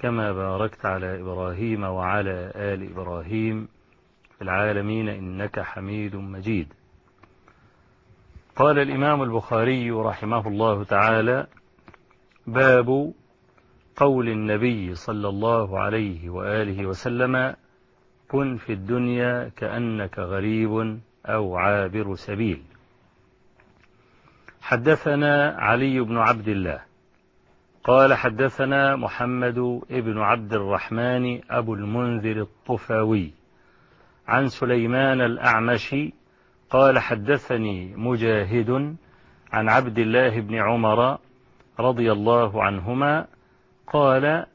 كما باركت على إبراهيم وعلى آل إبراهيم في العالمين إنك حميد مجيد. قال الإمام البخاري رحمه الله تعالى باب قول النبي صلى الله عليه وآله وسلم كن في الدنيا كأنك غريب أو عابر سبيل. حدثنا علي بن عبد الله قال حدثنا محمد بن عبد الرحمن أبو المنذر الطفاوي عن سليمان الأعمشي قال حدثني مجاهد عن عبد الله بن عمر رضي الله عنهما قال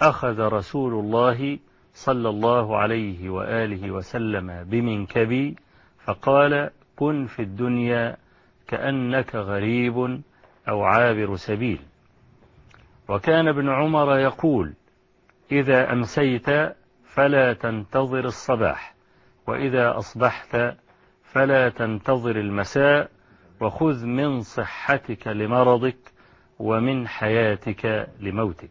أخذ رسول الله صلى الله عليه وآله وسلم بمنكبي فقال كن في الدنيا كأنك غريب أو عابر سبيل. وكان ابن عمر يقول إذا أمسيت فلا تنتظر الصباح وإذا أصبحت فلا تنتظر المساء وخذ من صحتك لمرضك ومن حياتك لموتك.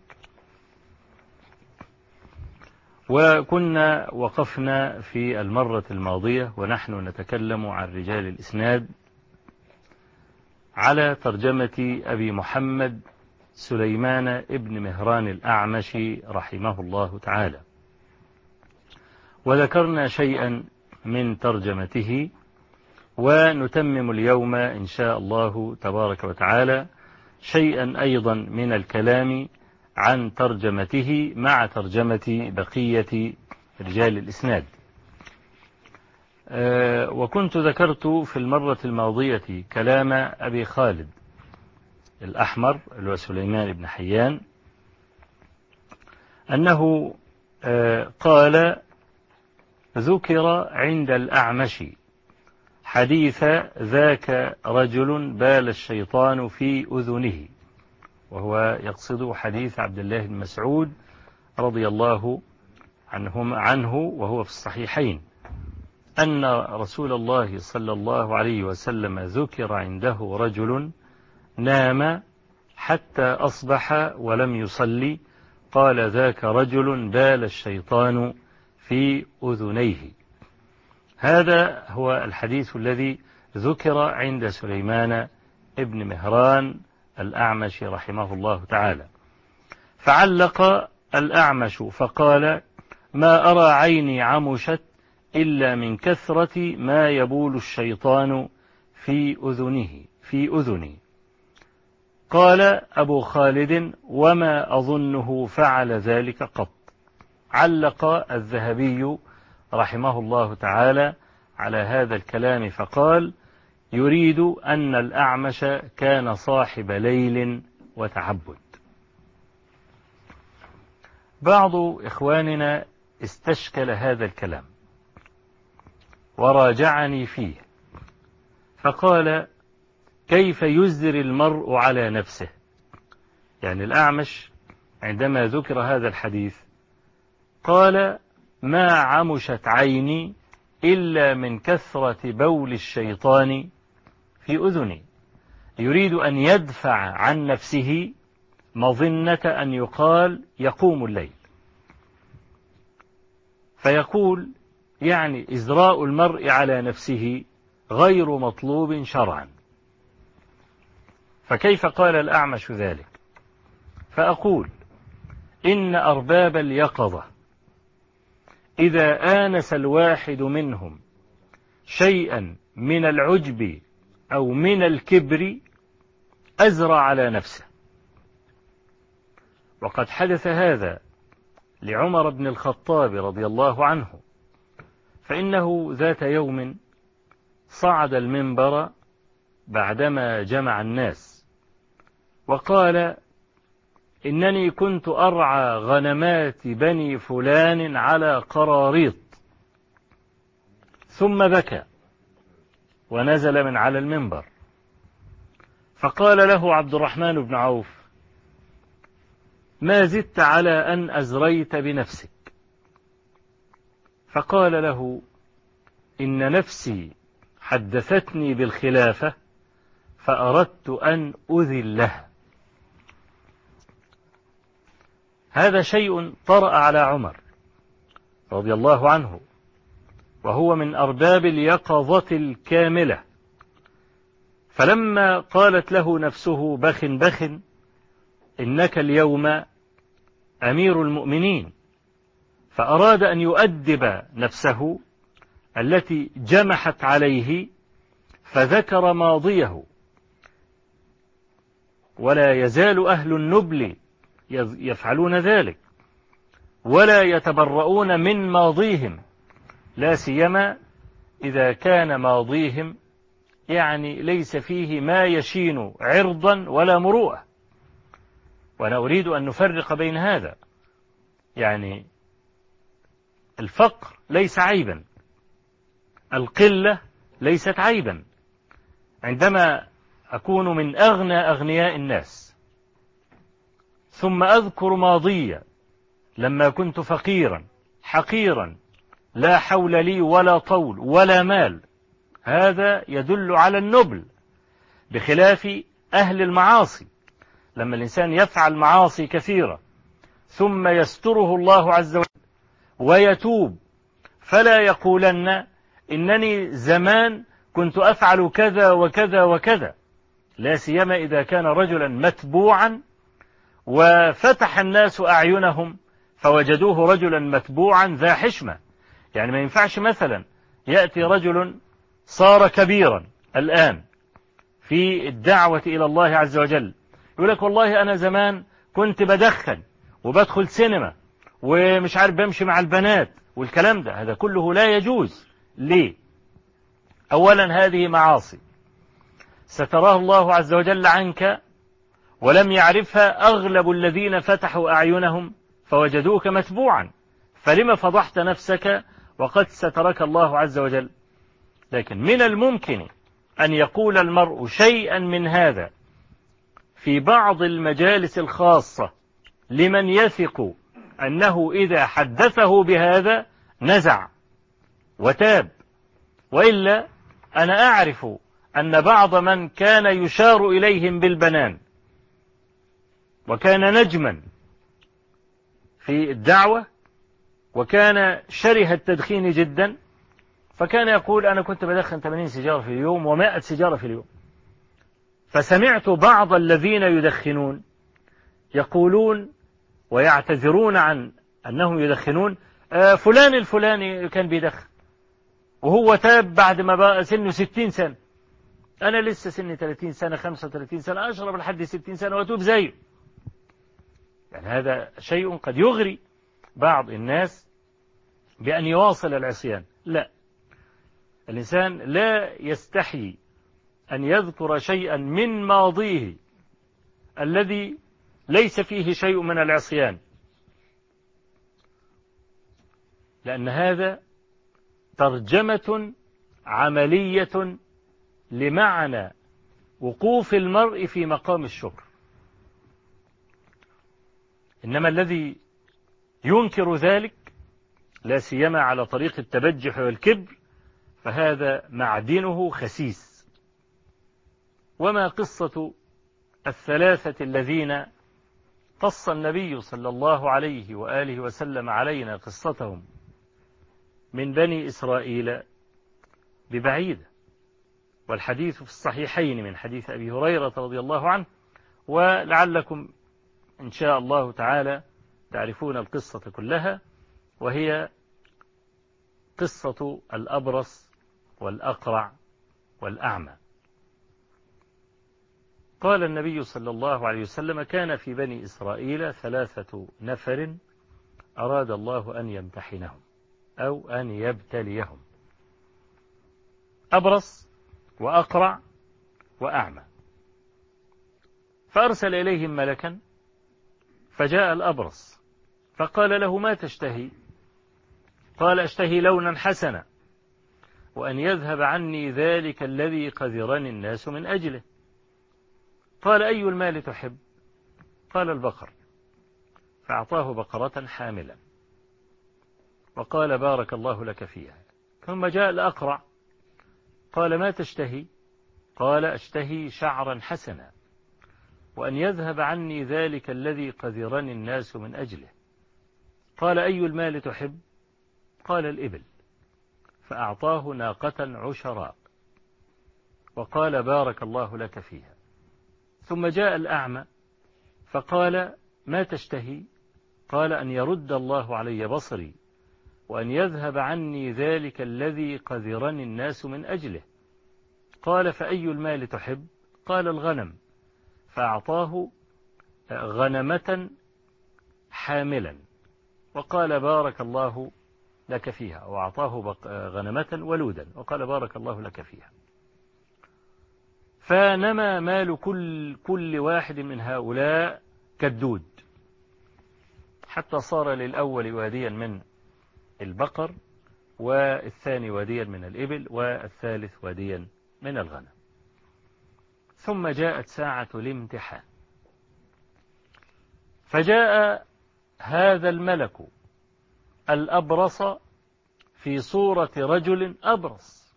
وكنا وقفنا في المرة الماضية ونحن نتكلم عن رجال الإسناد على ترجمة أبي محمد سليمان ابن مهران الأعمشي رحمه الله تعالى. وذكرنا شيئا من ترجمته ونتمم اليوم إن شاء الله تبارك وتعالى شيئا أيضا من الكلام عن ترجمته مع ترجمة بقية رجال الإسناد. وكنت ذكرت في المرة الماضية كلام أبي خالد الأحمر اللي هو سليمان بن حيان أنه قال ذكر عند الأعمش حديث ذاك رجل بال الشيطان في أذنه وهو يقصد حديث عبد الله بن مسعود رضي الله عنهم عنه وهو في الصحيحين. أن رسول الله صلى الله عليه وسلم ذكر عنده رجل نام حتى أصبح ولم يصلي. قال ذاك رجل بال الشيطان في أذنيه. هذا هو الحديث الذي ذكر عند سليمان ابن مهران الأعمش رحمه الله تعالى. فعلق الأعمش فقال ما أرى عيني عمشت إلا من كثرة ما يبول الشيطان في أذنه في أذني. قال أبو خالد وما أظنه فعل ذلك قط. علق الذهبي رحمه الله تعالى على هذا الكلام فقال يريد أن الأعمش كان صاحب ليل وتعبد. بعض إخواننا استشكل هذا الكلام. وراجعني فيه. فقال كيف يزر المرء على نفسه؟ يعني الأعمش عندما ذكر هذا الحديث قال ما عمشت عيني إلا من كثرة بول الشيطان في أذني. يريد أن يدفع عن نفسه مظنة أن يقال يقوم الليل. فيقول يعني إزراء المرء على نفسه غير مطلوب شرعا. فكيف قال الأعمش ذلك؟ فأقول إن أرباب اليقظة إذا آنس الواحد منهم شيئا من العجب أو من الكبر أزرع على نفسه. وقد حدث هذا لعمر بن الخطاب رضي الله عنه فإنه ذات يوم صعد المنبر بعدما جمع الناس. وقال إنني كنت أرعى غنمات بني فلان على قراريط. ثم بكى ونزل من على المنبر. فقال له عبد الرحمن بن عوف ما زدت على أن أزريت بنفسك. فقال له إن نفسي حدثتني بالخلافة فأردت أن أذلها هذا شيء طرأ على عمر رضي الله عنه وهو من أرباب اليقظة الكاملة. فلما قالت له نفسه بخ بخ إنك اليوم أمير المؤمنين. فأراد أن يؤدب نفسه التي جمحت عليه فذكر ماضيه. ولا يزال أهل النبل يفعلون ذلك. ولا يتبرؤون من ماضيهم. لا سيما إذا كان ماضيهم يعني ليس فيه ما يشين عرضا ولا مروءة. وأنا أريد أن نفرق بين هذا. يعني الفقر ليس عيبا. القلة ليست عيبا. عندما أكون من أغنى أغنياء الناس ثم أذكر ماضية لما كنت فقيرا حقيرا لا حول لي ولا طول ولا مال. هذا يدل على النبل بخلاف أهل المعاصي لما الإنسان يفعل معاصي كثيرة ثم يستره الله عز وجل ويتوب فلا يقولن إنني زمان كنت أفعل كذا وكذا وكذا لا سيما إذا كان رجلا متبوعا وفتح الناس أعينهم فوجدوه رجلا متبوعا ذا حشمة. يعني ما ينفعش مثلا يأتي رجل صار كبيرا الآن في الدعوة إلى الله عز وجل. يقول لك والله أنا زمان كنت بدخن وبدخل سينما ومش عارف بمشي مع البنات والكلام ده. هذا كله لا يجوز. ليه؟ أولا هذه معاصي. ستراه الله عز وجل عنك ولم يعرفها أغلب الذين فتحوا أعينهم فوجدوك متبوعا. فلما فضحت نفسك وقد سترك الله عز وجل. لكن من الممكن أن يقول المرء شيئا من هذا في بعض المجالس الخاصة لمن يثق أنه إذا حدثه بهذا نزع وتاب. وإلا أنا أعرف أن بعض من كان يشار إليهم بالبنان. وكان نجما في الدعوة وكان شره التدخين جدا فكان يقول أنا كنت بدخن 80 سيجارة في اليوم و100 سيجارة في اليوم. فسمعت بعض الذين يدخنون يقولون ويعتذرون عن أنهم يدخنون آه فلان الفلاني كان بيدخن وهو تاب بعد ما بقى سنه 60 سنة. أنا لسه سني 30 سنة 35 سنة أشرب لحد 60 سنة وأتوب زيه يعني هذا شيء قد يغري بعض الناس بأن يواصل العصيان. لا. الإنسان لا يستحي أن يذكر شيئا من ماضيه الذي ليس فيه شيء من العصيان. لأن هذا ترجمة عملية لمعنى وقوف المرء في مقام الشكر. إنما الذي ينكر ذلك لا سيما على طريق التبجح والكبر فهذا معدنه خسيس. وما قصة الثلاثة الذين قص النبي صلى الله عليه وآله وسلم علينا قصتهم من بني إسرائيل ببعيد. والحديث في الصحيحين من حديث أبي هريرة رضي الله عنه ولعلكم إن شاء الله تعالى تعرفون القصة كلها وهي قصة الأبرص والأقرع والأعمى. قال النبي صلى الله عليه وسلم كان في بني إسرائيل ثلاثة نفر أراد الله أن يمتحنهم أو أن يبتليهم أبرص وأقرع وأعمى. فأرسل إليهم ملكا فجاء الأبرص فقال له ما تشتهي؟ قال أشتهي لونا حسنا وأن يذهب عني ذلك الذي قذرني الناس من أجله. قال أي المال تحب؟ قال البقر. فأعطاه بقرة حاملا. وقال بارك الله لك فيها. ثم جاء الأقرع. قال ما تشتهي؟ قال أشتهي شعرا حسنا. وأن يذهب عني ذلك الذي قذرني الناس من أجله. قال أي المال تحب؟ قال الإبل. فأعطاه ناقة عشراء وقال بارك الله لك فيها. ثم جاء الأعمى فقال ما تشتهي؟ قال أن يرد الله علي بصري وأن يذهب عني ذلك الذي قذرني الناس من أجله. قال فأي المال تحب؟ قال الغنم. فأعطاه غنمة حاملا. وقال بارك الله لك فيها. وأعطاه غنمة ولودا. وقال بارك الله لك فيها. فنمى مال كل, كل واحد من هؤلاء كالدود. حتى صار للأول واديا من البقر والثاني واديا من الإبل والثالث واديا من الغنم. ثم جاءت ساعة الامتحان. فجاء هذا الملك الأبرص في صورة رجل أبرص.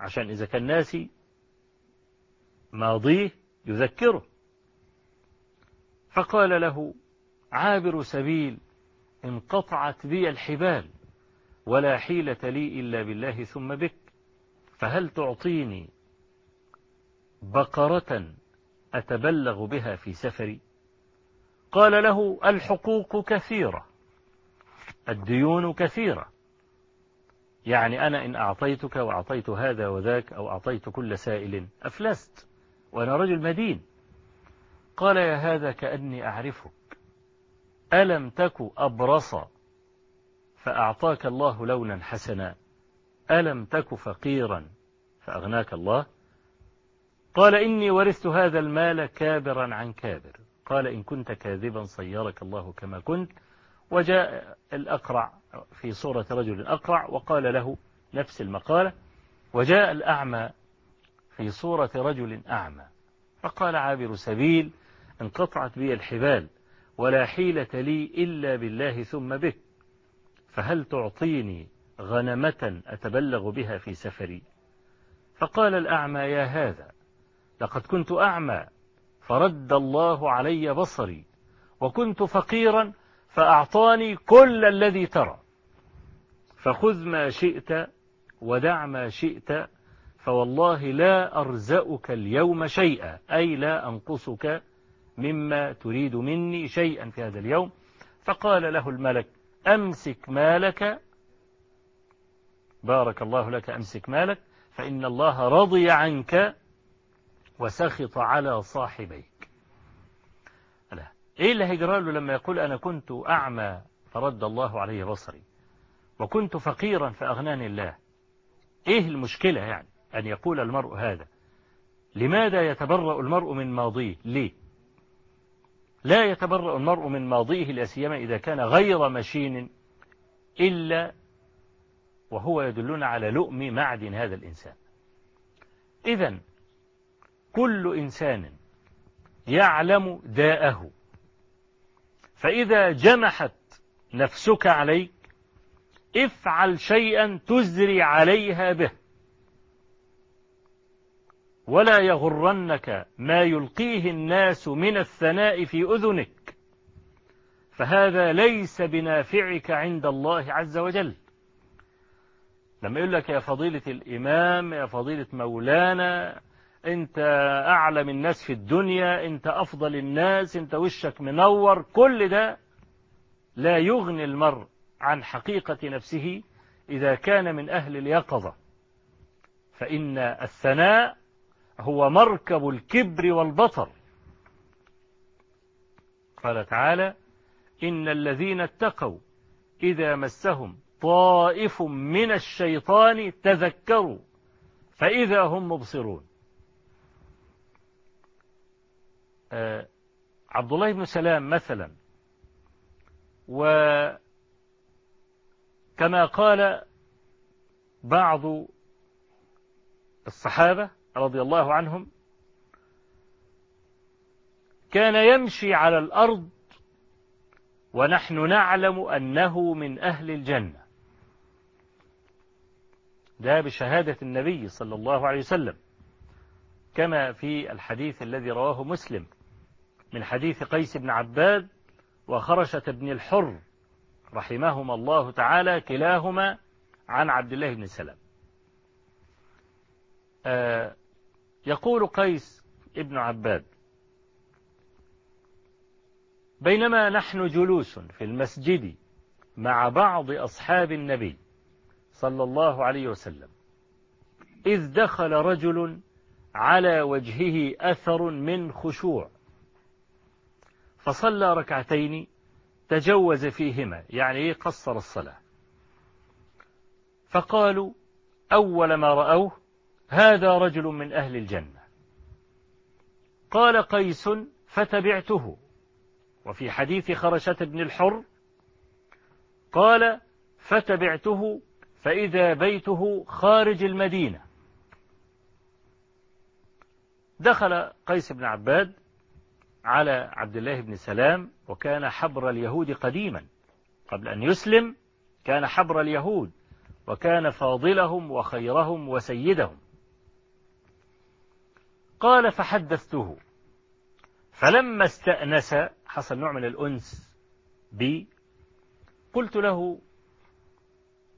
عشان إذا كان ناسي ماضيه يذكره. فقال له عابر سبيل انقطعت بي الحبال ولا حيلة لي إلا بالله ثم بك. فهل تعطيني بقرة أتبلغ بها في سفري. قال له الحقوق كثيرة الديون كثيرة. يعني أنا إن أعطيتك وأعطيت هذا وذاك أو أعطيت كل سائل أفلست وأنا رجل مدين. قال يا هذا كأني أعرفك. ألم تك أبرص فأعطاك الله لونا حسنا. ألم تك فقيرا فأغناك الله قال إني ورثت هذا المال كابرا عن كابر. قال إن كنت كاذبا صيرك الله كما كنت. وجاء الأقرع في صورة رجل أقرع وقال له نفس المقالة. وجاء الأعمى في صورة رجل أعمى. فقال عابر سبيل انقطعت بي الحبال ولا حيلة لي إلا بالله ثم بك. فهل تعطيني غنمة أتبلغ بها في سفري؟ فقال الأعمى يا هذا لقد كنت أعمى فرد الله علي بصري وكنت فقيرا فأعطاني كل الذي ترى. فخذ ما شئت ودع ما شئت فوالله لا أرزأك اليوم شيئا أي لا أنقصك مما تريد مني شيئا في هذا اليوم. فقال له الملك أمسك مالك. بارك الله لك أمسك مالك فإن الله رضي عنك وسخط على صاحبيك. لا. إيه اللي هيجرى له لما يقول أنا كنت أعمى فرد الله علي بصري وكنت فقيرا فأغناني الله؟ إيه المشكلة يعني أن يقول المرء هذا؟ لماذا يتبرأ المرء من ماضيه؟ ليه؟ لا يتبرأ المرء من ماضيه لا سيما إذا كان غير مشين إلا وهو يدلنا على لؤم معدن هذا الإنسان. إذا كل إنسان يعلم داءه. فإذا جمحت نفسك عليك افعل شيئا تزري عليها به. ولا يغرنك ما يلقيه الناس من الثناء في أذنك. فهذا ليس بنافعك عند الله عز وجل. لما يقول لك يا فضيلة الإمام يا فضيلة مولانا أنت أعلم الناس في الدنيا أنت أفضل الناس أنت وشك منور كل ده لا يغني المرء عن حقيقة نفسه إذا كان من أهل اليقظة. فإن الثناء هو مركب الكبر والبطر. قال تعالى إن الذين اتقوا إذا مسهم طائف من الشيطان تذكروا فإذا هم مبصرون آه عبد الله بن سلام مثلا. وكما قال بعض الصحابة رضي الله عنهم كان يمشي على الأرض ونحن نعلم أنه من أهل الجنة. ده بشهادة النبي صلى الله عليه وسلم كما في الحديث الذي رواه مسلم. من حديث قيس بن عباد وخرشة بن الحر رحمهما الله تعالى كلاهما عن عبد الله بن سلام. آه يقول قيس ابن عباد بينما نحن جلوس في المسجد مع بعض أصحاب النبي صلى الله عليه وسلم إذ دخل رجل على وجهه أثر من خشوع فصلى ركعتين تجوز فيهما يعني قصر الصلاة. فقالوا أول ما رأوه هذا رجل من أهل الجنة. قال قيس فتبعته. وفي حديث خرشة بن الحر قال فتبعته فإذا بيته خارج المدينة. دخل قيس بن عباد على عبد الله بن سلام وكان حبر اليهود قديما. قبل أن يسلم كان حبر اليهود وكان فاضلهم وخيرهم وسيدهم. قال فحدثته. فلما استأنس حصل نوع من الأنس بي قلت له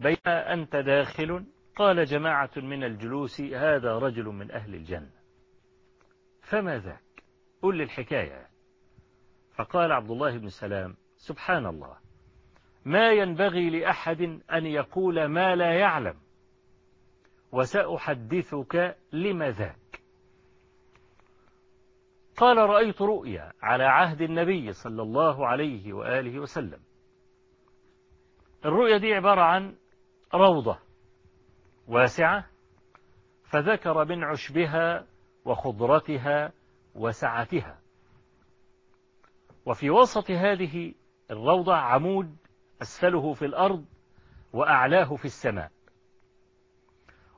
بين أنت داخل؟ قال جماعة من الجلوس هذا رجل من أهل الجنة. فما ذاك؟ قل لي الحكاية فقال عبد الله بن سلام سبحان الله ما ينبغي لأحد أن يقول ما لا يعلم وسأحدثك لم ذاك. قال رأيت رؤيا على عهد النبي صلى الله عليه وآله وسلم. الرؤيا دي عبارة عن روضة واسعة فذكر من عشبها وخضرتها وسعتها. وفي وسط هذه الروضة عمود أسفله في الأرض وأعلاه في السماء.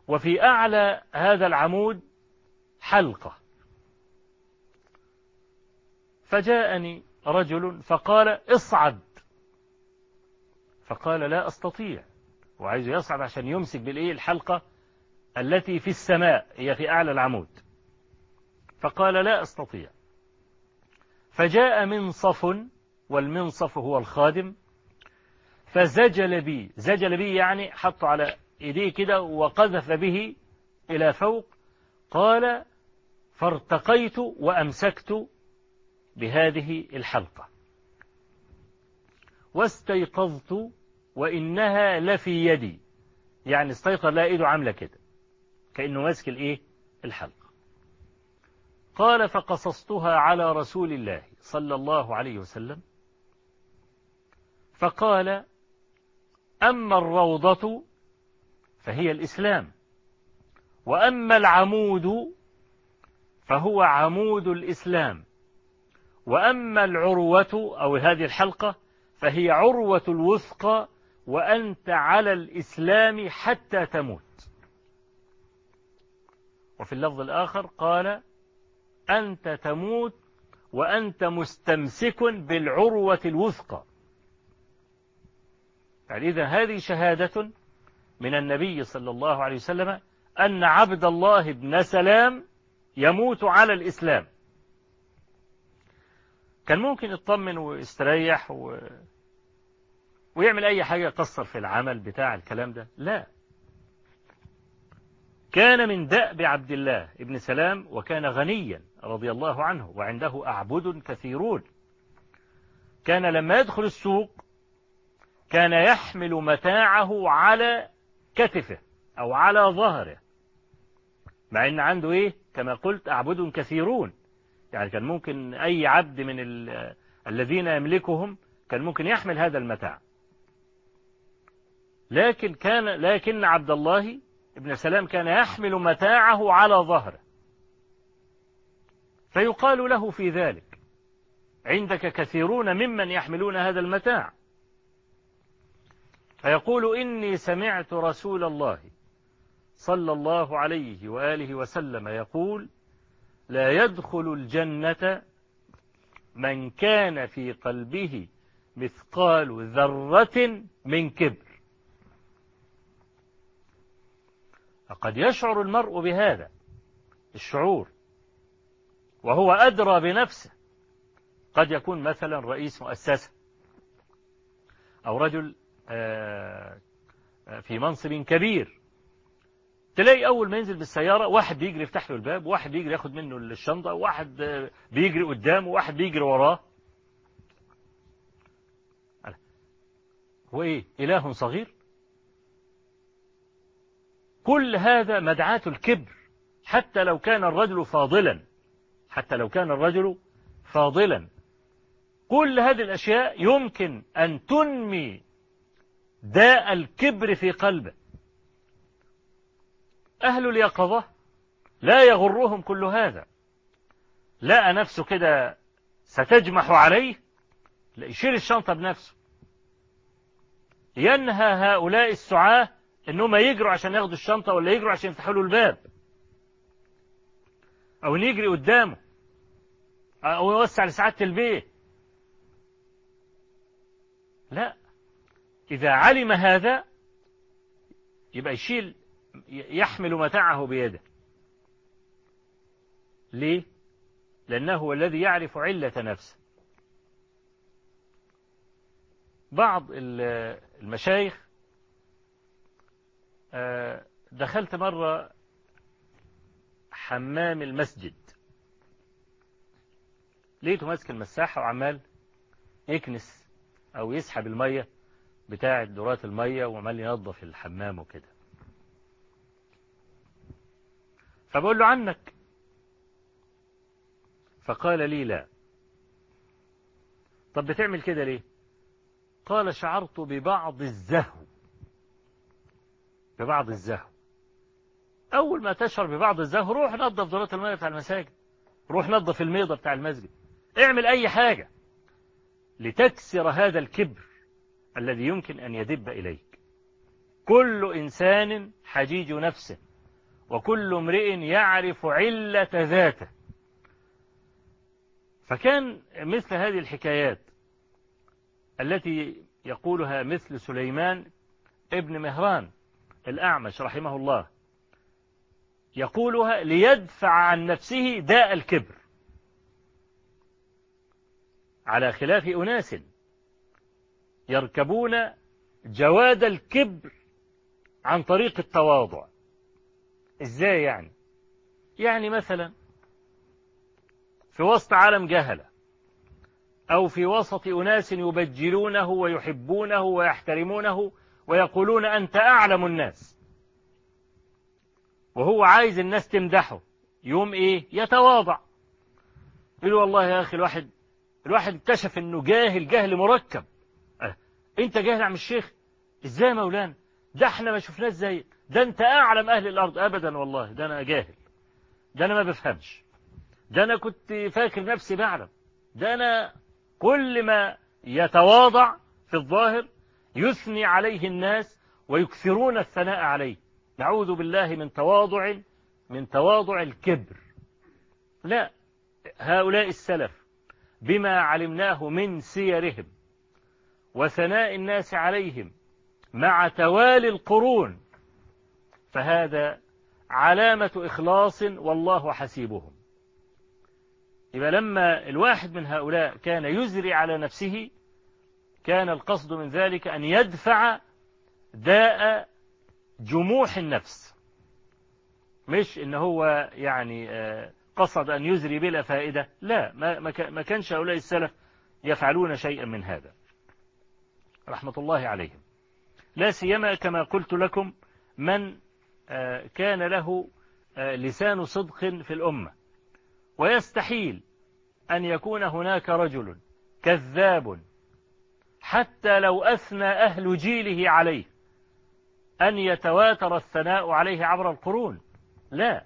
وفي أعلى هذا العمود حلقة. فجاءني رجل فقال اصعد. فقال لا أستطيع. وعايز يصعد عشان يمسك بالإيه؟ الحلقة التي في السماء هي في أعلى العمود. فقال لا أستطيع. فجاء منصف والمنصف هو الخادم فزجل بي. زجل بي يعني حطه على إيديه كده وقذف به إلى فوق. قال فارتقيت وأمسكت بهذه الحلقة. واستيقظت وإنها لفي يدي. يعني استيقظ لا إيده عاملة كده. كأنه ماسك الإيه؟ الحلقة قال فقصصتها على رسول الله صلى الله عليه وسلم. فقال أما الروضة فهي الإسلام وأما العمود فهو عمود الإسلام وأما العروة أو هذه الحلقة فهي عروة الوثقى وأنت على الإسلام حتى تموت. وفي اللفظ الآخر قال أنت تموت وأنت مستمسك بالعروة الوثقى. يعني إذا هذه شهادة من النبي صلى الله عليه وسلم أن عبد الله بن سلام يموت على الإسلام. كان ممكن يطمن ويستريح و... ويعمل أي حاجة يقصر في العمل بتاع الكلام ده. لا. كان من دأب عبد الله ابن سلام وكان غنيا رضي الله عنه وعنده أعبد كثيرون. كان لما يدخل السوق كان يحمل متاعه على كتفه أو على ظهره. مع إن عنده إيه؟ كما قلت أعبد كثيرون. يعني كان ممكن أي عبد من الذين يملكهم كان ممكن يحمل هذا المتاع. لكن كان لكن عبد الله ابن سلام كان يحمل متاعه على ظهره. فيقال له في ذلك عندك كثيرون ممن يحملون هذا المتاع. فيقول إني سمعت رسول الله صلى الله عليه وآله وسلم يقول لا يدخل الجنة من كان في قلبه مثقال ذرة من كبر. فقد يشعر المرء بهذا الشعور وهو أدرى بنفسه. قد يكون مثلا رئيس مؤسسة أو رجل آه، آه، في منصب كبير. تلاقي أول ما ينزل بالسيارة واحد بيجري يفتح له الباب واحد بيجري ياخد منه الشنطة واحد آه، بيجري قدامه واحد بيجري وراه. هو إيه؟ إله صغير؟ كل هذا مدعاة الكبر حتى لو كان الرجل فاضلا حتى لو كان الرجل فاضلا. كل هذه الأشياء يمكن أن تنمي داء الكبر في قلبه. أهل اليقظة لا يغرهم كل هذا. لقى نفسه كده ستجمح عليه يشيل الشنطة بنفسه. ينهى هؤلاء السعاة انهم يجروا عشان ياخدوا الشنطة ولا يجروا عشان يفتحوا له الباب. أو نجري قدامه. أو يوسع لسعادة البيت. لا. إذا علم هذا يبقى يشيل يحمل متاعه بيده. ليه؟ لأنه هو الذي يعرف علة نفسه. بعض المشايخ دخلت مرة حمام المسجد. لقيته ماسك المساحة وعمال يكنس أو يسحب المية بتاعة دورات المية وعمال ينظف الحمام وكده. فبقول له عنك. فقال لي لا. طب بتعمل كده ليه؟ قال شعرت ببعض الزهو. ببعض الزهو. أول ما تشعر ببعض الزهو روح نظف دورات المية بتاع المساجد. روح نظف الميضة بتاع المسجد. اعمل أي حاجة لتكسر هذا الكبر الذي يمكن أن يدب إليك. كل إنسان حجيج نفسه وكل امرئ يعرف علة ذاته. فكان مثل هذه الحكايات التي يقولها مثل سليمان ابن مهران. الأعمش رحمه الله يقولها ليدفع عن نفسه داء الكبر. على خلاف أناس يركبون جواد الكبر عن طريق التواضع. إزاي يعني؟ يعني مثلا في وسط عالم جهلة أو في وسط أناس يبجلونه ويحبونه ويحترمونه ويقولون أنت أعلم الناس. وهو عايز الناس تمدحه. يوم إيه؟ يتواضع. يقول والله يا أخي الواحد الواحد اكتشف أنه جاهل جهل مركب. أنت جاهل عم الشيخ؟ إزاي مولانا؟ ده إحنا ما شفناش زيك ده أنت أعلم أهل الأرض. ابدا والله ده أنا جاهل. ده أنا ما بفهمش. ده أنا كنت فاكر نفسي بعلم. ده أنا كل ما يتواضع في الظاهر يثني عليه الناس ويكثرون الثناء عليه. نعوذ بالله من تواضع من تواضع الكبر. لا هؤلاء السلف بما علمناه من سيرهم وثناء الناس عليهم مع توالي القرون فهذا علامة إخلاص والله حسيبهم. يبقى لما الواحد من هؤلاء كان يزري على نفسه كان القصد من ذلك أن يدفع داء جموح النفس. مش إن هو يعني آه، قصد أن يزري بلا فائدة. لا ما كانش هؤلاء السلف يفعلون شيئا من هذا. رحمة الله عليهم. لا سيما كما قلت لكم من كان له لسان صدق في الأمة. ويستحيل أن يكون هناك رجل كذاب حتى لو أثنى أهل جيله عليه أن يتواتر الثناء عليه عبر القرون. لا.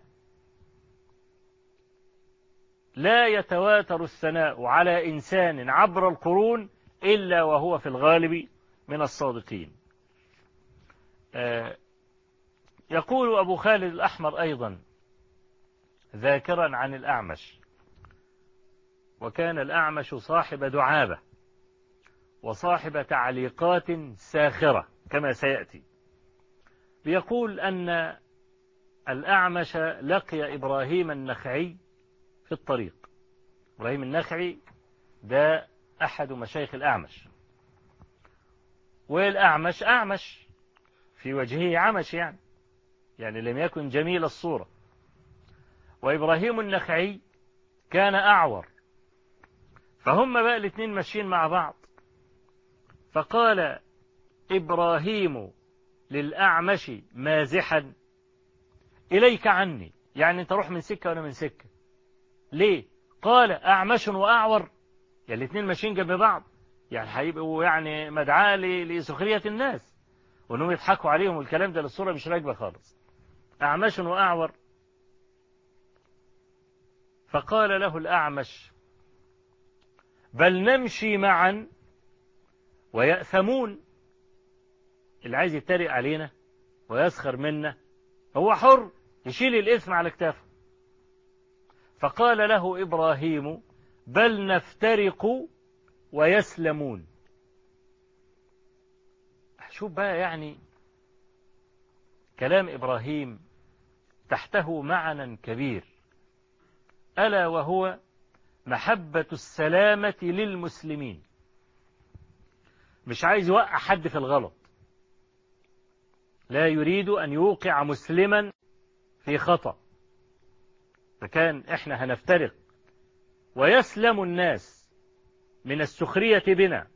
لا يتواتر الثناء على إنسان عبر القرون إلا وهو في الغالب من الصادقين. يقول أبو خالد الأحمر أيضا ذاكرا عن الأعمش وكان الأعمش صاحب دعابة. وصاحب تعليقات ساخرة كما سيأتي. بيقول أن الأعمش لقي إبراهيم النخعي في الطريق. إبراهيم النخعي ده أحد مشايخ الأعمش. والأعمش أعمش في وجهه عمش يعني يعني لم يكن جميل الصورة. وإبراهيم النخعي كان أعور. فهم بقى الاثنين ماشيين مع بعض. فقال إبراهيم للأعمش مازحا إليك عني. يعني أنت روح من سكة وأنا من سكة. ليه؟ قال أعمش وأعور. يعني الاثنين ماشيين جنب بعض. يعني هيبقوا يعني مدعاة لسخرية الناس. وإنهم يضحكوا عليهم والكلام ده للصورة مش راكبة خالص. أعمش وأعور. فقال له الأعمش بل نمشي معا ويأثمون. اللي عايز يتريق علينا ويسخر منا هو حر يشيل الإثم على كتافه. فقال له إبراهيم بل نفترق ويسلمون. شوف بقى يعني كلام إبراهيم تحته معنى كبير. ألا وهو محبة السلامة للمسلمين. مش عايز يوقع حد في الغلط. لا يريد أن يوقع مسلما في خطأ. فكان إحنا هنفترق. ويسلم الناس من السخرية بنا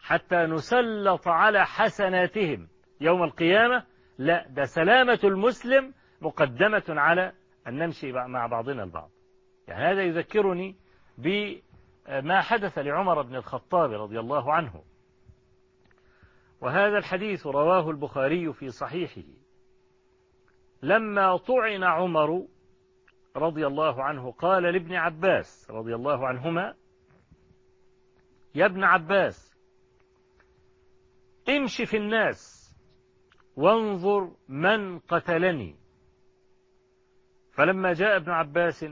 حتى نسلط على حسناتهم يوم القيامة. لا ده سلامة المسلم مقدمة على أن نمشي مع بعضنا البعض. يعني هذا يذكرني بما حدث لعمر بن الخطاب رضي الله عنه. وهذا الحديث رواه البخاري في صحيحه. لما طعن عمر رضي الله عنه قال لابن عباس رضي الله عنهما يا ابن عباس امشي في الناس وانظر من قتلني. فلما جاء ابن عباس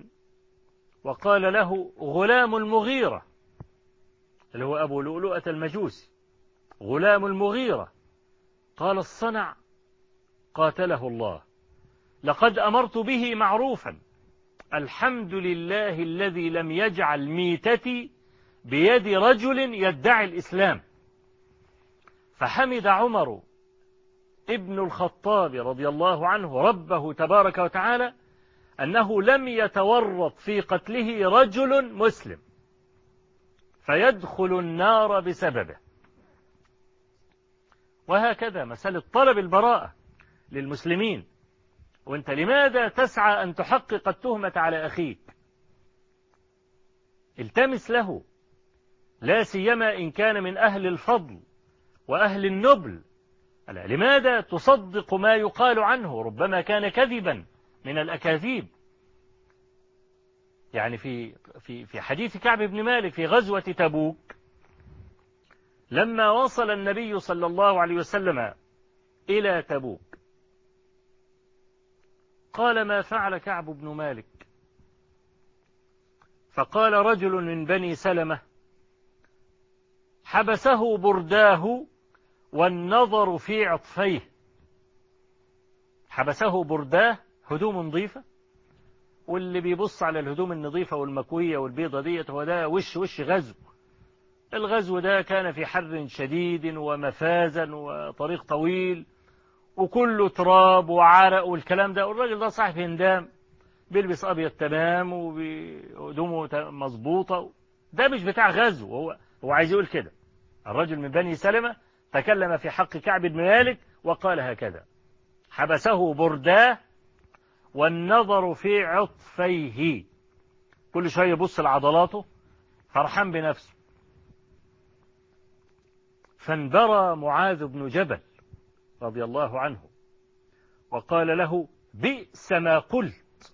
وقال له غلام المغيرة اللي هو أبو لؤلؤة المجوسي غلام المغيرة. قال الصنع قاتله الله. لقد أمرت به معروفا. الحمد لله الذي لم يجعل ميتتي بيد رجل يدعي الإسلام. فحمد عمر ابن الخطاب رضي الله عنه ربه تبارك وتعالى أنه لم يتورط في قتله رجل مسلم. فيدخل النار بسببه. وهكذا مسألة طلب البراءة للمسلمين. وانت لماذا تسعى أن تحقق التهمة على أخيك؟ التمس له لا سيما إن كان من أهل الفضل وأهل النبل. لماذا تصدق ما يقال عنه ربما كان كذبا من الأكاذيب؟ يعني في في في حديث كعب بن مالك في غزوة تبوك لما وصل النبي صلى الله عليه وسلم إلى تبوك قال ما فعل كعب بن مالك؟ فقال رجل من بني سلمة حبسه برداه والنظر في عطفيه. حبسه برداه هدوم نظيفة؟ واللي بيبص على الهدوم النظيفة والمكوية والبيضة ديت هو ده وش وش غزو. الغزو ده كان في حر شديد ومفازا وطريق طويل وكله تراب وعرق والكلام ده. والراجل ده صاحب هندام بيلبس أبيض تمام وهدومه مظبوطة. ده مش بتاع غزو هو هو عايز يقول كده. الرجل من بني سلمة تكلم في حق كعب بن مالك وقال هكذا حبسه برداه والنظر في عطفيه. كل شوية يبص لعضلاته فرحان بنفسه. فانبرى معاذ بن جبل رضي الله عنه وقال له بئس ما قلت.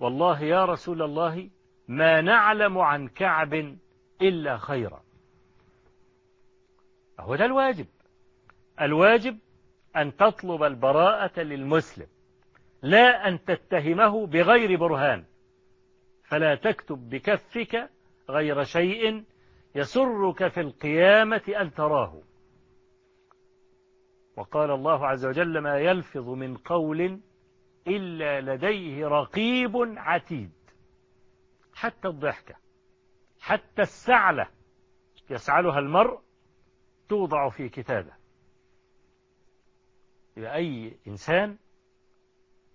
والله يا رسول الله ما نعلم عن كعب إلا خيرا. هو ده الواجب. الواجب أن تطلب البراءة للمسلم لا أن تتهمه بغير برهان. فلا تكتب بكفك غير شيء يسرك في القيامة أن تراه. وقال الله عز وجل ما يلفظ من قول إلا لديه رقيب عتيد. حتى الضحكة حتى السعلة يسعلها المرء توضع في كتابه. يبقى أي إنسان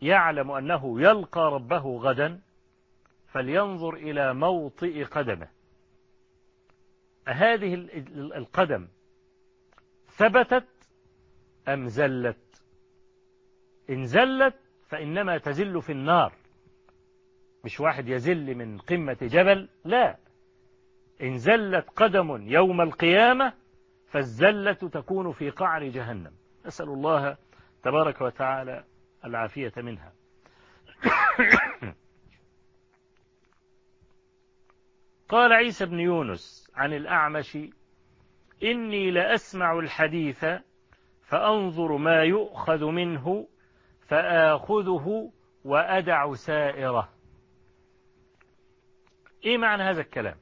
يعلم أنه يلقى ربه غدا فلينظر إلى موطئ قدمه. هذه القدم ثبتت أم زلت؟ إن زلت فإنما تزل في النار. مش واحد يزل من قمة جبل لا. إن زلت قدم يوم القيامة فالزلة تكون في قعر جهنم. نسأل الله تبارك وتعالى العافية منها. قال عيسى بن يونس عن الأعمش إني لأسمع الحديث فأنظر ما يؤخذ منه فآخذه وأدع سائره. إيه معنى هذا الكلام؟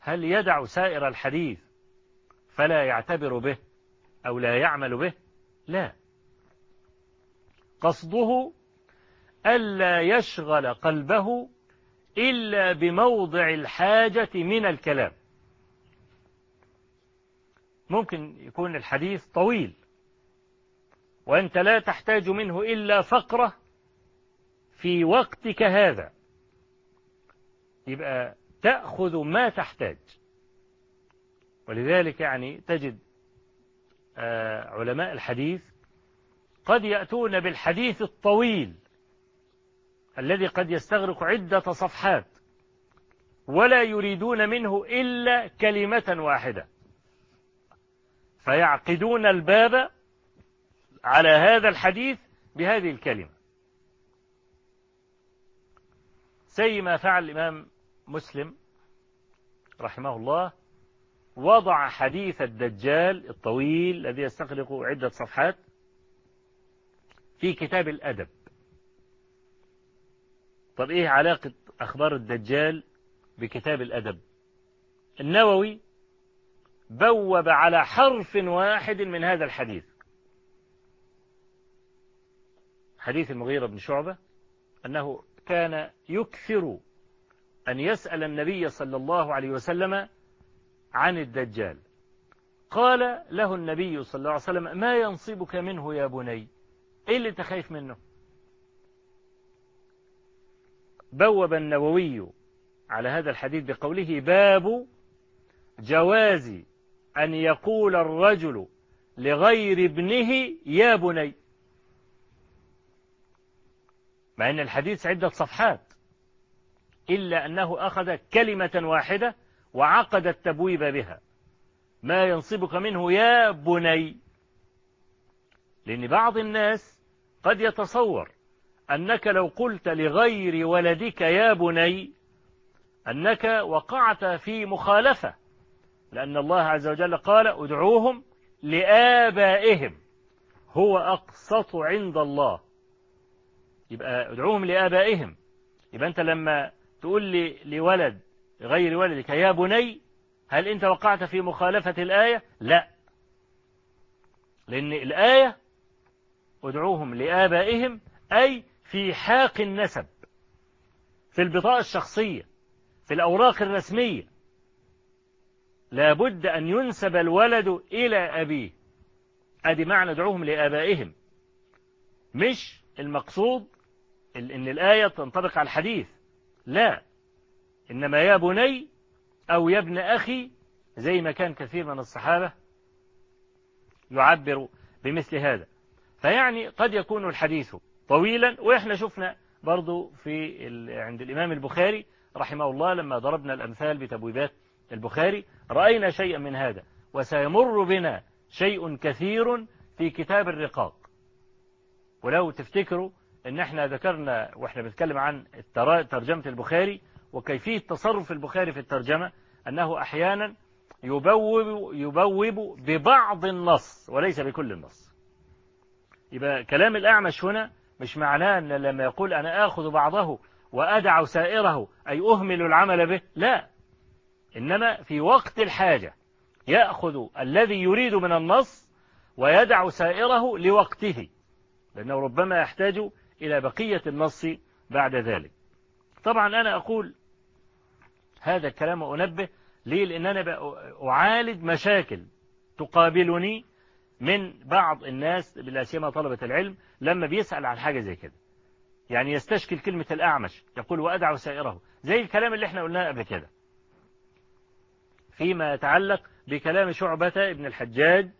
هل يدع سائر الحديث فلا يعتبر به أو لا يعمل به؟ لا. قصده ألا يشغل قلبه إلا بموضع الحاجة من الكلام. ممكن يكون الحديث طويل وأنت لا تحتاج منه إلا فقرة في وقتك هذا. يبقى تأخذ ما تحتاج. ولذلك يعني تجد علماء الحديث قد يأتون بالحديث الطويل. الذي قد يستغرق عدة صفحات ولا يريدون منه إلا كلمة واحدة. فيعقدون الباب على هذا الحديث بهذه الكلمة. زي ما فعل الإمام مسلم رحمه الله وضع حديث الدجال الطويل الذي يستغرق عدة صفحات في كتاب الأدب. طب إيه علاقة أخبار الدجال بكتاب الأدب؟ النووي بوب على حرف واحد من هذا الحديث. حديث المغيرة بن شعبة أنه كان يكثر أن يسأل النبي صلى الله عليه وسلم عن الدجال. قال له النبي صلى الله عليه وسلم ما ينصبك منه يا بني؟ إيه اللي انت خايف منه؟ بوب النووي على هذا الحديث بقوله باب جواز أن يقول الرجل لغير ابنه يا بني. مع أن الحديث عدة صفحات. إلا أنه أخذ كلمة واحدة وعقد التبويب بها. ما ينصبك منه يا بني. لأن بعض الناس قد يتصور أنك لو قلت لغير ولدك يا بني أنك وقعت في مخالفة لأن الله عز وجل قال ادعوهم لآبائهم هو أقسط عند الله. يبقى ادعوهم لآبائهم. يبقى أنت لما تقول لي لولد غير ولدك يا بني هل أنت وقعت في مخالفة الآية؟ لا. لأن الآية ادعوهم لآبائهم أي في حاق النسب في البطاقة الشخصية في الأوراق الرسمية. لابد أن ينسب الولد إلى أبيه. أدي معنى ادعوهم لآبائهم. مش المقصود إن الآية تنطبق على الحديث. لا. إنما يا بني أو يا ابن أخي زي ما كان كثير من الصحابة يعبر بمثل هذا. فيعني قد يكون الحديث طويلا. وإحنا شفنا برضو في عند الإمام البخاري رحمه الله لما ضربنا الأمثال بتبويبات البخاري رأينا شيئا من هذا. وسيمر بنا شيء كثير في كتاب الرقاق. ولو تفتكروا إن إحنا ذكرنا وإحنا بنتكلم عن ترجمة البخاري وكيفية تصرف البخاري في الترجمة أنه أحيانا يبوب, يبوب ببعض النص وليس بكل النص. يبقى كلام الأعمش هنا مش معناه أن لما يقول أنا آخذ بعضه وأدع سائره أي أهمل العمل به؟ لا. إنما في وقت الحاجة يأخذ الذي يريد من النص ويدع سائره لوقته لأنه ربما يحتاج إلى بقية النص بعد ذلك. طبعا أنا أقول هذا الكلام أنبه ليه لأن أنا أعالج مشاكل تقابلني من بعض الناس بلا سيما طلبة العلم لما بيسأل عن حاجة زي كده. يعني يستشكل كلمة الأعمش يقول وأدع سائره. زي الكلام اللي إحنا قلناه قبل كده. فيما يتعلق بكلام شعبة ابن الحجاج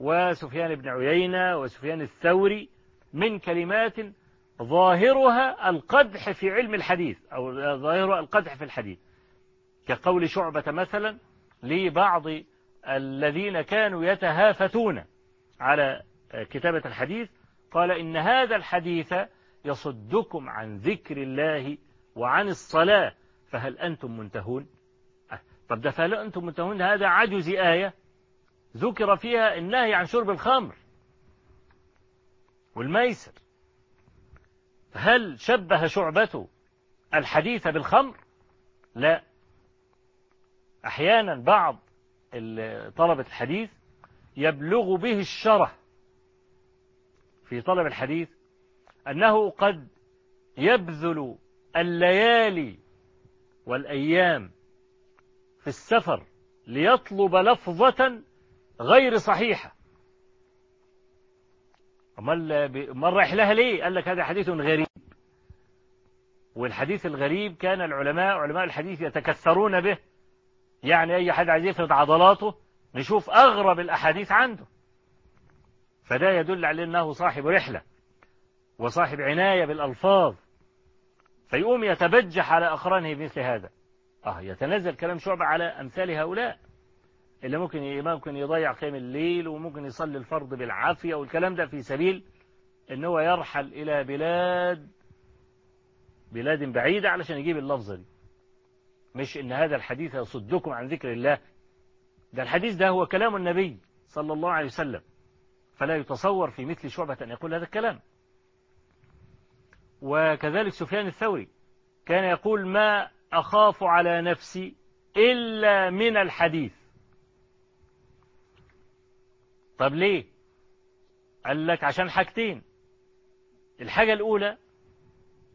وسفيان بن عيينة وسفيان الثوري من كلمات ظاهرها القدح في علم الحديث أو ظاهرها القدح في الحديث. كقول شعبة مثلا لبعض الذين كانوا يتهافتون على كتابة الحديث قال إن هذا الحديث يصدكم عن ذكر الله وعن الصلاة فهل أنتم منتهون؟ طب ده فهل أنتم منتهون؟ هذا عجز آية ذكر فيها النهي عن شرب الخمر والميسر. هل شبه شعبته الحديث بالخمر؟ لا. أحيانا بعض طلبة الحديث يبلغ به الشره في طلب الحديث أنه قد يبذل الليالي والأيام في السفر ليطلب لفظة غير صحيحة. رايح لها ليه؟ قال لك هذا حديث غريب. والحديث الغريب كان العلماء علماء الحديث يتكثرون به. يعني أي حد عايز عضلاته نشوف أغرب الأحاديث عنده. فده يدل على أنه صاحب رحلة وصاحب عناية بالألفاظ. فيقوم يتبجح على أقرانه بمثل هذا. آه يتنزل كلام شعبة على أمثال هؤلاء. اللي ممكن ممكن يضيع قيام الليل وممكن يصلي الفرض بالعافية والكلام ده في سبيل إن هو يرحل إلى بلاد بلاد بعيدة علشان يجيب اللفظة دي. مش إن هذا الحديث يصدكم عن ذكر الله. ده الحديث ده هو كلام النبي صلى الله عليه وسلم. فلا يتصور في مثل شعبة أن يقول هذا الكلام. وكذلك سفيان الثوري كان يقول ما أخاف على نفسي إلا من الحديث. طب ليه؟ قال لك عشان حاجتين. الحاجة الأولى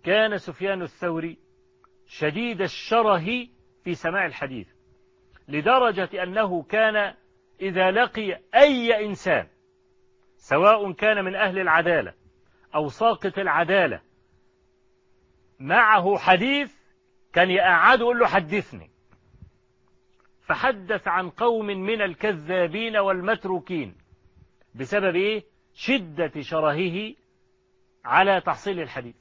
كان سفيان الثوري شديد الشره في سماع الحديث لدرجة أنه كان إذا لقي أي إنسان سواء كان من أهل العدالة أو ساقط العدالة معه حديث كان يقعد يقول له حدثني. فحدث عن قوم من الكذابين والمتروكين بسبب إيه؟ شدة شرهه على تحصيل الحديث.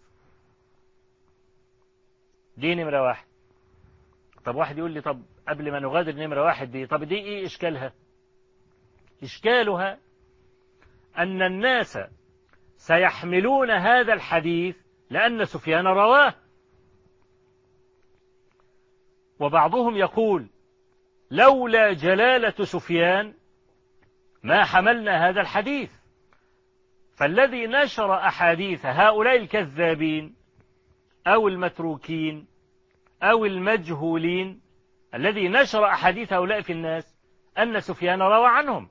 دي نمرة واحد. طب واحد يقول لي طب قبل ما نغادر نمرة واحد دي طب دي إيه إشكالها؟ إشكالها أن الناس سيحملون هذا الحديث لأن سفيان رواه. وبعضهم يقول لولا جلالة سفيان ما حملنا هذا الحديث. فالذي نشر أحاديث هؤلاء الكذابين أو المتروكين أو المجهولين الذي نشر أحاديث هؤلاء في الناس أن سفيان روى عنهم.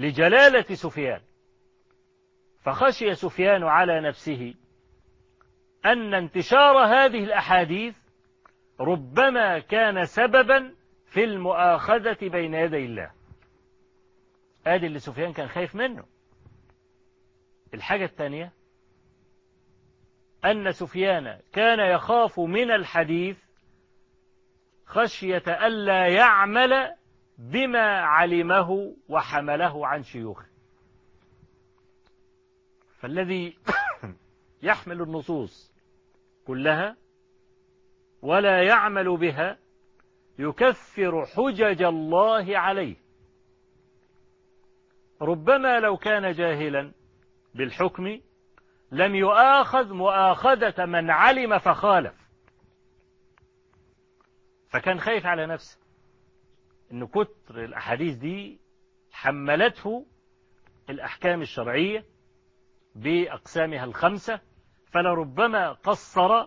لجلالة سفيان. فخشي سفيان على نفسه أن انتشار هذه الأحاديث ربما كان سببا في المؤاخذة بين يدي الله. آدي اللي سفيان كان خايف منه. الحاجة الثانية أن سفيان كان يخاف من الحديث خشية ألا يعمل بما علمه وحمله عن شيوخه. فالذي يحمل النصوص كلها ولا يعمل بها يكفر حجج الله عليه. ربما لو كان جاهلا بالحكم لم يؤاخذ مؤاخذة من علم فخالف. فكان خايف على نفسه. إن كتر الأحاديث دي حملته الأحكام الشرعية بأقسامها الخمسة فلربما قصر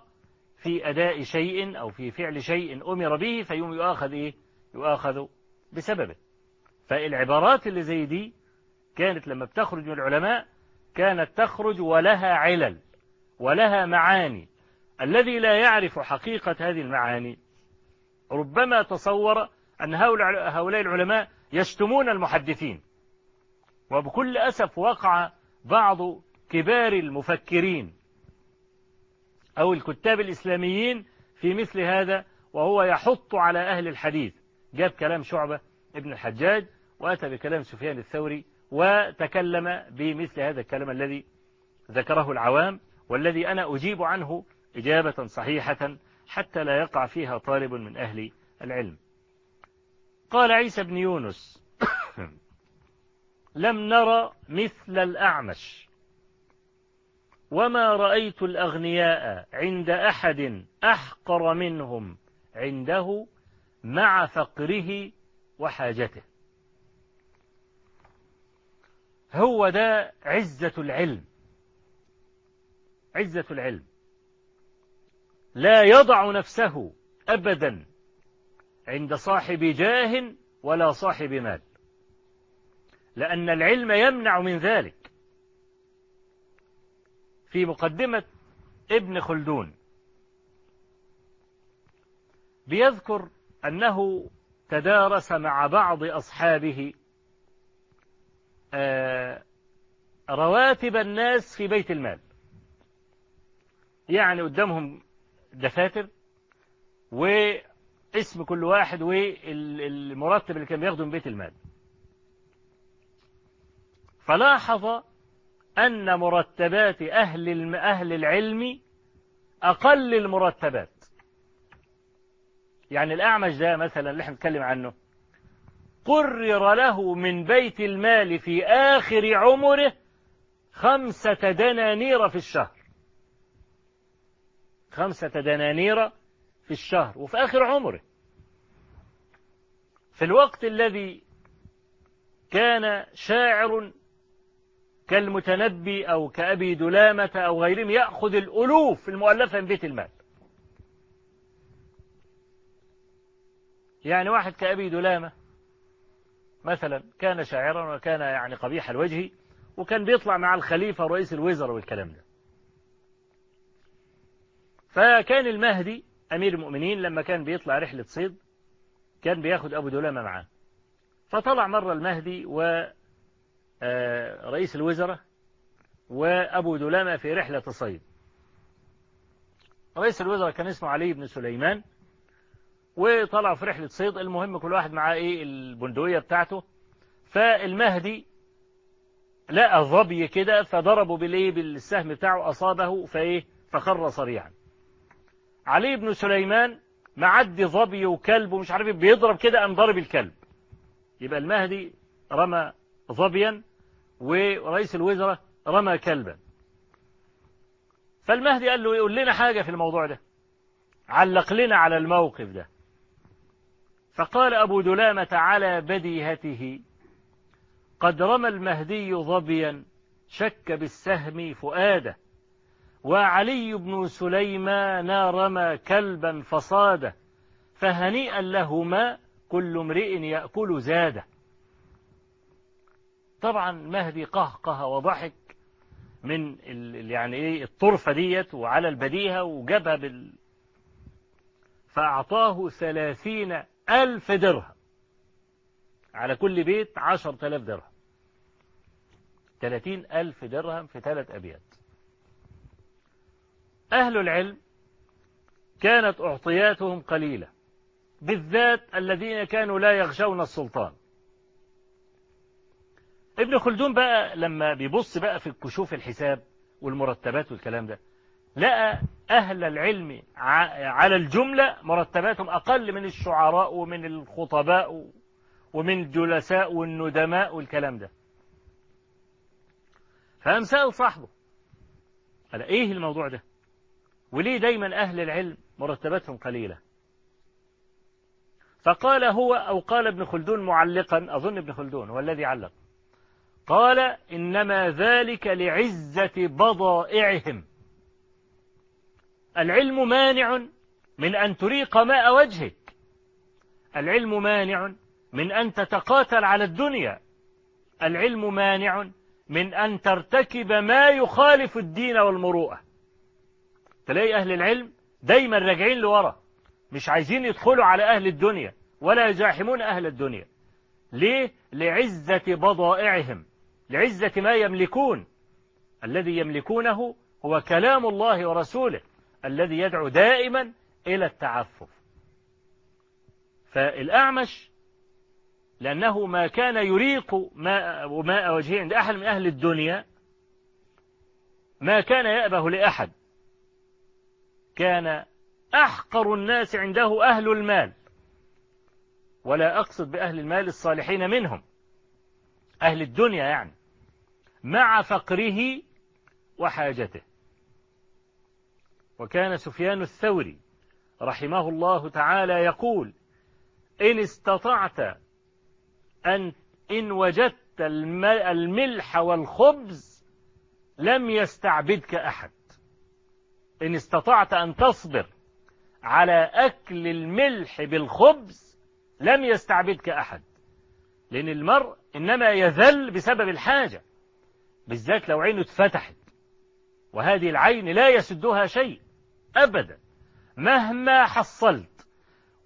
في أداء شيء أو في فعل شيء أمر به فيوم يؤاخذ إيه؟ يؤاخذ بسببه. فالعبارات اللي زي دي كانت لما بتخرج من العلماء كانت تخرج ولها علل ولها معاني. الذي لا يعرف حقيقة هذه المعاني ربما تصور أن هؤلاء العلماء يشتمون المحدثين. وبكل أسف وقع بعض كبار المفكرين أو الكتاب الإسلاميين في مثل هذا وهو يحط على أهل الحديث. جاب كلام شعبة ابن الحجاج وأتى بكلام سفيان الثوري وتكلم بمثل هذا الكلام الذي ذكره العوام والذي أنا أجيب عنه إجابة صحيحة حتى لا يقع فيها طالب من أهل العلم. قال عيسى بن يونس لم نرى مثل الأعمش. وما رأيت الأغنياء عند أحد أحقر منهم عنده مع فقره وحاجته. هو ده عزة العلم عزة العلم. لا يضع نفسه أبدا عند صاحب جاه ولا صاحب مال. لأن العلم يمنع من ذلك. في مقدمة ابن خلدون بيذكر أنه تدارس مع بعض أصحابه رواتب الناس في بيت المال. يعني قدامهم دفاتر واسم كل واحد والمرتب اللي كان بياخده من بيت المال. فلاحظ أن مرتبات أهل أهل العلم أقل المرتبات. يعني الأعمش ده مثلا اللي إحنا نتكلم عنه قرر له من بيت المال في آخر عمره خمسة دنانير في الشهر. خمسة دنانير في الشهر وفي آخر عمره. في الوقت الذي كان شاعر كالمتنبي أو كأبي دلامة أو غيرهم يأخذ الألوف المؤلفة من بيت المال. يعني واحد كأبي دلامة مثلا كان شاعرا وكان يعني قبيح الوجه وكان بيطلع مع الخليفة رئيس الوزراء والكلام ده. فكان المهدي أمير المؤمنين لما كان بيطلع رحلة صيد كان بياخد أبو دلامة معاه. فطلع مرة المهدي ورئيس الوزراء وأبو دلامة في رحلة صيد رئيس الوزراء كان اسمه علي بن سليمان وطلعوا في رحلة صيد. المهم كل واحد معاه إيه؟ البندقية بتاعته. فالمهدي لقى ظبي كده فضربه بالإيه؟ بالسهم بتاعه أصابه فإيه؟ فخر صريعا علي بن سليمان معدي ظبي وكلب ومش عارف بيضرب كده قام ضرب الكلب. يبقى المهدي رمى ظبيا ورئيس الوزراء رمى كلبا. فالمهدي قال له يقول لنا حاجة في الموضوع ده. علق لنا على الموقف ده. فقال أبو دلامة على بديهته قد رمى المهدي ظبيا شك بالسهم فؤاده. وعلي بن سليمان رمى كلبا فصاده فهنيئا لهما كل امرئ يأكل زاده. طبعا مهدي قهقه وضحك من يعني إيه الطرفة ديت وعلى البديهة وجابها بال فأعطاه ثلاثين ألف درهم. على كل بيت عشر تلاف درهم. ثلاثين ألف درهم في ثلاث أبيات. أهل العلم كانت أعطياتهم قليلة بالذات الذين كانوا لا يغشون السلطان. ابن خلدون بقى لما بيبص بقى في كشوف الحساب والمرتبات والكلام ده لقى أهل العلم على الجملة مرتباتهم أقل من الشعراء ومن الخطباء ومن الجلساء والندماء والكلام ده. فقام سأل صاحبه قال إيه الموضوع ده؟ وليه دايما أهل العلم مرتباتهم قليلة. فقال هو أو قال ابن خلدون معلقا أظن ابن خلدون هو الذي علق. قال إنما ذلك لعزة بضائعهم. العلم مانع من أن تريق ماء وجهك. العلم مانع من أن تتقاتل على الدنيا. العلم مانع من أن ترتكب ما يخالف الدين والمروءة. تلاقي أهل العلم دايما راجعين لورا مش عايزين يدخلوا على أهل الدنيا ولا يزاحمون أهل الدنيا. ليه؟ لعزة بضائعهم لعزة ما يملكون. الذي يملكونه هو كلام الله ورسوله الذي يدعو دائما إلى التعفف. فالأعمش لأنه ما كان يريق ماء وماء وجهه عند أحد من أهل الدنيا ما كان يأبه لأحد. كان أحقر الناس عنده أهل المال. ولا أقصد بأهل المال الصالحين منهم أهل الدنيا يعني مع فقره وحاجته. وكان سفيان الثوري رحمه الله تعالى يقول إن استطعت أن إن وجدت الملح والخبز لم يستعبدك أحد. إن استطعت أن تصبر على أكل الملح بالخبز لم يستعبدك أحد. لأن المرء إنما يذل بسبب الحاجة بالذات لو عينه اتفتحت. وهذه العين لا يسدها شيء أبدا مهما حصلت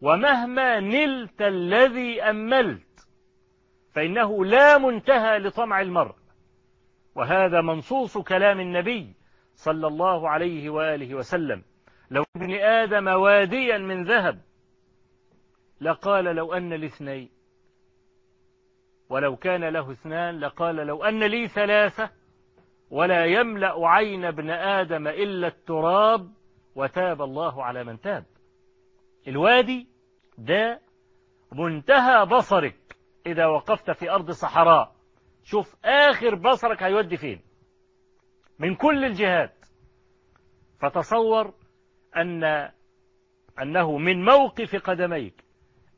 ومهما نلت الذي أملت فإنه لا منتهى لطمع المرء. وهذا منصوص كلام النبي صلى الله عليه وآله وسلم. لو ابن آدم واديا من ذهب لقال لو أن الاثنين ولو كان له اثنان لقال لو أن لي ثلاثة. ولا يملأ عين ابن آدم إلا التراب وتاب الله على من تاب. الوادي ده منتهى بصرك. إذا وقفت في أرض صحراء شوف آخر بصرك هيودي فين؟ من كل الجهات. فتصور أن أنه من موقف قدميك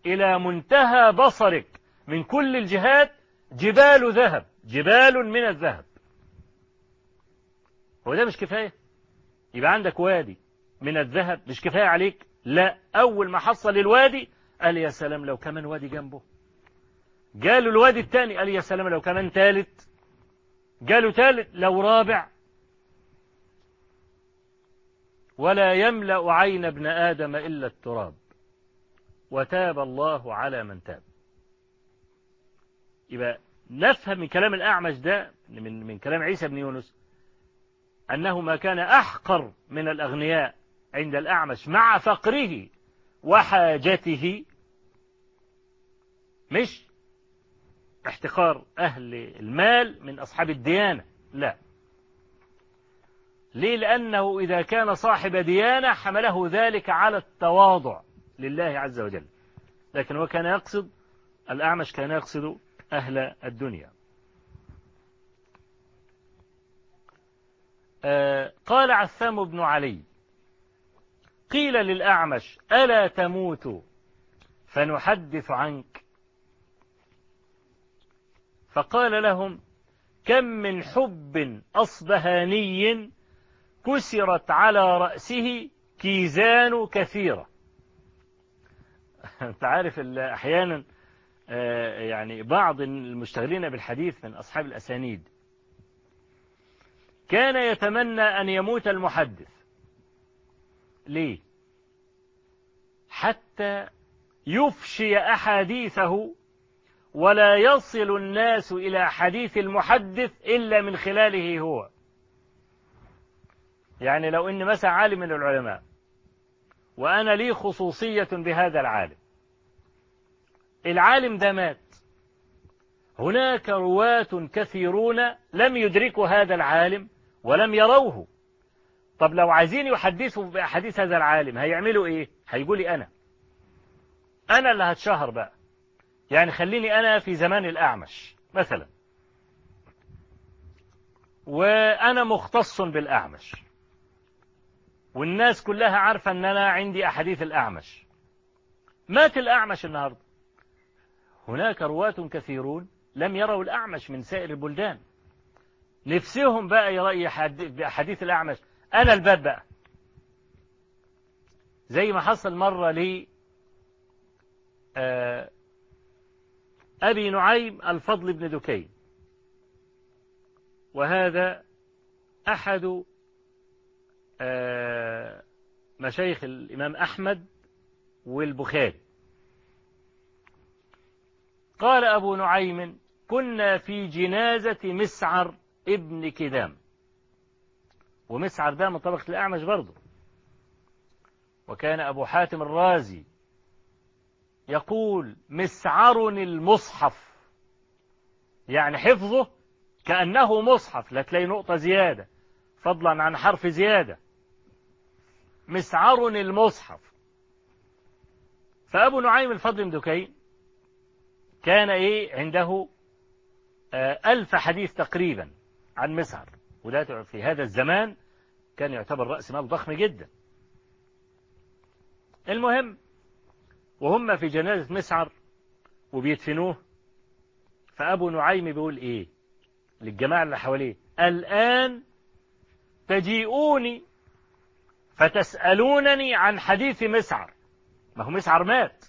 إلى منتهى بصرك من كل الجهات جبال ذهب جبال من الذهب. هو ده مش كفاية؟ يبقى عندك وادي من الذهب مش كفاية عليك؟ لا. أول ما حصل الوادي قال يا سلام لو كمان وادي جنبه. قالوا الوادي الثاني قال يا سلام لو كمان ثالث قالوا ثالث لو رابع ولا يملأ عين ابن آدم إلا التراب. وتاب الله على من تاب. يبقى نفهم من كلام الأعمش ده من, من كلام عيسى بن يونس أنه ما كان أحقر من الأغنياء عند الأعمش مع فقره وحاجته. مش احتقار أهل المال من أصحاب الديانة لا. ليه؟ لأنه إذا كان صاحب ديانة حمله ذلك على التواضع لله عز وجل. لكن هو كان يقصد الأعمش كان يقصد أهل الدنيا. آه قال عثام بن علي قيل للأعمش ألا تموت فنحدث عنك؟ فقال لهم كم من حب أصبهاني كسرت على رأسه كيزان كثيرة. انت عارف أحيانا يعني بعض المشتغلين بالحديث من أصحاب الأسانيد. كان يتمنى أن يموت المحدث. ليه؟ حتى يفشي أحاديثه ولا يصل الناس إلى حديث المحدث إلا من خلاله هو. يعني لو إن مثلا عالم من العلماء وأنا لي خصوصية بهذا العالم. العالم ده مات. هناك رواة كثيرون لم يدركوا هذا العالم ولم يروه. طب لو عايزين يحدثوا بأحاديث هذا العالم هيعملوا إيه؟ هيقولي أنا. أنا اللي هتشهر بقى. يعني خليني أنا في زمان الأعمش مثلا. وأنا مختص بالأعمش. والناس كلها عارفة إن أنا عندي أحاديث الأعمش. مات الأعمش النهاردة. هناك رواة كثيرون لم يروا الأعمش من سائر البلدان. نفسهم بقى يرأي بأحاديث الأعمش. أنا الباب بقى. زي ما حصل مرة لي أبي نعيم الفضل بن دكين. وهذا أحد مشايخ الإمام أحمد والبخاري. قال أبو نعيم كنا في جنازة مسعر ابن كدام. ومسعر ده من طبقة الأعمش برضه. وكان أبو حاتم الرازي يقول مسعر المصحف. يعني حفظه كأنه مصحف لا تلاقي نقطة زيادة. فضلا عن حرف زيادة. مسعر المصحف. فأبو نعيم الفضل بن دكين كان إيه عنده ألف حديث تقريبا عن مسعر. وده في هذا الزمان كان يعتبر رأس مال ضخم جدا. المهم وهم في جنازة مسعر وبيدفنوه. فأبو نعيم بيقول إيه للجماعة اللي حواليه الآن تجيئوني فتسألونني عن حديث مسعر. ما هو مسعر مات.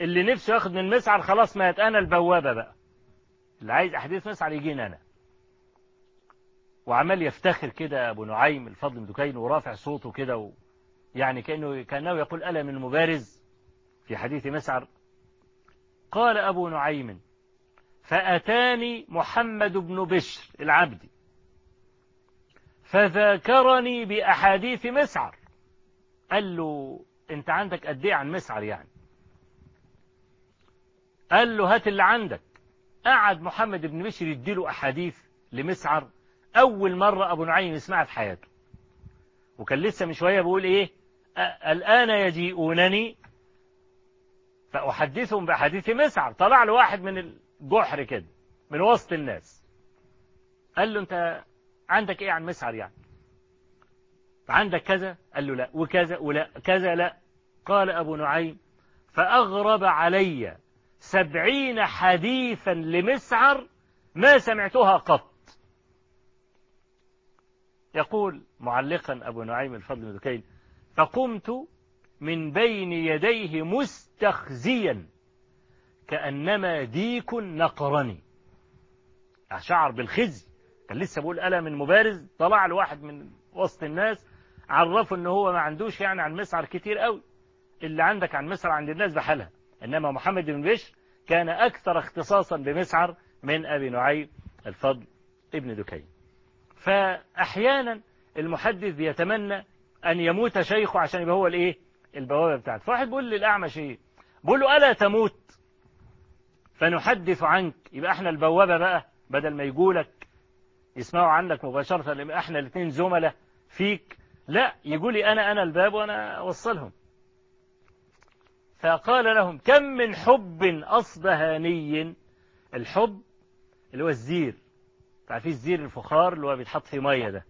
اللي نفسه ياخد من مسعر خلاص مات. أنا البوابة بقى. اللي عايز أحاديث مسعر يجينا أنا. وعمال يفتخر كده أبو نعيم الفضل بن دكين ورافع صوته كده و... يعني كأنه كأنه يقول ألا من مبارز في حديث مسعر؟ قال أبو نعيم فأتاني محمد بن بشر العبدي. فذاكرني بأحاديث مسعر. قال له أنت عندك قد إيه عن مسعر يعني؟ قال له هات اللي عندك. قعد محمد بن بشر يديله أحاديث لمسعر. أول مرة أبو نعيم يسمعها في حياته. وكان لسه من شوية بيقول إيه؟ الآن يجيئونني فأحدثهم بأحاديث مسعر. طلع له واحد من الجحر كده من وسط الناس. قال له أنت عندك إيه عن مسعر يعني؟ عندك كذا؟ قال له لا. وكذا ولا. كذا لا. قال أبو نعيم فأغرب علي سبعين حديثا لمسعر ما سمعتها قط. يقول معلقا أبو نعيم الفضل بن فقمت من بين يديه مستخزيا كأنما ديك نقرني. شعر بالخزي. كان لسه بقول ألا من مبارز طلع له واحد من وسط الناس عرفه إن هو ما عندوش يعني عن مسعر كتير قوي. اللي عندك عن مسعر عند الناس بحالها. إنما محمد بن بشر كان أكثر اختصاصا بمسعر من أبي نعيم الفضل ابن دكين. فاحيانا المحدث بيتمنى أن يموت شيخه عشان يبقى هو الإيه؟ البوابة بتاعته. فواحد بيقول للأعمش إيه؟ بيقول له ألا تموت؟ فنحدث عنك. يبقى إحنا البوابة بقى بدل ما يقولك يسمعوا عنك مباشرة يبقى إحنا الاثنين زملاء فيك. لا يقولي أنا أنا الباب وأنا أوصلهم. فقال لهم كم من حب اصبهاني الحب اللي هو الزير. تعرفين الزير الفخار اللي هو بيتحط في مية ده؟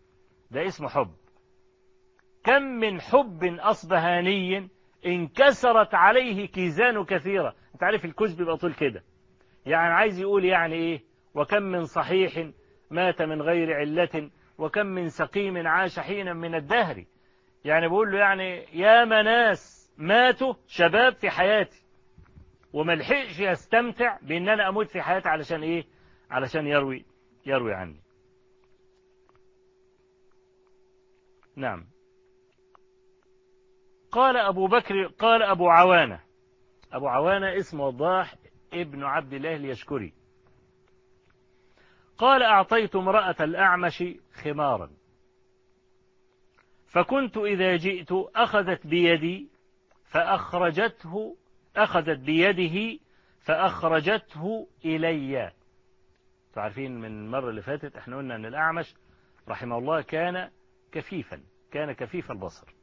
ده اسمه حب. كم من حب أصبهاني انكسرت عليه كيزان كثيرة. انت عارف الكوز بيبقى طول كده. يعني عايز يقول يعني إيه؟ وكم من صحيح مات من غير علة وكم من سقيم عاش حينا من الدهر. يعني بقول له يعني يا مناس ماتوا شباب في حياتي وما لحقش يستمتع بإن أنا أموت في حياتي علشان إيه؟ علشان يروي يروي عني. نعم. قال أبو بكر قال أبو عوانة. أبو عوانة اسمه وضاح ابن عبد الله اليشكري قال أعطيت امرأة الأعمش خمارا. فكنت إذا جئت أخذت بيدي فأخرجته أخذت بيده فأخرجته إلي. عارفين من المرة اللي فاتت إحنا قلنا أن الأعمش رحمه الله كان كفيفا كان كفيف البصر.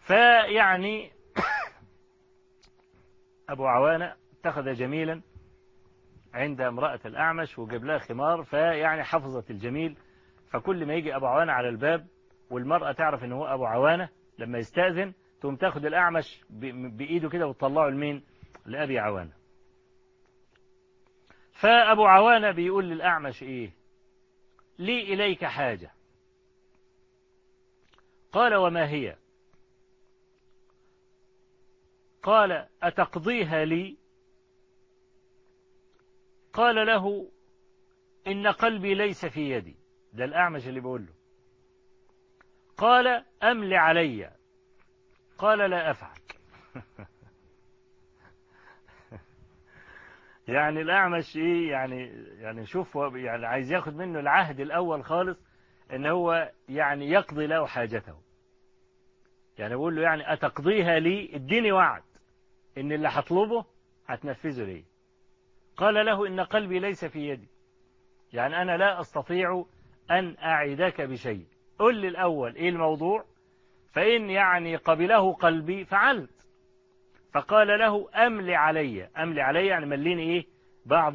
فيعني أبو عوانة اتخذ جميلا عند امرأة الأعمش وجاب لها خمار فيعني حفظت الجميل. فكل ما يجي أبو عوانة على الباب والمرأة تعرف إن هو أبو عوانة لما يستأذن تقوم تاخد الأعمش بإيده كده وتطلعه لمين؟ لأبي عوانة. فأبو عوانة بيقول للأعمش إيه؟ لي إليك حاجة. قال وما هي؟ قال أتقضيها لي؟ قال له إن قلبي ليس في يدي. ده الأعمش اللي بقول له. قال أمل علي. قال لا أفعل. يعني الأعمش إيه؟ يعني يعني شوف يعني عايز ياخد منه العهد الأول خالص إن هو يعني يقضي له حاجته. يعني بقول له يعني أتقضيها لي؟ اديني وعد. إن اللي هطلبه هتنفذه لي قال له إن قلبي ليس في يدي. يعني أنا لا أستطيع أن أعدك بشيء. قل لي الأول إيه الموضوع؟ فإن يعني قبله قلبي فعلت. فقال له أملي علي. أملي علي يعني مليني إيه؟ بعض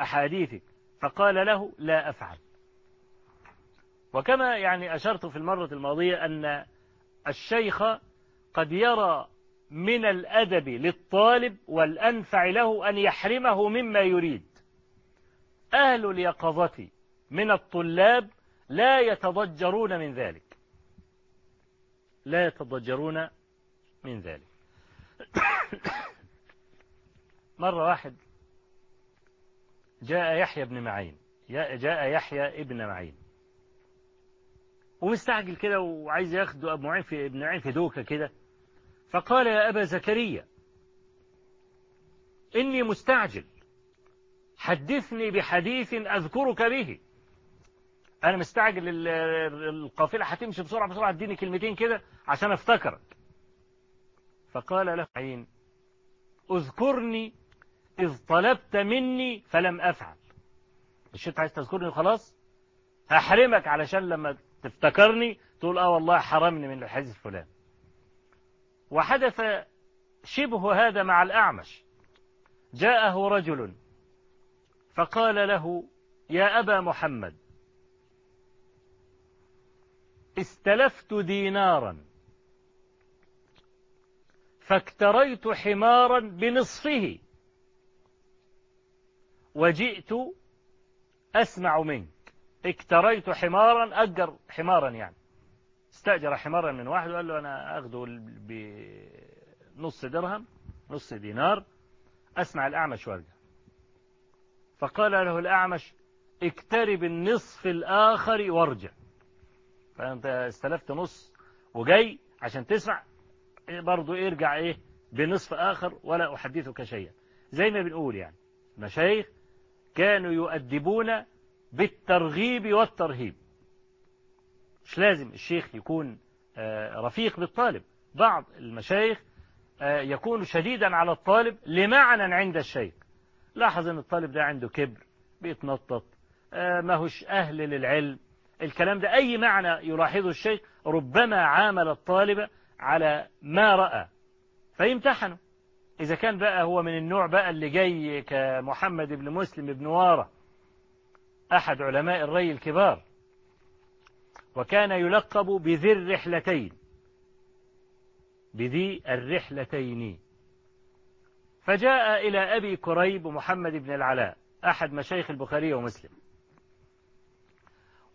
أحاديثك. فقال له لا أفعل. وكما يعني أشرت في المرة الماضية أن الشيخ قد يرى من الأدب للطالب والأنفع له أن يحرمه مما يريد. أهل اليقظة من الطلاب لا يتضجرون من ذلك. لا يتضجرون من ذلك. مرة واحد جاء يحيى بن معين. جاء يحيى ابن معين. ومستعجل كده وعايز ياخده أبو معين في ابن معين في دوكة كده. فقال يا أبا زكريا إني مستعجل. حدثني بحديث أذكرك به. أنا مستعجل القافلة هتمشي بسرعة بسرعة اديني كلمتين كده عشان أفتكرك. فقال له عين اذكرني إذ طلبت مني فلم أفعل. مش أنت عايز تذكرني وخلاص؟ هحرمك علشان لما تفتكرني تقول آه والله حرمني من الحديث فلان وحدث شبه هذا مع الأعمش. جاءه رجل فقال له يا أبا محمد استلفت دينارا فاكتريت حمارا بنصفه وجئت أسمع منك. اكتريت حمارا أجر حمارا يعني. استأجر حمارا من واحد وقال له أنا أخذه بنص درهم نص دينار أسمع الأعمش وأرجع. فقال له الأعمش اقترب النصف الآخر وارجع. فأنت استلفت نص وجاي عشان تسمع برضو ارجع إيه بنصف آخر ولا أحدثك شيئا. زي ما بنقول يعني مشايخ كانوا يؤدبون بالترغيب والترهيب. مش لازم الشيخ يكون رفيق بالطالب. بعض المشايخ يكون شديدا على الطالب لمعنى عند الشيخ. لاحظ إن الطالب ده عنده كبر بيتنطط ما هوش أهل للعلم. الكلام ده أي معنى يلاحظه الشيخ؟ ربما عامل الطالب على ما رأى فيمتحنه. إذا كان بقى هو من النوع بقى اللي جاي كمحمد بن مسلم بن وارة أحد علماء الري الكبار وكان يلقب بذي الرحلتين. بذي الرحلتين. فجاء إلى أبي كريب محمد بن العلاء أحد مشايخ البخاري ومسلم.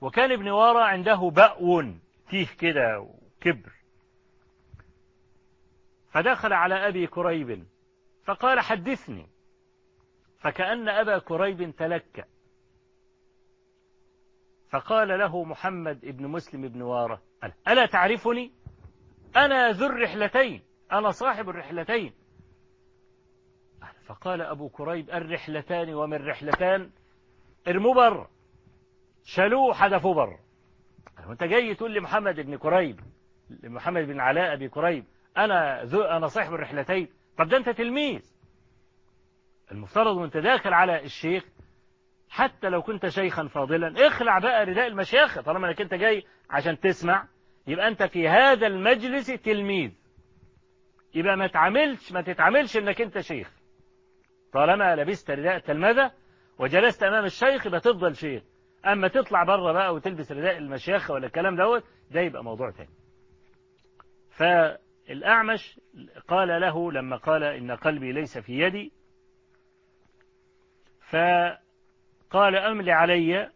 وكان ابن وارة عنده بأو تيه كده وكبر. فدخل على أبي كريب فقال حدثني. فكأن أبا كريب تلكأ. فقال له محمد بن مسلم بن وارة ألا تعرفني؟ أنا ذو الرحلتين أنا صاحب الرحلتين. فقال أبو كريب الرحلتان ومن رحلتان؟ ارموا بر شالوه حدفوا بر وأنت جاي تقول لي محمد بن كريب محمد بن علاء أبي كريب أنا ذو أنا صاحب الرحلتين. طب ده أنت تلميذ. المفترض وانت داخل على الشيخ حتى لو كنت شيخا فاضلا. اخلع بقى رداء المشيخة طالما انك انت جاي عشان تسمع يبقى انت في هذا المجلس تلميذ. يبقى ما تعملش ما تتعاملش انك انت شيخ. طالما لبست رداء التلمذة وجلست أمام الشيخ يبقى تفضل شيخ. أما تطلع بره بقى وتلبس رداء المشيخة ولا الكلام دوت ده يبقى موضوع تاني. فالأعمش قال له لما قال إن قلبي ليس في يدي فقال أملي علي.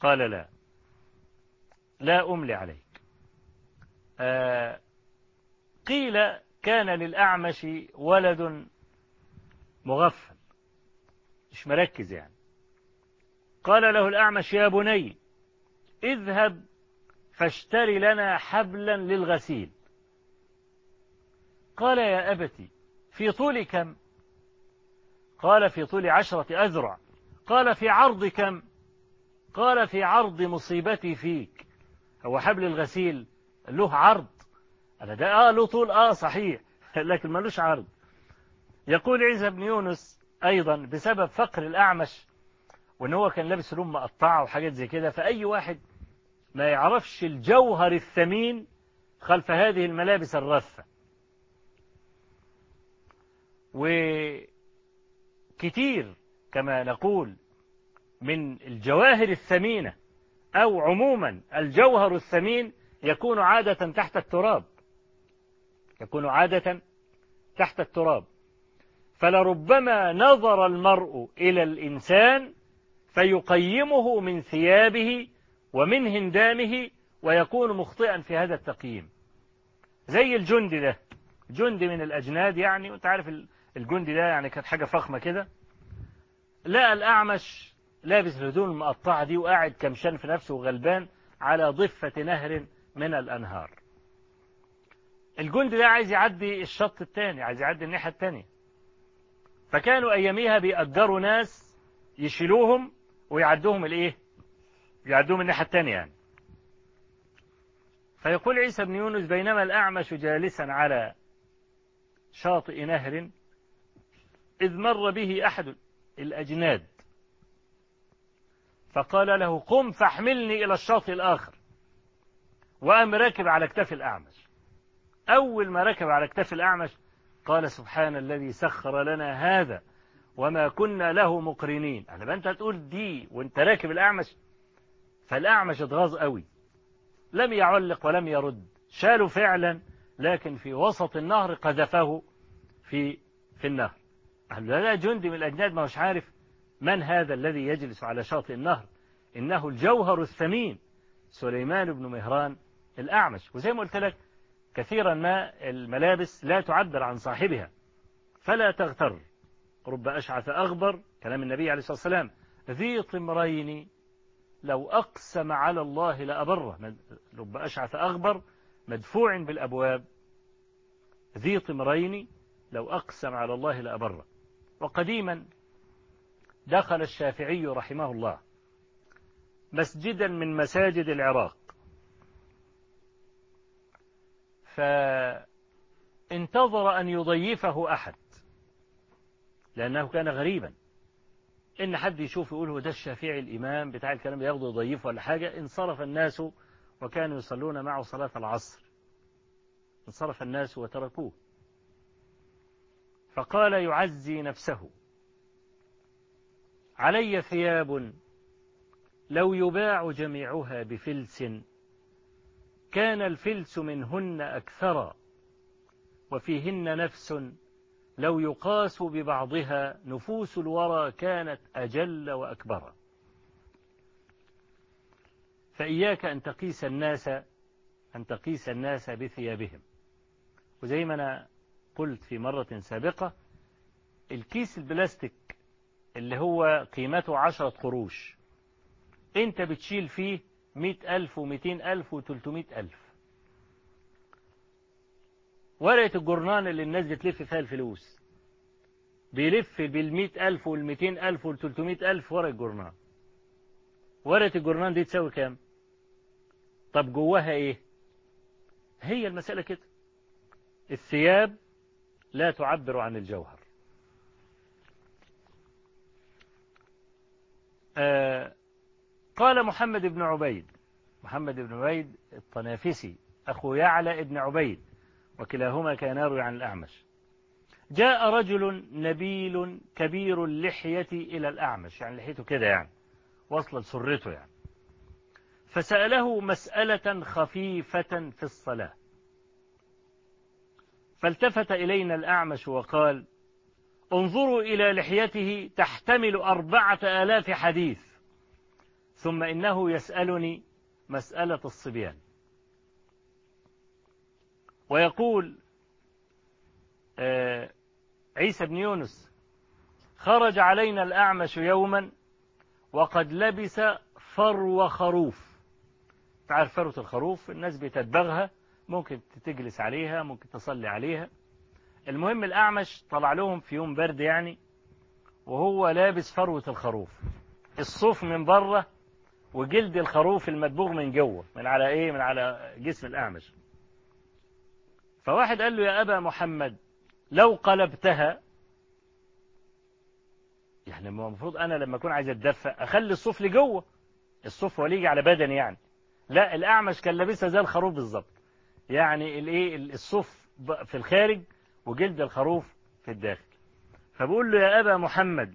قال لا. لا أملي عليك. آه قيل كان للأعمش ولد مغفل. مش مركز يعني. قال له الأعمش يا بني اذهب فاشتري لنا حبلا للغسيل. قال يا أبتي في طول كم؟ قال في طول عشرة أذرع. قال في عرض كم؟ قال في عرض مصيبتي فيك. هو حبل الغسيل له عرض. أنا ده آه له طول آه صحيح. لكن ملوش عرض. يقول عيسى بن يونس أيضا بسبب فقر الأعمش وإن هو كان لابس هدوم مقطعة وحاجات زي كده فأي واحد ما يعرفش الجوهر الثمين خلف هذه الملابس الرثة. وكتير كما نقول من الجواهر الثمينة أو عموما الجوهر الثمين يكون عادة تحت التراب. يكون عادة تحت التراب. فلربما نظر المرء إلى الإنسان فيقيمه من ثيابه ومن هندامه ويكون مخطئا في هذا التقييم. زي الجندي ده. جندي من الأجناد يعني وأنت عارف الجندي ده يعني كانت حاجة فخمة كده. لقى الأعمش لابس الهدوم المقطعة دي وقاعد كمشان في نفسه وغلبان على ضفة نهر من الأنهار. الجندي ده عايز يعدي الشط الثاني عايز يعدي الناحية الثانية فكانوا أياميها بيأجروا ناس يشيلوهم ويعدوهم الإيه؟ يعدوهم الناحية الثانية يعني. فيقول عيسى بن يونس بينما الأعمش جالسا على شاطئ نهر إذ مر به أحد الأجناد. فقال له قم فاحملني إلى الشاطئ الآخر. وقام راكب على اكتاف الأعمش. أول ما ركب على اكتاف الأعمش قال سبحان الذي سخر لنا هذا وما كنا له مقرنين. أنا بقى أنت تقول دي وأنت راكب الأعمش؟ فالأعمش اتغاظ قوي. لم يعلق ولم يرد. شالوا فعلا لكن في وسط النهر قذفه في في النهر. لا جندي من الأجناد ما هوش عارف من هذا الذي يجلس على شاطئ النهر؟ إنه الجوهر الثمين سليمان بن مهران الأعمش. وزي ما قلت لك كثيرا ما الملابس لا تعبر عن صاحبها. فلا تغتر. رب أشعث أغبر كلام النبي عليه الصلاة والسلام ذي طمرين لو أقسم على الله لأبره. رب أشعث أغبر مدفوع بالأبواب ذي طمرين لو أقسم على الله لأبره. وقديما دخل الشافعي رحمه الله مسجدا من مساجد العراق. فانتظر أن يضيفه أحد لأنه كان غريبا. إن حد يشوف يقول هو ده الشافعي الإمام بتاع الكلام ياخده يضيفه ولا حاجة. انصرف الناس وكانوا يصلون معه صلاة العصر. انصرف الناس وتركوه. فقال يعزي نفسه. علي ثياب لو يباع جميعها بفلس كان الفلس منهن أكثر وفيهن نفس لو يقاس ببعضها نفوس الورى كانت أجل وأكبر. فإياك أن تقيس الناس أن تقيس الناس بثيابهم. وزي ما أنا قلت في مرة سابقة الكيس البلاستيك اللي هو قيمته عشرة قروش انت بتشيل فيه مئة ألف ومئتين ألف وتلتمائة ألف. ورقة الجرنان اللي الناس بتلف فيها الفلوس بيلف بالمئة ألف والمئتين ألف والتلتمائة ألف ورقة جرنان ورقة الجرنان دي تساوي كام؟ طب جواها إيه؟ هي المسألة كده. الثياب لا تعبر عن الجوهر. آه قال محمد بن عبيد محمد بن عبيد الطنافسي أخو يعلى بن عبيد وكلاهما كان يروي عن الأعمش. جاء رجل نبيل كبير اللحية إلى الأعمش يعني لحيته كده يعني وصل سرته يعني. فسأله مسألة خفيفة في الصلاة. فالتفت إلينا الأعمش وقال انظروا إلى لحيته تحتمل أربعة آلاف حديث ثم إنه يسألني مسألة الصبيان. ويقول آه، عيسى بن يونس خرج علينا الأعمش يوما وقد لبس فرو خروف. تعرف فروة الخروف؟ الناس بتدبغها. ممكن تجلس عليها ممكن تصلي عليها. المهم الأعمش طلع لهم في يوم برد يعني وهو لابس فروة الخروف. الصوف من بره وجلد الخروف المدبوغ من جوه من على إيه؟ من على جسم الأعمش. فواحد قال له يا أبا محمد لو قلبتها يعني المفروض أنا لما أكون عايز أتدفى أخلي الصوف لجوه الصوف هو يجي على بدني يعني. لا الأعمش كان لابسها زي الخروف بالظبط. يعني الايه الصوف في الخارج وجلد الخروف في الداخل. فبقول له يا أبا محمد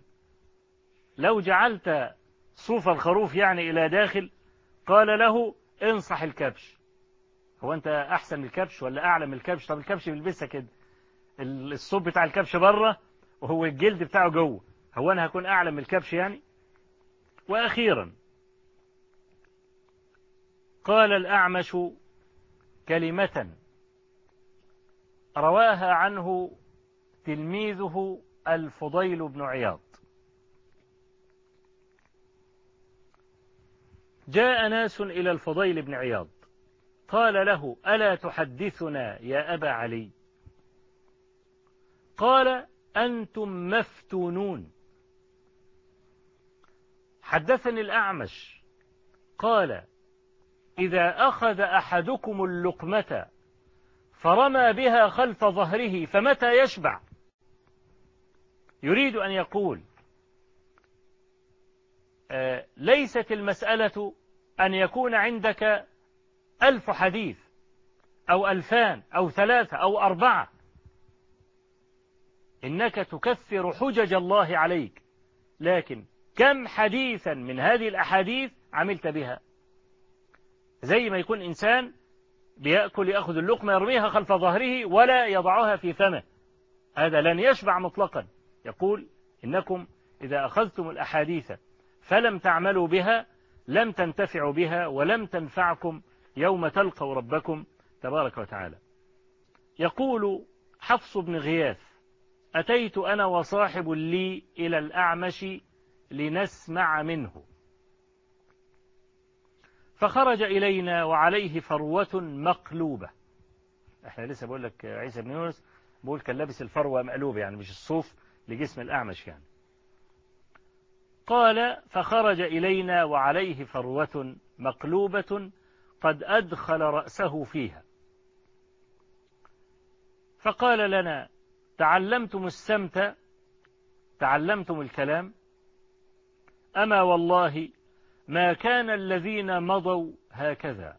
لو جعلت صوف الخروف يعني إلى داخل قال له انصح الكبش. هو أنت أحسن من الكبش ولا أعلى من الكبش؟ طب الكبش بيلبسها كده. الصوف بتاع الكبش بره وهو الجلد بتاعه جوه. هو أنا هكون أعلى من الكبش يعني؟ وأخيرا قال الأعمش كلمة رواها عنه تلميذه الفضيل بن عياض. جاء ناس إلى الفضيل بن عياض قال له ألا تحدثنا يا أبا علي؟ قال أنتم مفتونون. حدثني الأعمش قال إذا أخذ أحدكم اللقمة فرمى بها خلف ظهره فمتى يشبع؟ يريد أن يقول آه، ليست المسألة أن يكون عندك ألف حديث أو ألفان أو ثلاثة أو أربعة. إنك تكثر حجج الله عليك. لكن كم حديثا من هذه الأحاديث عملت بها؟ زي ما يكون إنسان بيأكل يأخذ اللقمة يرميها خلف ظهره ولا يضعها في فمه. هذا لن يشبع مطلقا. يقول إنكم إذا أخذتم الأحاديث فلم تعملوا بها لم تنتفعوا بها ولم تنفعكم يوم تلقوا ربكم تبارك وتعالى. يقول حفص بن غياث أتيت أنا وصاحب لي إلى الأعمش لنسمع منه. فخرج إلينا وعليه فروة مقلوبة. إحنا لسه بقول لك عيسى بن يونس بقول كان لابس الفروة مقلوبة يعني مش الصوف لجسم الأعمش يعني. قال فخرج إلينا وعليه فروة مقلوبة قد أدخل رأسه فيها. فقال لنا تعلمتم السمت تعلمتم الكلام أما والله ما كان الذين مضوا هكذا.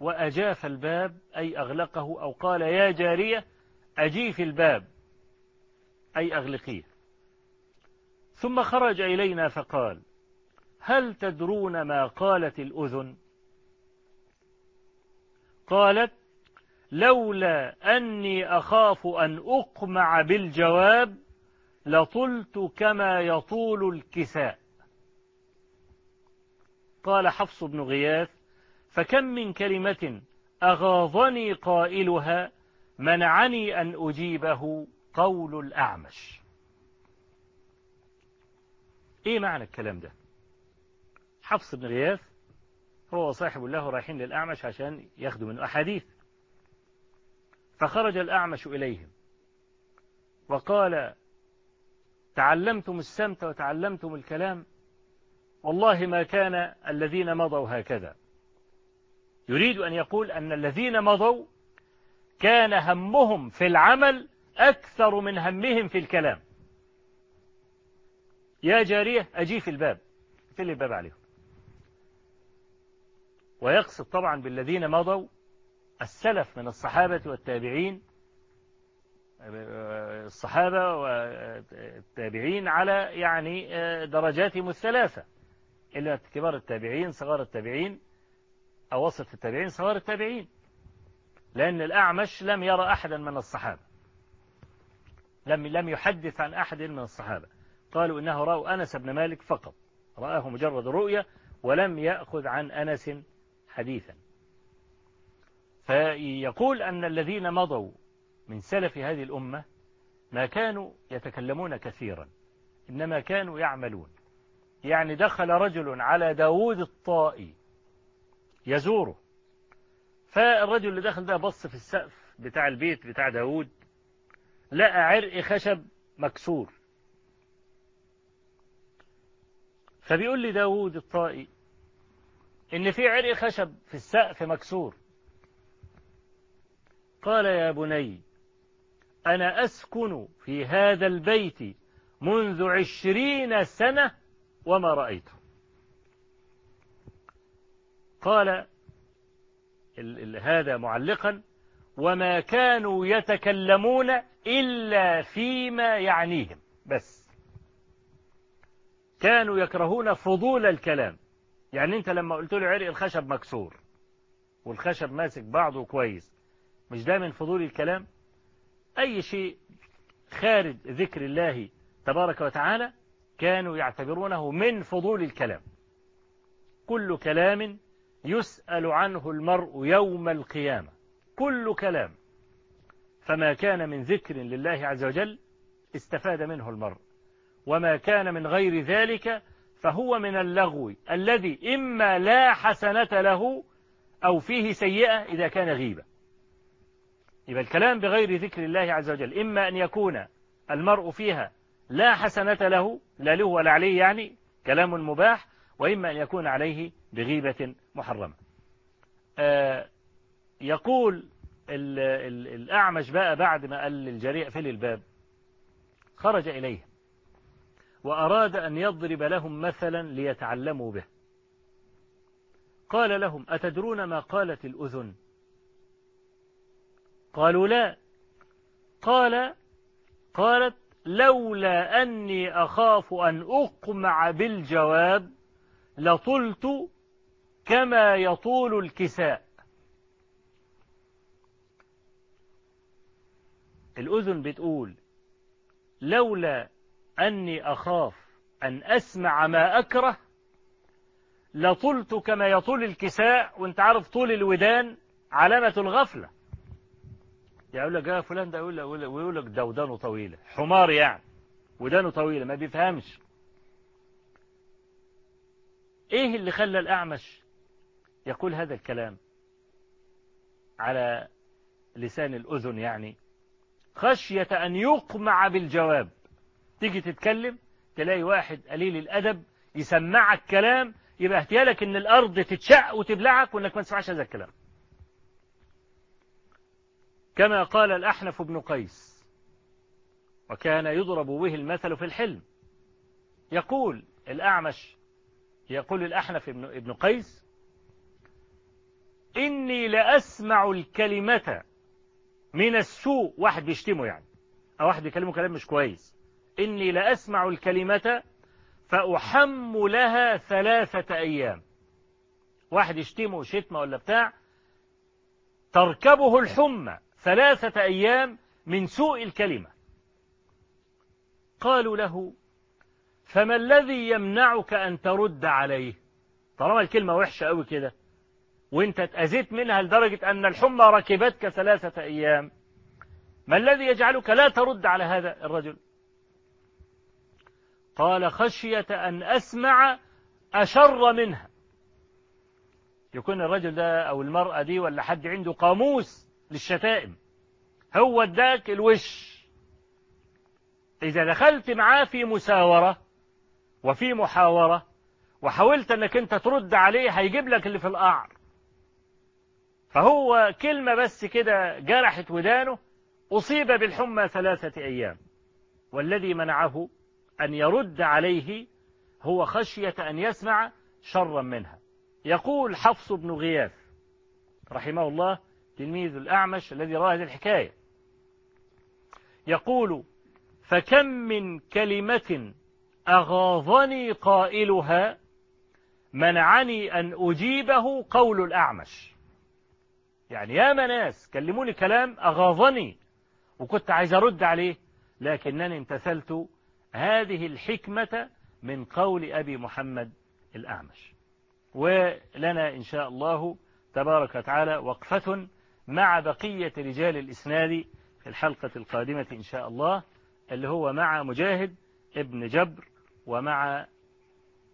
وأجاف الباب أي أغلقه أو قال يا جارية أجيف الباب أي أغلقيه. ثم خرج إلينا فقال هل تدرون ما قالت الأذن؟ قالت لولا أني أخاف أن أقمع بالجواب لطلت كما يطول الكساء. قال حفص بن غياث فكم من كلمة أغاظني قائلها منعني أن أجيبه قول الأعمش. إيه معنى الكلام ده؟ حفص بن غياث هو وصاحب له رايحين للأعمش عشان ياخدوا منه أحاديث. فخرج الأعمش إليهم وقال تعلمتم السمت وتعلمتم الكلام؟ والله ما كان الذين مضوا هكذا. يريد أن يقول أن الذين مضوا كان همهم في العمل أكثر من همهم في الكلام. يا جارية أجي في الباب يقفل الباب عليهم. ويقصد طبعا بالذين مضوا السلف من الصحابة والتابعين الصحابة والتابعين على يعني درجاتهم الثلاثة. إلا كبار التابعين صغار التابعين أو وسط التابعين صغار التابعين. لأن الأعمش لم يرى أحدا من الصحابة. لم لم يحدث عن أحد من الصحابة. قالوا إنه رأوا أنس بن مالك فقط. رآه مجرد رؤية ولم يأخذ عن أنس حديثا. فيقول أن الذين مضوا من سلف هذه الأمة ما كانوا يتكلمون كثيرا إنما كانوا يعملون. يعني دخل رجل على داود الطائي يزوره. فالرجل اللي دخل ده بص في السقف بتاع البيت بتاع داود لقى عرق خشب مكسور. فبيقول لي داود الطائي إن في عرق خشب في السقف مكسور. قال يا بني أنا أسكن في هذا البيت منذ عشرين سنة وما رأيته. قال ال ال هذا معلقا وما كانوا يتكلمون إلا فيما يعنيهم. بس. كانوا يكرهون فضول الكلام. يعني أنت لما قلت له عرق الخشب مكسور والخشب ماسك بعضه كويس مش ده من فضول الكلام؟ أي شيء خارج ذكر الله تبارك وتعالى كانوا يعتبرونه من فضول الكلام. كل كلام يسأل عنه المرء يوم القيامة. كل كلام. فما كان من ذكر لله عز وجل استفاد منه المرء. وما كان من غير ذلك فهو من اللغو الذي إما لا حسنة له أو فيه سيئة إذا كان غيبة. يبقى الكلام بغير ذكر الله عز وجل إما أن يكون المرء فيها لا حسنة له لا له ولا عليه يعني كلام مباح وإما أن يكون عليه بغيبة محرمة. آه يقول ال ال الأعمش بقى بعد ما قال للجريء في الباب خرج إليه وأراد أن يضرب لهم مثلا ليتعلموا به. قال لهم أتدرون ما قالت الأذن؟ قالوا لا. قال قالت لولا أني أخاف أن أقمع بالجواب لطلت كما يطول الكساء. الأذن بتقول لولا أني أخاف أن أسمع ما أكره لطلت كما يطول الكساء وأنت عارف طول الودان علامة الغفلة. يقول لك يا فلان ده يقول لك ويقول لك ده ودانه طويلة حمار يعني ودانه طويلة ما بيفهمش. إيه اللي خلى الأعمش يقول هذا الكلام؟ على لسان الأذن يعني خشية أن يقمع بالجواب. تيجي تتكلم تلاقي واحد قليل الأدب يسمعك كلام يبقى اهتيالك إن الأرض تتشق وتبلعك وإنك ما تسمعش هذا الكلام. كما قال الأحنف بن قيس. وكان يضرب به المثل في الحلم. يقول الأعمش يقول الأحنف بن قيس إني لأسمع الكلمة من السوء. واحد بيشتمه يعني. أو واحد بيكلمه كلام مش كويس. إني لأسمع الكلمة فأحم لها ثلاثة أيام. واحد يشتمه شتمة ولا بتاع تركبه الحمى. ثلاثة أيام من سوء الكلمة. قالوا له فما الذي يمنعك أن ترد عليه؟ طالما الكلمة وحشة أوي كده. وأنت اتأذيت منها لدرجة أن الحمى ركبتك ثلاثة أيام. ما الذي يجعلك لا ترد على هذا الرجل؟ قال خشية أن أسمع أشر منها. يكون الرجل ده أو المرأة دي ولا حد عنده قاموس للشتائم. هو اداك الوش. إذا دخلت معاه في مساورة وفي محاورة وحاولت أنك أنت ترد عليه هيجيب لك اللي في القعر فهو كلمة بس كده جرحت ودانه أصيب بالحمى ثلاثة أيام. والذي منعه أن يرد عليه هو خشية أن يسمع شرا منها. يقول حفص بن غياث رحمه الله تلميذ الأعمش الذي رأى هذه الحكاية. يقول فكم من كلمة أغاظني قائلها منعني أن أجيبه قول الأعمش. يعني يا مناس كلموني كلام أغاظني وكنت عايز أرد عليه لكنني امتثلت هذه الحكمة من قول أبي محمد الأعمش. ولنا إن شاء الله تبارك وتعالى وقفة مع بقية رجال الإسناد في الحلقة القادمة إن شاء الله اللي هو مع مجاهد ابن جبر ومع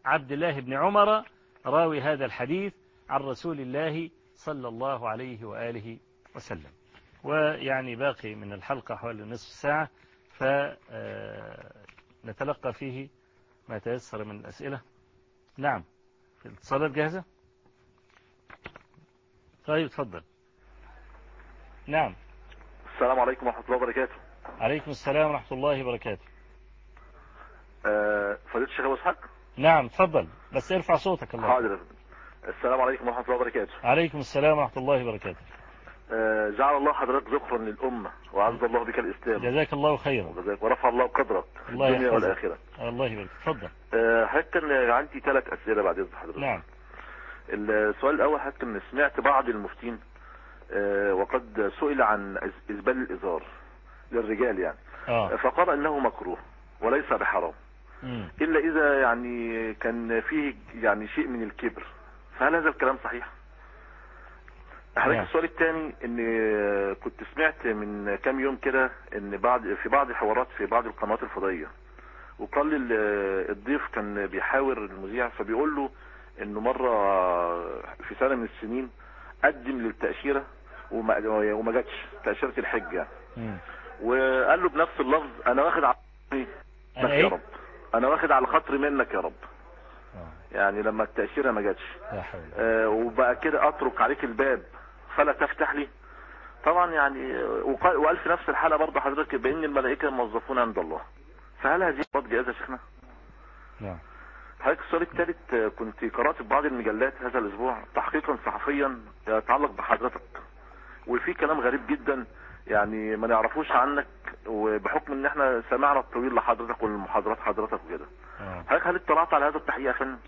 عبد الله بن عمر راوي هذا الحديث عن رسول الله صلى الله عليه وآله وسلم. ويعني باقي من الحلقة حوالي نصف ساعة فنتلقى فيه ما تيسر من الأسئلة. نعم الاتصالات جاهزة؟ طيب تفضل نعم. السلام عليكم ورحمة الله وبركاته. عليكم السلام ورحمة الله وبركاته. آه، فضيلة الشيخ أبو إسحاق؟ نعم تفضل. بس ارفع صوتك الله. حاضر. السلام عليكم ورحمة الله وبركاته. عليكم السلام ورحمة الله وبركاته. آه، جعل الله حضرتك ذخرا للأمة وعز الله بك الإسلام. جزاك الله خيرا. وجزاك ورفع الله قدرك في الله الدنيا. والآخرة. الله يبارك تفضل. آه، حضرتك كان عندي ثلاث أسئلة بعد إذن حضرتك. نعم. السؤال الأول حضرتك سمعت بعض المفتين وقد سئل عن إز- إسبال الإزار للرجال يعني آه فقال إنه مكروه وليس بحرام مم. إلا إذا يعني كان فيه يعني شيء من الكبر فهل هذا الكلام صحيح؟ حضرتك نعم. السؤال الثاني إن كنت سمعت من كام يوم كده إن بعض في بعض الحوارات في بعض القنوات الفضائية وقال الضيف كان بيحاور المذيع فبيقول له إنه مرة في سنة من السنين قدم للتأشيرة وما وما جاتش تأشيرة الحج يعني مم. وقال له بنفس اللفظ أنا واخد على منك إيه؟ يا رب. أنا واخد على خاطري منك يا رب. آه. يعني لما التأشيرة ما جاتش. آه وبقى كده أترك عليك الباب. فلا تفتح لي. طبعا يعني وقال في نفس الحالة برضه حضرتك بإن الملائكة موظفون عند الله. فهل هذه صفات جائزة يا شيخنا؟ نعم حضرتك السؤال الثالث آه، كنت قرأت في بعض المجلات هذا الأسبوع تحقيقا صحفيا يتعلق بحضرتك. وفي كلام غريب جدا يعني ما نعرفوش عنك وبحكم إن إحنا سمعنا الطويل لحضرتك والمحاضرات حضرتك وكده. آه. حضرتك هل اطلعت على هذا التحقيق يا فندم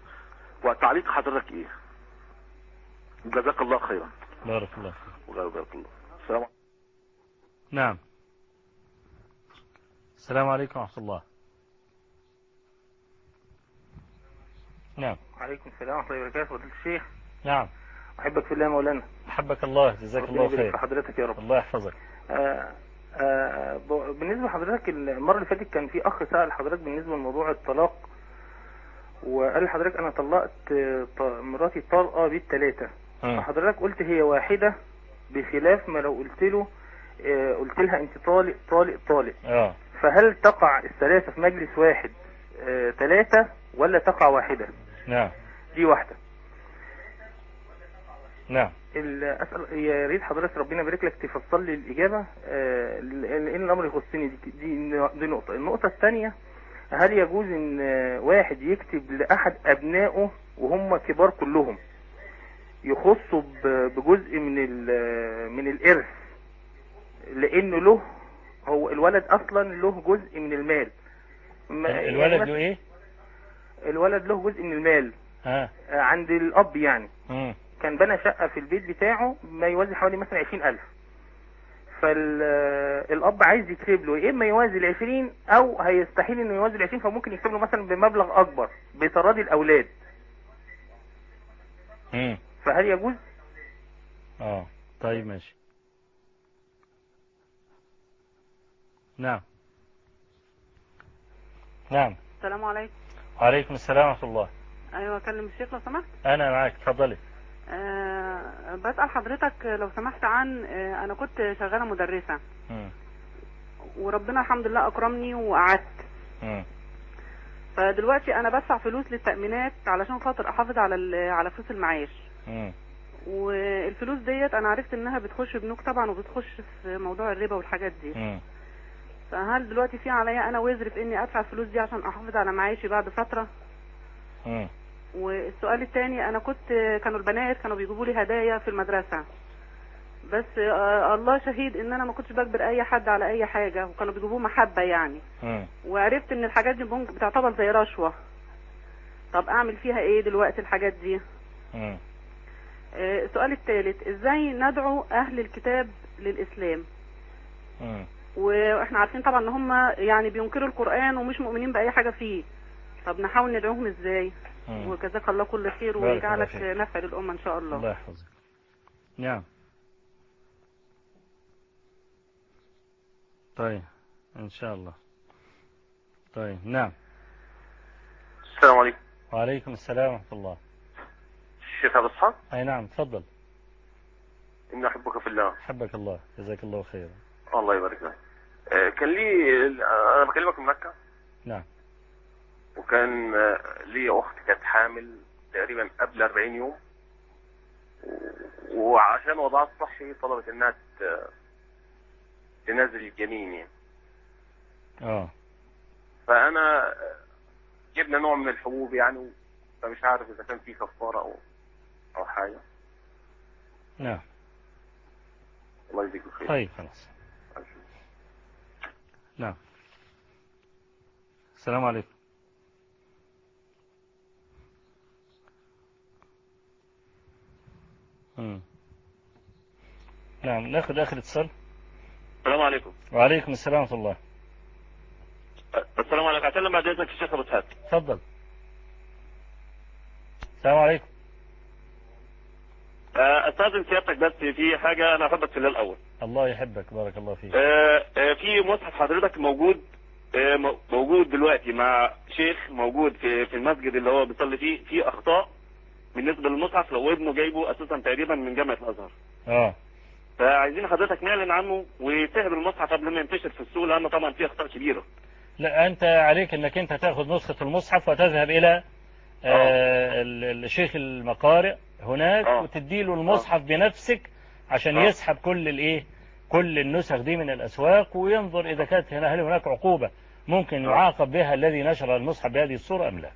وتعليق حضرتك إيه؟ جزاك الله خيرا. بارك الله فيك. وجزاك الله السلام عليكم. نعم. السلام عليكم ورحمة الله. نعم. عليكم السلام ورحمة الله وبركاته فضيلة الشيخ. نعم. أحبك في الله يا مولانا. أحبك الله جزاك الله خير. حضرتك يا رب. الله يحفظك. آه آه بالنسبة لحضرتك المرة اللي فاتت كان في أخ سأل حضرتك بالنسبة لموضوع الطلاق وقال لحضرتك أنا طلقت آه، مراتي طلقة بالثلاثة آه. فحضرتك قلت هي واحدة بخلاف ما لو قلت له آه، قلت لها أنت طالق طالق طالق. آه. فهل تقع الثلاثة في مجلس واحد آه، ثلاثة ولا تقع واحدة؟ نعم. دي واحدة. نعم. ال- اسال يا ريت حضرتك ربنا يبارك لك تفصل لي الإجابة. آه، لأن الأمر يخصني. دي دي, دي نقطة. النقطة الثانية هل يجوز إن آه، واحد يكتب لأحد أبنائه وهم كبار كلهم يخصوا ب- بجزء من من الإرث؟ لأنه له هو الولد أصلا له جزء من المال. ما- يعني الولد له إيه؟ الولد له جزء من المال. ها آه، عند الأب يعني. مم. كان بنى شقة في البيت بتاعه ما يوازي حوالي مثلا عشرين ألف. فالأب عايز يكتب له يا إما يوازي العشرين أو هيستحيل إنه يوازي العشرين فممكن يكتب له مثلا بمبلغ أكبر بتراضي الأولاد. مم. فهل يجوز؟ آه طيب ماشي. نعم. نعم. السلام عليكم. وعليكم السلام ورحمة الله. أيوه أكلم الشيخ لو سمحت. أنا معك تفضلي أه بسأل حضرتك لو سمحت عن أه أنا كنت شغالة مدرسة مم. وربنا الحمد لله أكرمني وقعدت. فدلوقتي أنا بدفع فلوس للتأمينات علشان خاطر أحافظ على على فلوس المعاش مم. والفلوس ديت أنا عرفت إنها بتخش بنوك طبعا وبتخش في موضوع الربا والحاجات دي مم. فهل دلوقتي في عليا أنا وزر في إني أدفع الفلوس دي عشان أحافظ على معاشي بعد فترة. والسؤال الثاني أنا كنت كانوا البنات كانوا بيجيبوا لي هدايا في المدرسة بس آه، الله شهيد إن أنا ما كنتش بجبر أي حد على أي حاجة وكانوا بيجيبوه محبة يعني. وعرفت إن الحاجات دي ممكن بتعتبر زي رشوة طب أعمل فيها إيه دلوقتي الحاجات دي. آه، السؤال الثالث إزاي ندعو أهل الكتاب للإسلام. وإحنا عارفين طبعا إن هم يعني بينكروا القرآن ومش مؤمنين بأي حاجة فيه طب نحاول ندعوهم إزاي. وجزاك الله كل خير ويجعلك. نفع للأمة إن شاء الله. الله يحفظك. نعم. طيب إن شاء الله. طيب نعم. السلام عليكم. وعليكم السلام ورحمة الله. الشيخ أبو إسحاق؟ أي نعم تفضل. إني أحبك في الله. حبك الله. جزاك الله خيرا. الله يبارك لك. آه، كان لي أنا بكلمك من مكة. نعم. وكان لي أخت كانت حامل تقريبا قبل 40 يوم. وعشان وضعها الصحي طلبت إنها ت- تنزل الجنين يعني. آه. فأنا آه، جبنا نوع من الحبوب يعني فمش عارف إذا كان في كفارة أو أو حاجة. نعم. الله يجزيك الخير. طيب خلاص. نعم. السلام عليكم. مم. نعم ناخذ آخر اتصال. السلام عليكم. وعليكم السلام ورحمة الله. السلام عليكم. أتكلم بعد إذنك الشيخ أبو إسحاق. تفضل. السلام عليكم. استاذن سيادتك بس في حاجة أنا أحبك في الأول. الله يحبك. بارك الله فيك. آه، آه، في مصحف حضرتك موجود آه، مو- موجود دلوقتي مع شيخ موجود في في المسجد اللي هو بيصلي فيه في أخطاء؟ بالنسبة للمصحف لو ابنه جايبه أساسا تقريبا من جامعة الأزهر. آه. فعايزين حضرتك نعلن عنه ويسهل المصحف قبل ما ينتشر في السوق لأنه طبعا فيه أخطاء كبيرة. لا أنت عليك أنك أنت تأخذ نسخة المصحف وتذهب إلى آه ال- الشيخ المقارئ هناك آه. وتديله المصحف بنفسك عشان آه. يسحب كل الإيه كل النسخ دي من الأسواق وينظر إذا كانت هنا هل هناك عقوبة ممكن آه. يعاقب بها الذي نشر المصحف بهذه الصورة أم لا.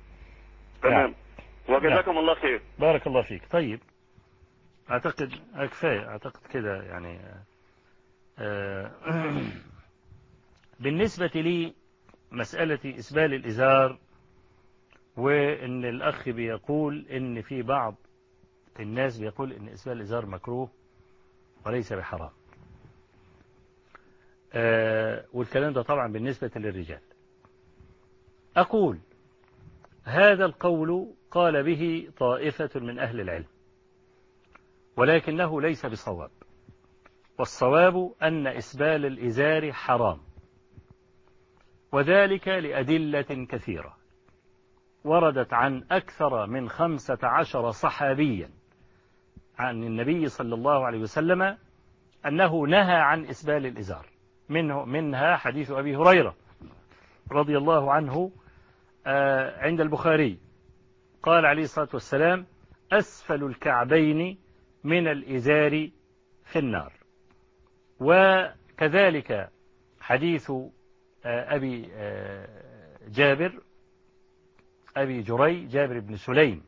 تمام. وجزاكم الله خير. بارك الله فيك. طيب. أعتقد كفاية أعتقد كده يعني آه، بالنسبة لي مسألة إسبال الإزار وإن الأخ بيقول إن في بعض الناس بيقول إن إسبال الإزار مكروه وليس بحرام. آه، والكلام ده طبعا بالنسبة للرجال. أقول هذا القول قال به طائفة من أهل العلم ولكنه ليس بصواب والصواب أن إسبال الإزار حرام وذلك لأدلة كثيرة وردت عن أكثر من خمسة عشر صحابيا عن النبي صلى الله عليه وسلم أنه نهى عن إسبال الإزار. منه منها حديث أبي هريرة رضي الله عنه آه، عند البخاري. قال عليه الصلاة والسلام أسفل الكعبين من الإزار في النار وكذلك حديث آه، أبي آه، جابر أبي جري جابر بن سليم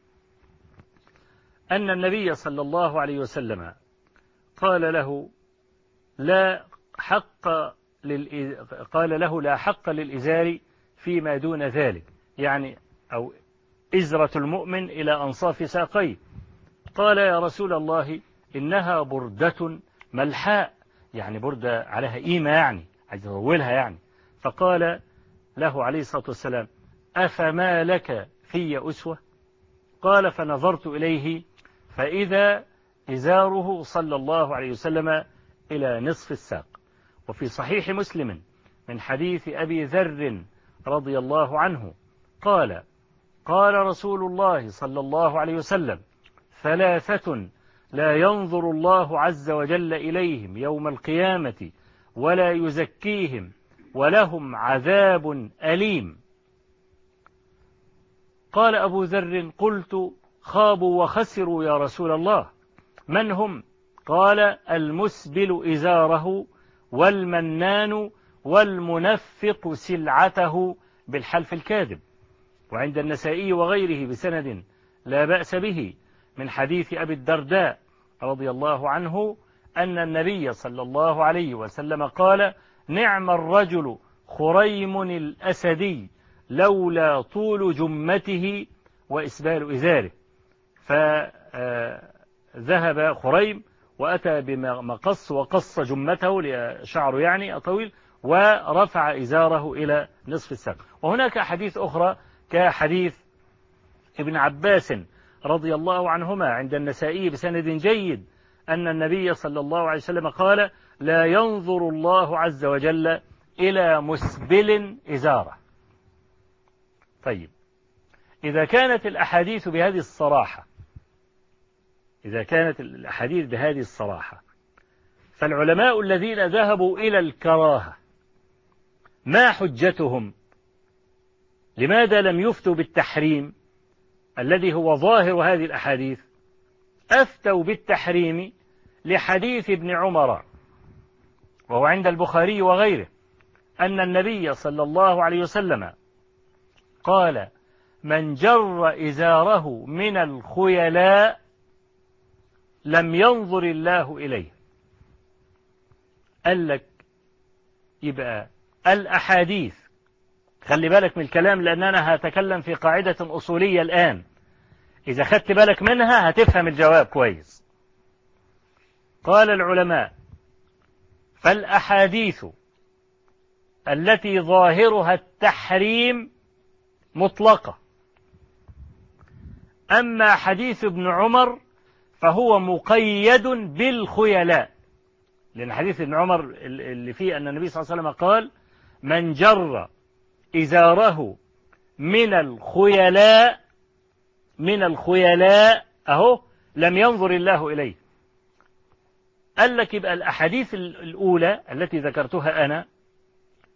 أن النبي صلى الله عليه وسلم قال له لا حق. قال له لا حق للإزار فيما دون ذلك يعني أو إزرة المؤمن إلى أنصاف ساقيه. قال يا رسول الله إنها بردة ملحاء يعني بردة عليها قيمة يعني عايز يطولها يعني. فقال له عليه الصلاة والسلام أفما لك في أسوة؟ قال فنظرت إليه فإذا إزاره صلى الله عليه وسلم إلى نصف الساق. وفي صحيح مسلم من حديث أبي ذر رضي الله عنه قال قال رسول الله صلى الله عليه وسلم ثلاثة لا ينظر الله عز وجل إليهم يوم القيامة ولا يزكيهم ولهم عذاب أليم. قال أبو ذر قلت خابوا وخسروا يا رسول الله. من هم؟ قال المسبل إزاره والمنان والمنفق سلعته بالحلف الكاذب. وعند النسائي وغيره بسند لا بأس به من حديث أبي الدرداء رضي الله عنه أن النبي صلى الله عليه وسلم قال نعم الرجل خريم الأسدي لولا طول جمته وإسبال إزاره فذهب خريم وأتى بمقص وقص جمته شعره يعني طويل ورفع إزاره إلى نصف الساق وهناك حديث أخرى كحديث ابن عباس رضي الله عنهما عند النسائي بسند جيد أن النبي صلى الله عليه وسلم قال لا ينظر الله عز وجل إلى مسبل إزارة. طيب. إذا كانت الأحاديث بهذه الصراحة إذا كانت الأحاديث بهذه الصراحة فالعلماء الذين ذهبوا إلى الكراهة ما حجتهم؟ لماذا لم يفتوا بالتحريم الذي هو ظاهر هذه الأحاديث؟ أفتوا بالتحريم لحديث ابن عمر وهو عند البخاري وغيره أن النبي صلى الله عليه وسلم قال من جر إزاره من الخيلاء لم ينظر الله إليه قال لك يبقى الأحاديث خلي بالك من الكلام لأن أنا هتكلم في قاعدة أصولية الآن. إذا خدت بالك منها هتفهم الجواب كويس. قال العلماء فالأحاديث التي ظاهرها التحريم مطلقة. أما حديث ابن عمر فهو مقيد بالخيلاء. لأن حديث ابن عمر اللي فيه أن النبي صلى الله عليه وسلم قال من جر إزاره من الخيلاء من الخيلاء أهو لم ينظر الله إليه. قال لك يبقى الأحاديث الأولى التي ذكرتها أنا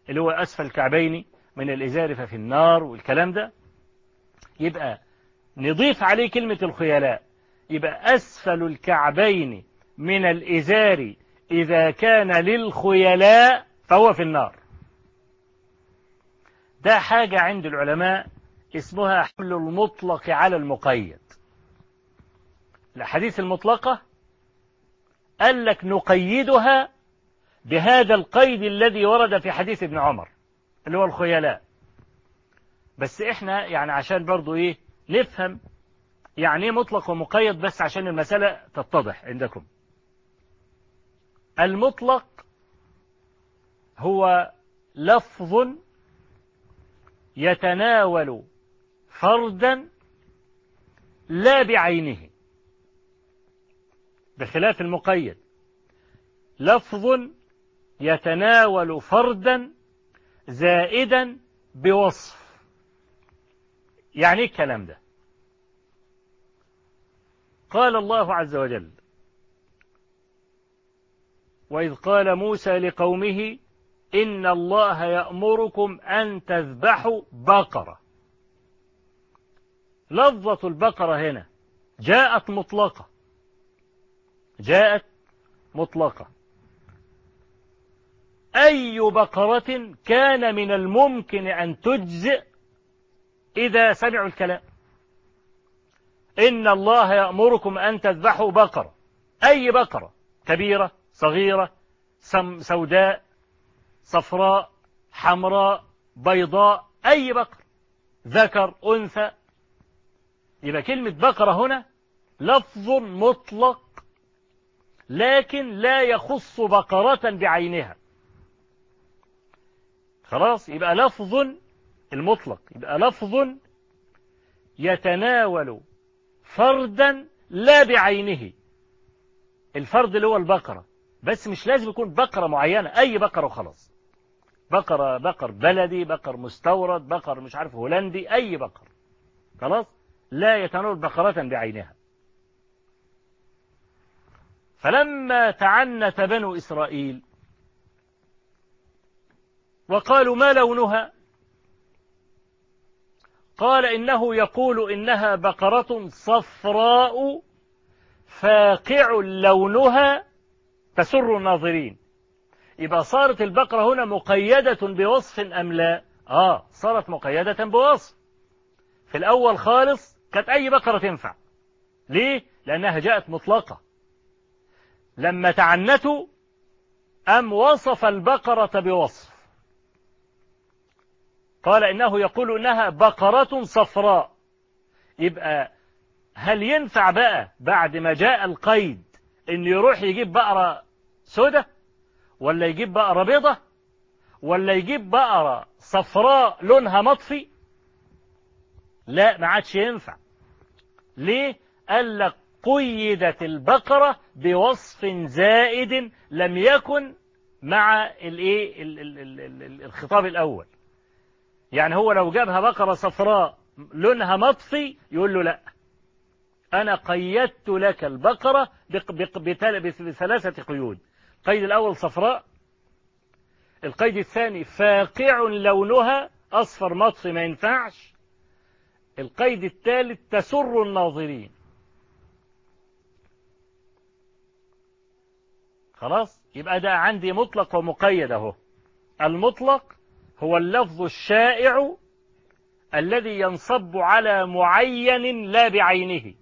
اللي هو أسفل الكعبين من الإزار ففي النار والكلام ده يبقى نضيف عليه كلمة الخيلاء. يبقى أسفل الكعبين من الإزار إذا كان للخيلاء فهو في النار. ده حاجة عند العلماء اسمها حمل المطلق على المقيد. الأحاديث المطلقة قال لك نقيدها بهذا القيد الذي ورد في حديث ابن عمر اللي هو الخيلاء. بس إحنا يعني عشان برضو إيه نفهم يعني إيه مطلق ومقيد بس عشان المسألة تتضح عندكم. المطلق هو لفظ يتناول فردا لا بعينه. بخلاف المقيد. لفظ يتناول فردا زائدا بوصف. يعني إيه الكلام ده؟ قال الله عز وجل وإذ قال موسى لقومه إن الله يأمركم أن تذبحوا بقرة. لفظة البقرة هنا جاءت مطلقة. جاءت مطلقة. أي بقرة كان من الممكن أن تجزئ إذا سمعوا الكلام؟ إن الله يأمركم أن تذبحوا بقرة. أي بقرة؟ كبيرة صغيرة سوداء صفراء حمراء بيضاء أي بقر ذكر أنثى. يبقى كلمة بقرة هنا لفظ مطلق لكن لا يخص بقرة بعينها. خلاص يبقى لفظ المطلق يبقى لفظ يتناول فردا لا بعينه. الفرد اللي هو البقرة بس مش لازم يكون بقرة معينة أي بقرة وخلاص. بقرة بقر بلدي بقر مستورد بقر مش عارف هولندي أي بقر. خلاص؟ لا يتناول بقرة بعينها. فلما تعنت بنو إسرائيل وقالوا ما لونها؟ قال إنه يقول إنها بقرة صفراء فاقع لونها تسر الناظرين. يبقى صارت البقرة هنا مقيدة بوصف أم لا؟ آه صارت مقيدة بوصف. في الأول خالص كانت أي بقرة تنفع. ليه؟ لأنها جاءت مطلقة. لما تعنتوا أم وصف البقرة بوصف. قال إنه يقول إنها بقرة صفراء. يبقى هل ينفع بقى بعد ما جاء القيد إن يروح يجيب بقرة سودة؟ ولا يجيب بقرة بيضة ولا يجيب بقرة صفراء لونها مطفي؟ لا ما عادش ينفع. ليه؟ قال لك قيدت البقرة بوصف زائد لم يكن مع الإيه؟ ال- ال- ال- ال- ال- الخطاب الأول. يعني هو لو جابها بقرة صفراء لونها مطفي يقول له لا. أنا قيدت لك البقرة بثلاثة قيود. القيد الأول صفراء القيد الثاني فاقع لونها أصفر مطفي ما ينفعش القيد الثالث تسر الناظرين. خلاص؟ يبقى ده عندي مطلق ومقيد أهو. المطلق هو اللفظ الشائع الذي ينصب على معين لا بعينه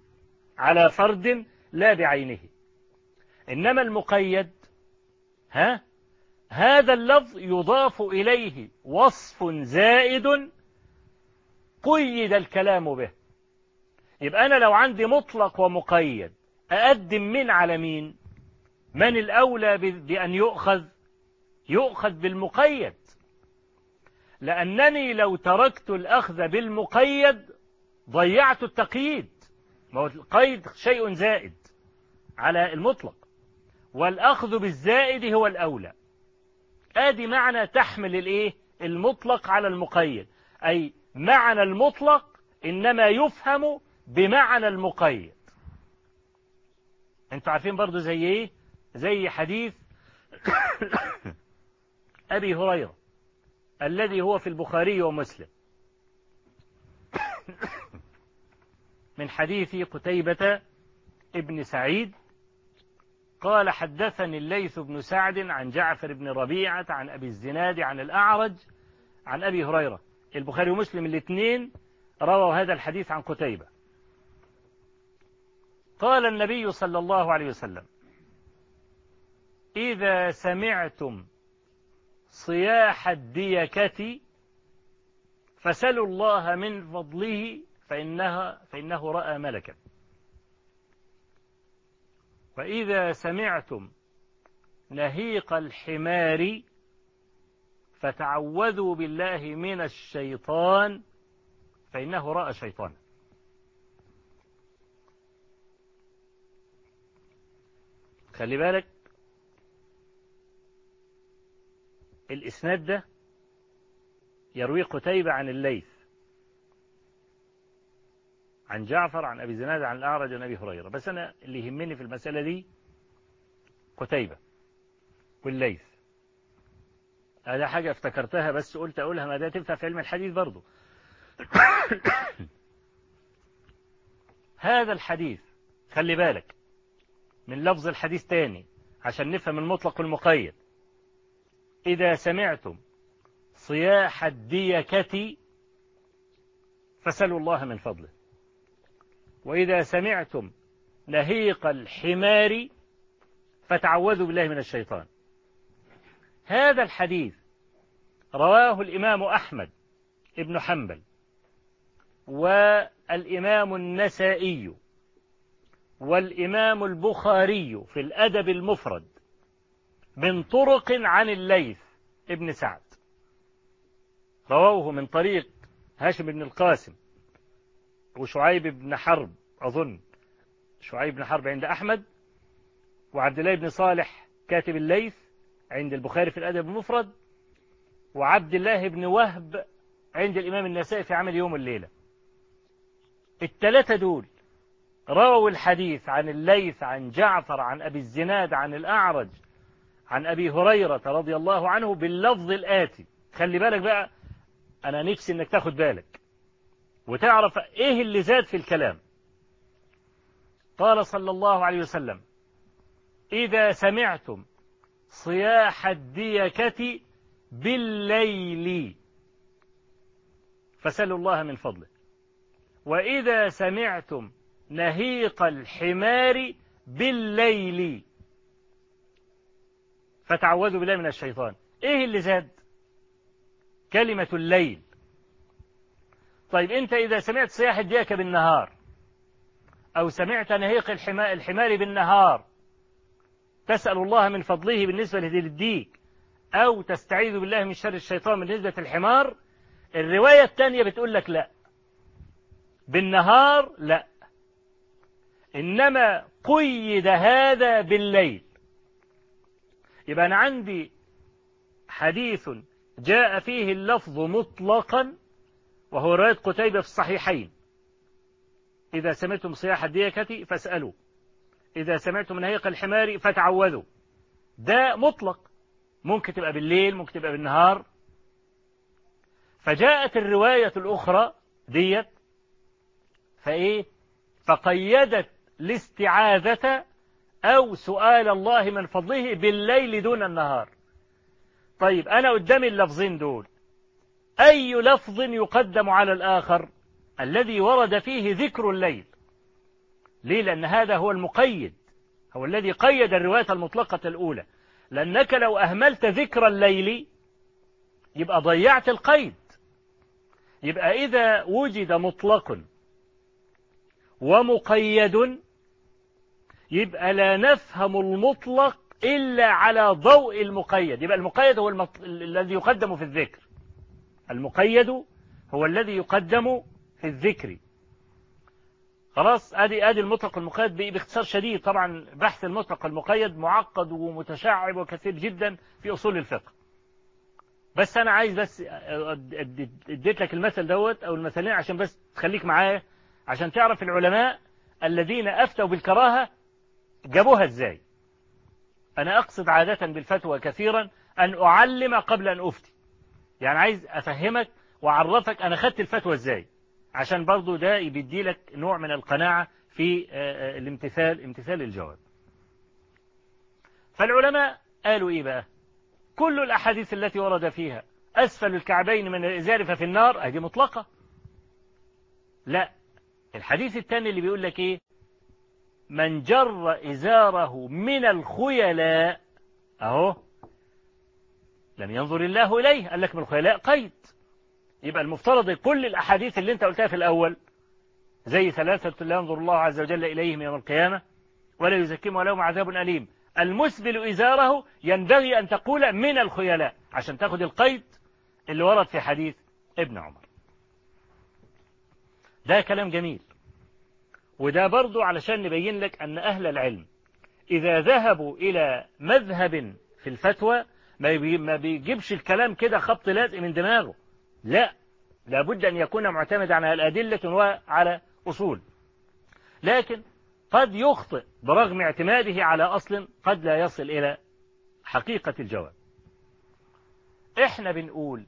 على فرد لا بعينه. إنما المقيد ها? هذا اللفظ يضاف إليه وصف زائد قيد الكلام به. يبقى أنا لو عندي مطلق ومقيد أقدم من على مين؟ من الأولى بأن يؤخذ؟ يؤخذ بالمقيد. لأنني لو تركت الأخذ بالمقيد ضيعت التقييد. ما هو القيد شيء زائد على المطلق. والأخذ بالزائد هو الأولى. آدي معنى تحمل الإيه؟ المطلق على المقيد. أي معنى المطلق إنما يفهم بمعنى المقيد. أنتوا عارفين برضو زي إيه؟ زي حديث أبي هريرة الذي هو في البخاري ومسلم. من حديث قتيبة ابن سعيد قال حدثني الليث بن سعد عن جعفر بن ربيعة عن أبي الزناد عن الأعرج عن أبي هريرة. البخاري ومسلم الاثنين رووا هذا الحديث عن قتيبة. قال النبي صلى الله عليه وسلم إذا سمعتم صياح الديكة فسلوا الله من فضله فإنها فإنه رأى ملكا. وإذا سمعتم نهيق الحمار فتعوذوا بالله من الشيطان فإنه رأى شيطانا. خلي بالك الإسناد ده يروي قتيبة عن الليث. عن جعفر عن أبي زناد عن الأعرج عن أبي هريرة. بس أنا اللي يهمني في المسألة دي قتيبة والليث. هذا حاجة افتكرتها بس قلت أقولها ما ده تنفع في علم الحديث برضو. هذا الحديث خلي بالك من لفظ الحديث تاني عشان نفهم المطلق والمقيد. إذا سمعتم صياح الديكة فسلوا الله من فضله. وإذا سمعتم نهيق الحمار فتعوذوا بالله من الشيطان. هذا الحديث رواه الإمام أحمد ابن حنبل والإمام النسائي والإمام البخاري في الأدب المفرد من طرق عن الليث ابن سعد. رووه من طريق هاشم بن القاسم وشعيب بن حرب أظن شعيب بن حرب عند أحمد وعبد الله بن صالح كاتب الليث عند البخاري في الأدب المفرد وعبد الله بن وهب عند الإمام النسائي في عمل يوم الليلة. الثلاثة دول رووا الحديث عن الليث عن جعفر عن أبي الزناد عن الأعرج عن أبي هريرة رضي الله عنه باللفظ الآتي. خلي بالك بقى أنا نفسي إنك تاخد بالك. وتعرف إيه اللي زاد في الكلام. قال صلى الله عليه وسلم إذا سمعتم صياح الديكة بالليل فسلوا الله من فضله. وإذا سمعتم نهيق الحمار بالليل فتعوذوا بالله من الشيطان. إيه اللي زاد؟ كلمة الليل. طيب أنت إذا سمعت صياح الديكة بالنهار أو سمعت نهيق الحمار, بالنهار. تسأل الله من فضله بالنسبة للديك. أو تستعيذ بالله من شر الشيطان بالنسبة للحمار الرواية الثانية بتقول لك لا. بالنهار لا. إنما قيد هذا بالليل. يبقى أنا عندي حديث جاء فيه اللفظ مطلقا وهو رواية قتيبة في الصحيحين. إذا سمعتم صياح الديكة فاسألوا. إذا سمعتم نهيق الحمار فتعوذوا ده مطلق. ممكن تبقى بالليل ممكن تبقى بالنهار. فجاءت الرواية الأخرى ديت فإيه؟ فقيدت الاستعاذة أو سؤال الله من فضله بالليل دون النهار. طيب أنا قدامي اللفظين دول. أي لفظ يقدم على الآخر؟ الذي ورد فيه ذكر الليل. ليه؟ لأن هذا هو المقيد. هو الذي قيد الرواية المطلقة الأولى. لأنك لو أهملت ذكر الليل يبقى ضيعت القيد. يبقى إذا وجد مطلق ومقيد يبقى لا نفهم المطلق إلا على ضوء المقيد. يبقى المقيد هو المط... الذي يقدم في الذكر. المقيد هو الذي يقدم الذكر. خلاص ادي آدي المطلق المقيد باختصار شديد. طبعا بحث المطلق المقيد معقد ومتشعب وكثير جدا في أصول الفقه. بس أنا عايز بس أديت لك المثل دوت أو المثلين عشان بس تخليك معايا عشان تعرف العلماء الذين أفتوا بالكراهة جابوها إزاي. أنا أقصد عادة بالفتوى كثيرا أن أعلم قبل أن أفتي. يعني عايز أفهمك وأعرفك أنا خدت الفتوى إزاي. عشان برضو ده بيدي لك نوع من القناعة في الامتثال امتثال الجواب. فالعلماء قالوا إيه بقى؟ كل الأحاديث التي ورد فيها أسفل الكعبين من الإزار ففي النار هذه مطلقة. لا الحديث الثاني اللي بيقول لك إيه؟ من جر إزاره من الخيلاء أهو لم ينظر الله إليه قال لك من الخيلاء قيد. يبقى المفترض كل الأحاديث اللي انت قلتها في الأول زي ثلاثة لا ينظر الله عز وجل إليهم يوم القيامة ولا يزكيهم ولهم عذاب أليم. المسبل إزاره ينبغي أن تقول من الخيلاء عشان تاخد القيد اللي ورد في حديث ابن عمر. ده كلام جميل. وده برضو علشان نبين لك أن أهل العلم إذا ذهبوا إلى مذهب في الفتوى ما بيجيبش الكلام كده خبط لازق من دماغه. لا لابد أن يكون معتمدا على الأدلة وعلى أصول. لكن قد يخطئ برغم اعتماده على أصل قد لا يصل إلى حقيقة الجواب. إحنا بنقول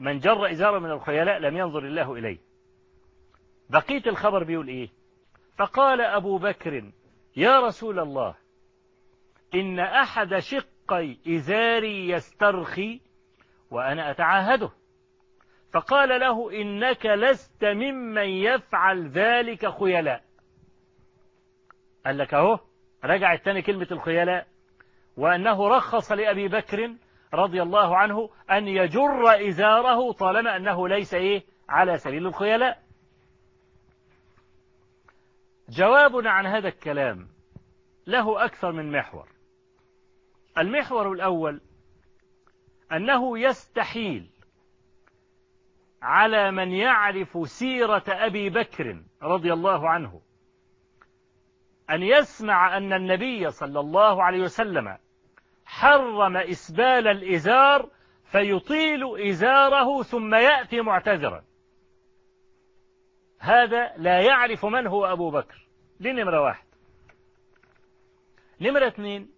من جر إزارة من الخيلاء لم ينظر الله إليه. بقية الخبر بيقول إيه؟ فقال أبو بكر يا رسول الله إن أحد شقي إزاري يسترخي وأنا أتعاهده. فقال له إنك لست ممن يفعل ذلك خيلاء. قال لك أهو رجع الثاني كلمة الخيلاء. وأنه رخص لأبي بكر رضي الله عنه أن يجر إزاره طالما أنه ليس إيه؟ على سبيل الخيلاء. جوابنا عن هذا الكلام له أكثر من محور. المحور الأول أنه يستحيل على من يعرف سيرة أبي بكر رضي الله عنه أن يسمع أن النبي صلى الله عليه وسلم حرم إسبال الإزار فيطيل إزاره ثم يأتي معتذرا. هذا لا يعرف من هو أبو بكر. دي نمرة واحد نمرة اثنين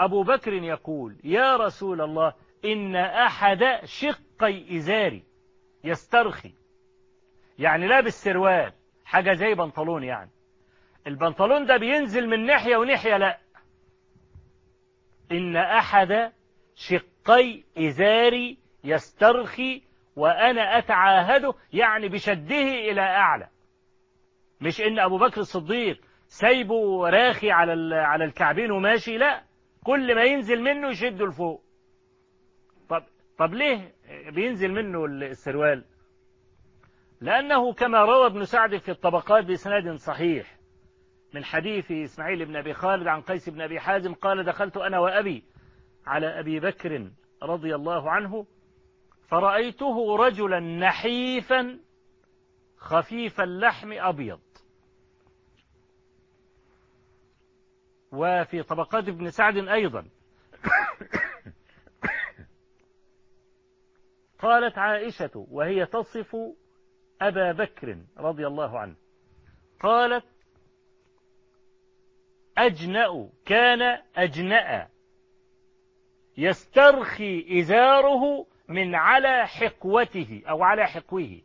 أبو بكر يقول يا رسول الله إن أحد شقي إزاري يسترخي. يعني لابس سروال حاجة زي بنطلون يعني. البنطلون ده بينزل من ناحية وناحية لا. إن أحد شقي إزاري يسترخي وأنا أتعاهده يعني بشده إلى أعلى. مش إن أبو بكر الصديق سايبه راخي على على الكعبين وماشي لا. كل ما ينزل منه يشده لفوق. طب طب ليه بينزل منه السروال؟ لأنه كما روى ابن سعد في الطبقات بإسناد صحيح من حديث إسماعيل بن أبي خالد عن قيس بن أبي حازم قال دخلت أنا وأبي على أبي بكر رضي الله عنه فرأيته رجلا نحيفا خفيف اللحم أبيض. وفي طبقات ابن سعد أيضا. قالت عائشة وهي تصف أبا بكر رضي الله عنه. قالت أجنأ كان أجنأ. يسترخي إزاره من على حقوته أو على حقوه.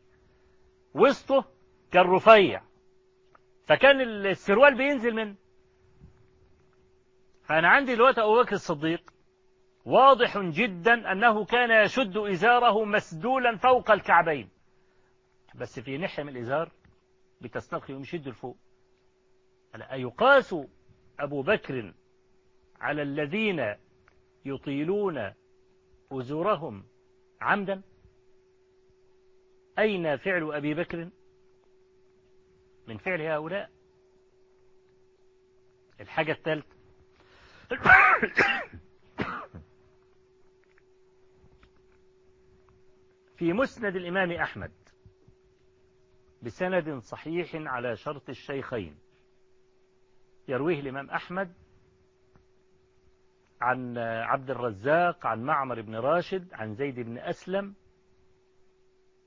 وسطه كان رفيع فكان السروال بينزل منه فأنا عندي دلوقتي أبو بكر الصديق. واضح جدا أنه كان يشد إزاره مسدولا فوق الكعبين. بس في ناحية من الإزار بتسترخي ويشد لفوق. أيقاس أبو بكر على الذين يطيلون أزورهم عمدا؟ أين فعل أبي بكر من فعل هؤلاء؟ الحاجة الثالثة في مسند الإمام أحمد بسند صحيح على شرط الشيخين. يرويه الإمام أحمد عن عبد الرزاق عن معمر بن راشد عن زيد بن أسلم.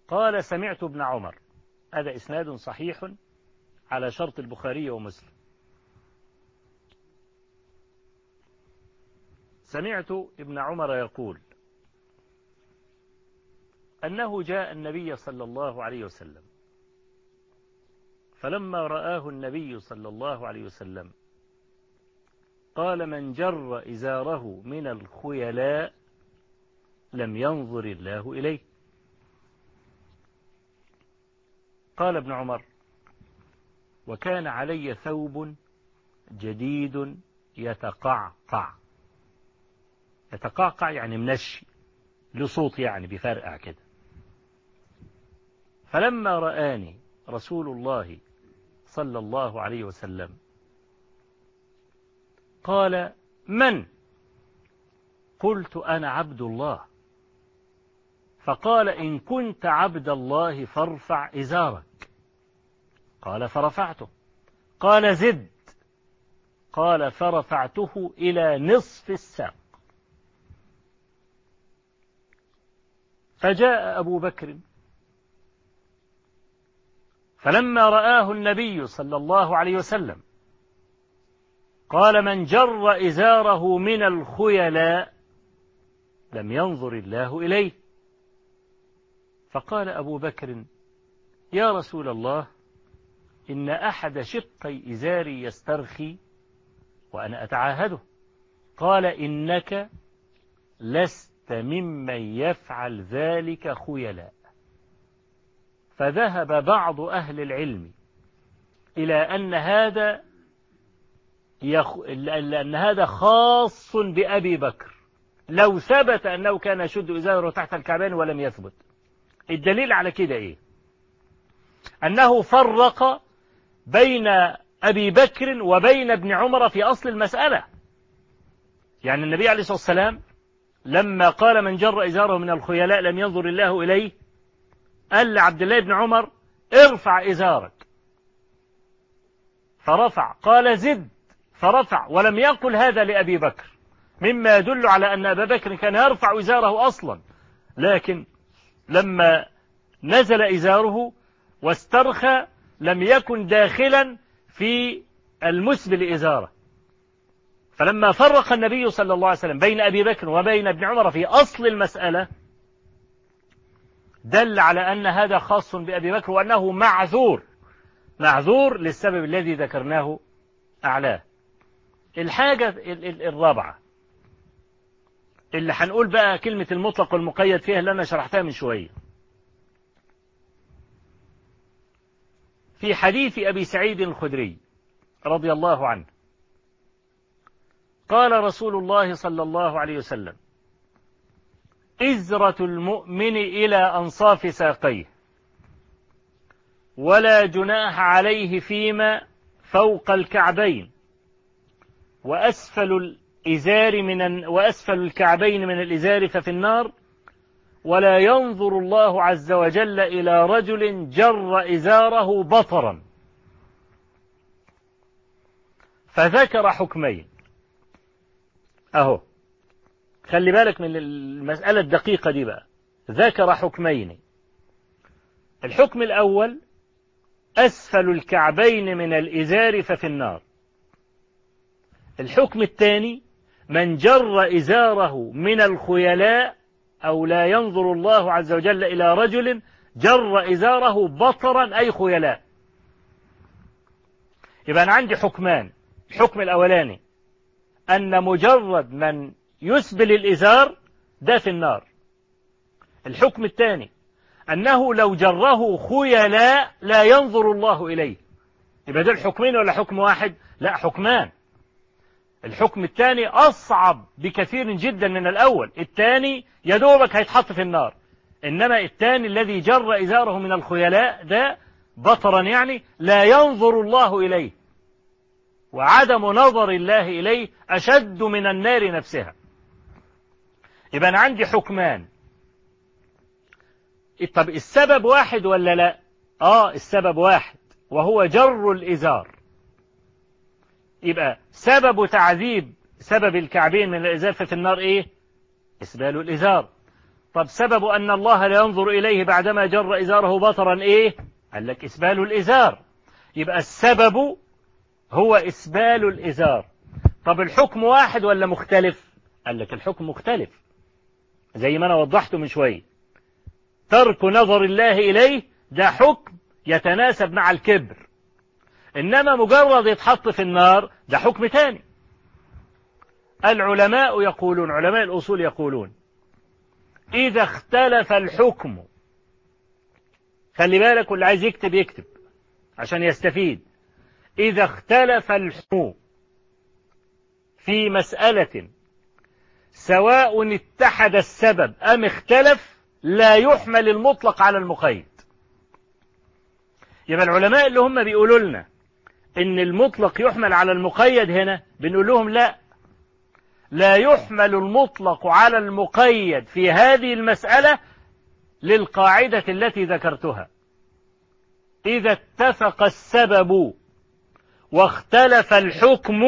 قال سمعت ابن عمر. هذا إسناد صحيح على شرط البخاري ومسلم. سمعت ابن عمر يقول أنه جاء النبي صلى الله عليه وسلم فلما رآه النبي صلى الله عليه وسلم قال من جر إزاره من الخيلاء لم ينظر الله إليه. قال ابن عمر وكان علي ثوب جديد يتقعقع. يتقعقع يعني منشي له صوت يعني بيفرقع كده. فلما رآني رسول الله صلى الله عليه وسلم قال من؟ قلت أنا عبد الله. فقال إن كنت عبد الله فارفع إزارك. قال فرفعته. قال زد. قال فرفعته إلى نصف الساق. فجاء أبو بكر. فلما رآه النبي صلى الله عليه وسلم قال من جر إزاره من الخيلاء لم ينظر الله إليه. فقال أبو بكر يا رسول الله إن أحد شقي إزاري يسترخي وأنا أتعاهده. قال إنك لست ممن يفعل ذلك خيلاء. فذهب بعض أهل العلم إلى أن هذا يخ... أن هذا خاص بأبي بكر. لو ثبت أنه كان يشد إزاره تحت الكعبين ولم يثبت. الدليل على كده إيه؟ أنه فرق بين أبي بكر وبين ابن عمر في أصل المسألة. يعني النبي عليه الصلاة والسلام لما قال من جر إزاره من الخيلاء لم ينظر الله إليه قال لعبد الله بن عمر ارفع إزارك. فرفع قال زد فرفع ولم يقل هذا لأبي بكر. مما يدل على أن أبا بكر كان يرفع إزاره أصلا. لكن لما نزل إزاره واسترخى لم يكن داخلا في المسبل إزاره. فلما فرق النبي صلى الله عليه وسلم بين أبي بكر وبين ابن عمر في أصل المسألة دل على أن هذا خاص بأبي بكر وأنه معذور. معذور للسبب الذي ذكرناه أعلاه الحاجة الرابعة اللي هنقول بقى كلمة المطلق والمقيد فيها اللي أنا شرحتها من شوية. في حديث أبي سعيد الخدري رضي الله عنه قال رسول الله صلى الله عليه وسلم إزرة المؤمن إلى أنصاف ساقيه ولا جناح عليه فيما فوق الكعبين وأسفل الإزار من وأسفل الكعبين من الإزار ففي النار ولا ينظر الله عز وجل إلى رجل جر إزاره بطرا. فذكر حكمين. أهو. خلي بالك من المسألة الدقيقة دي بقى. ذكر حكمين. الحكم الأول أسفل الكعبين من الإزار ففي النار. الحكم الثاني من جر إزاره من الخيلاء أو لا ينظر الله عز وجل إلى رجل جر إزاره بطرا أي خيلاء. يبقى أنا عندي حكمان. الحكم الأولاني أن مجرد من يسبل الإزار ده في النار. الحكم الثاني أنه لو جره خيلاء لا ينظر الله إليه. يبقى دول حكمين ولا حكم واحد؟ لا حكمان. الحكم الثاني أصعب بكثير جدا من الأول. الثاني يدوبك هيتحط في النار. إنما الثاني الذي جر إزاره من الخيلاء ده بطرا يعني لا ينظر الله إليه. وعدم نظر الله إليه أشد من النار نفسها. يبقى أنا عندي حكمان. طب السبب واحد ولا لا؟ آه السبب واحد وهو جر الإزار. يبقى سبب تعذيب سبب الكعبين من الإزار في النار إيه؟ إسبال الإزار. طب سبب أن الله لا ينظر إليه بعدما جر إزاره بطرا إيه؟ قال لك إسبال الإزار. يبقى السبب هو إسبال الإزار. طب الحكم واحد ولا مختلف؟ قال لك الحكم مختلف. زي ما أنا وضحته من شوية ترك نظر الله إليه ده حكم يتناسب مع الكبر. إنما مجرد يتحط في النار ده حكم تاني. العلماء يقولون علماء الأصول يقولون إذا اختلف الحكم خلي بالك واللي عايز يكتب يكتب عشان يستفيد. إذا اختلف الحكم في مسألة سواء اتحد السبب أم اختلف لا يحمل المطلق على المقيد. يبقى العلماء اللي هم بيقولوا لنا إن المطلق يحمل على المقيد هنا بنقول لهم لا. لا يحمل المطلق على المقيد في هذه المسألة للقاعدة التي ذكرتها. إذا اتفق السبب واختلف الحكم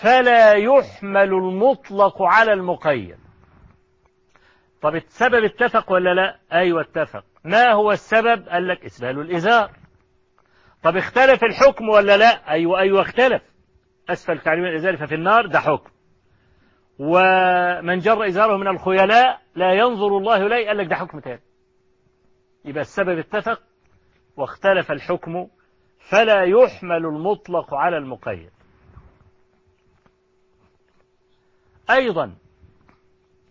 فلا يحمل المطلق على المقيد. طب السبب اتفق ولا لا؟ أيوة اتفق. ما هو السبب؟ قال لك إسبال الإزار. طب اختلف الحكم ولا لا؟ أيوة أيوة اختلف. أسفل تعليم الإزار ففي النار ده حكم. ومن جر إزاره من الخيلاء لا ينظر الله إليه قال لك ده حكم تاني. يبقى السبب اتفق واختلف الحكم فلا يحمل المطلق على المقيد. أيضا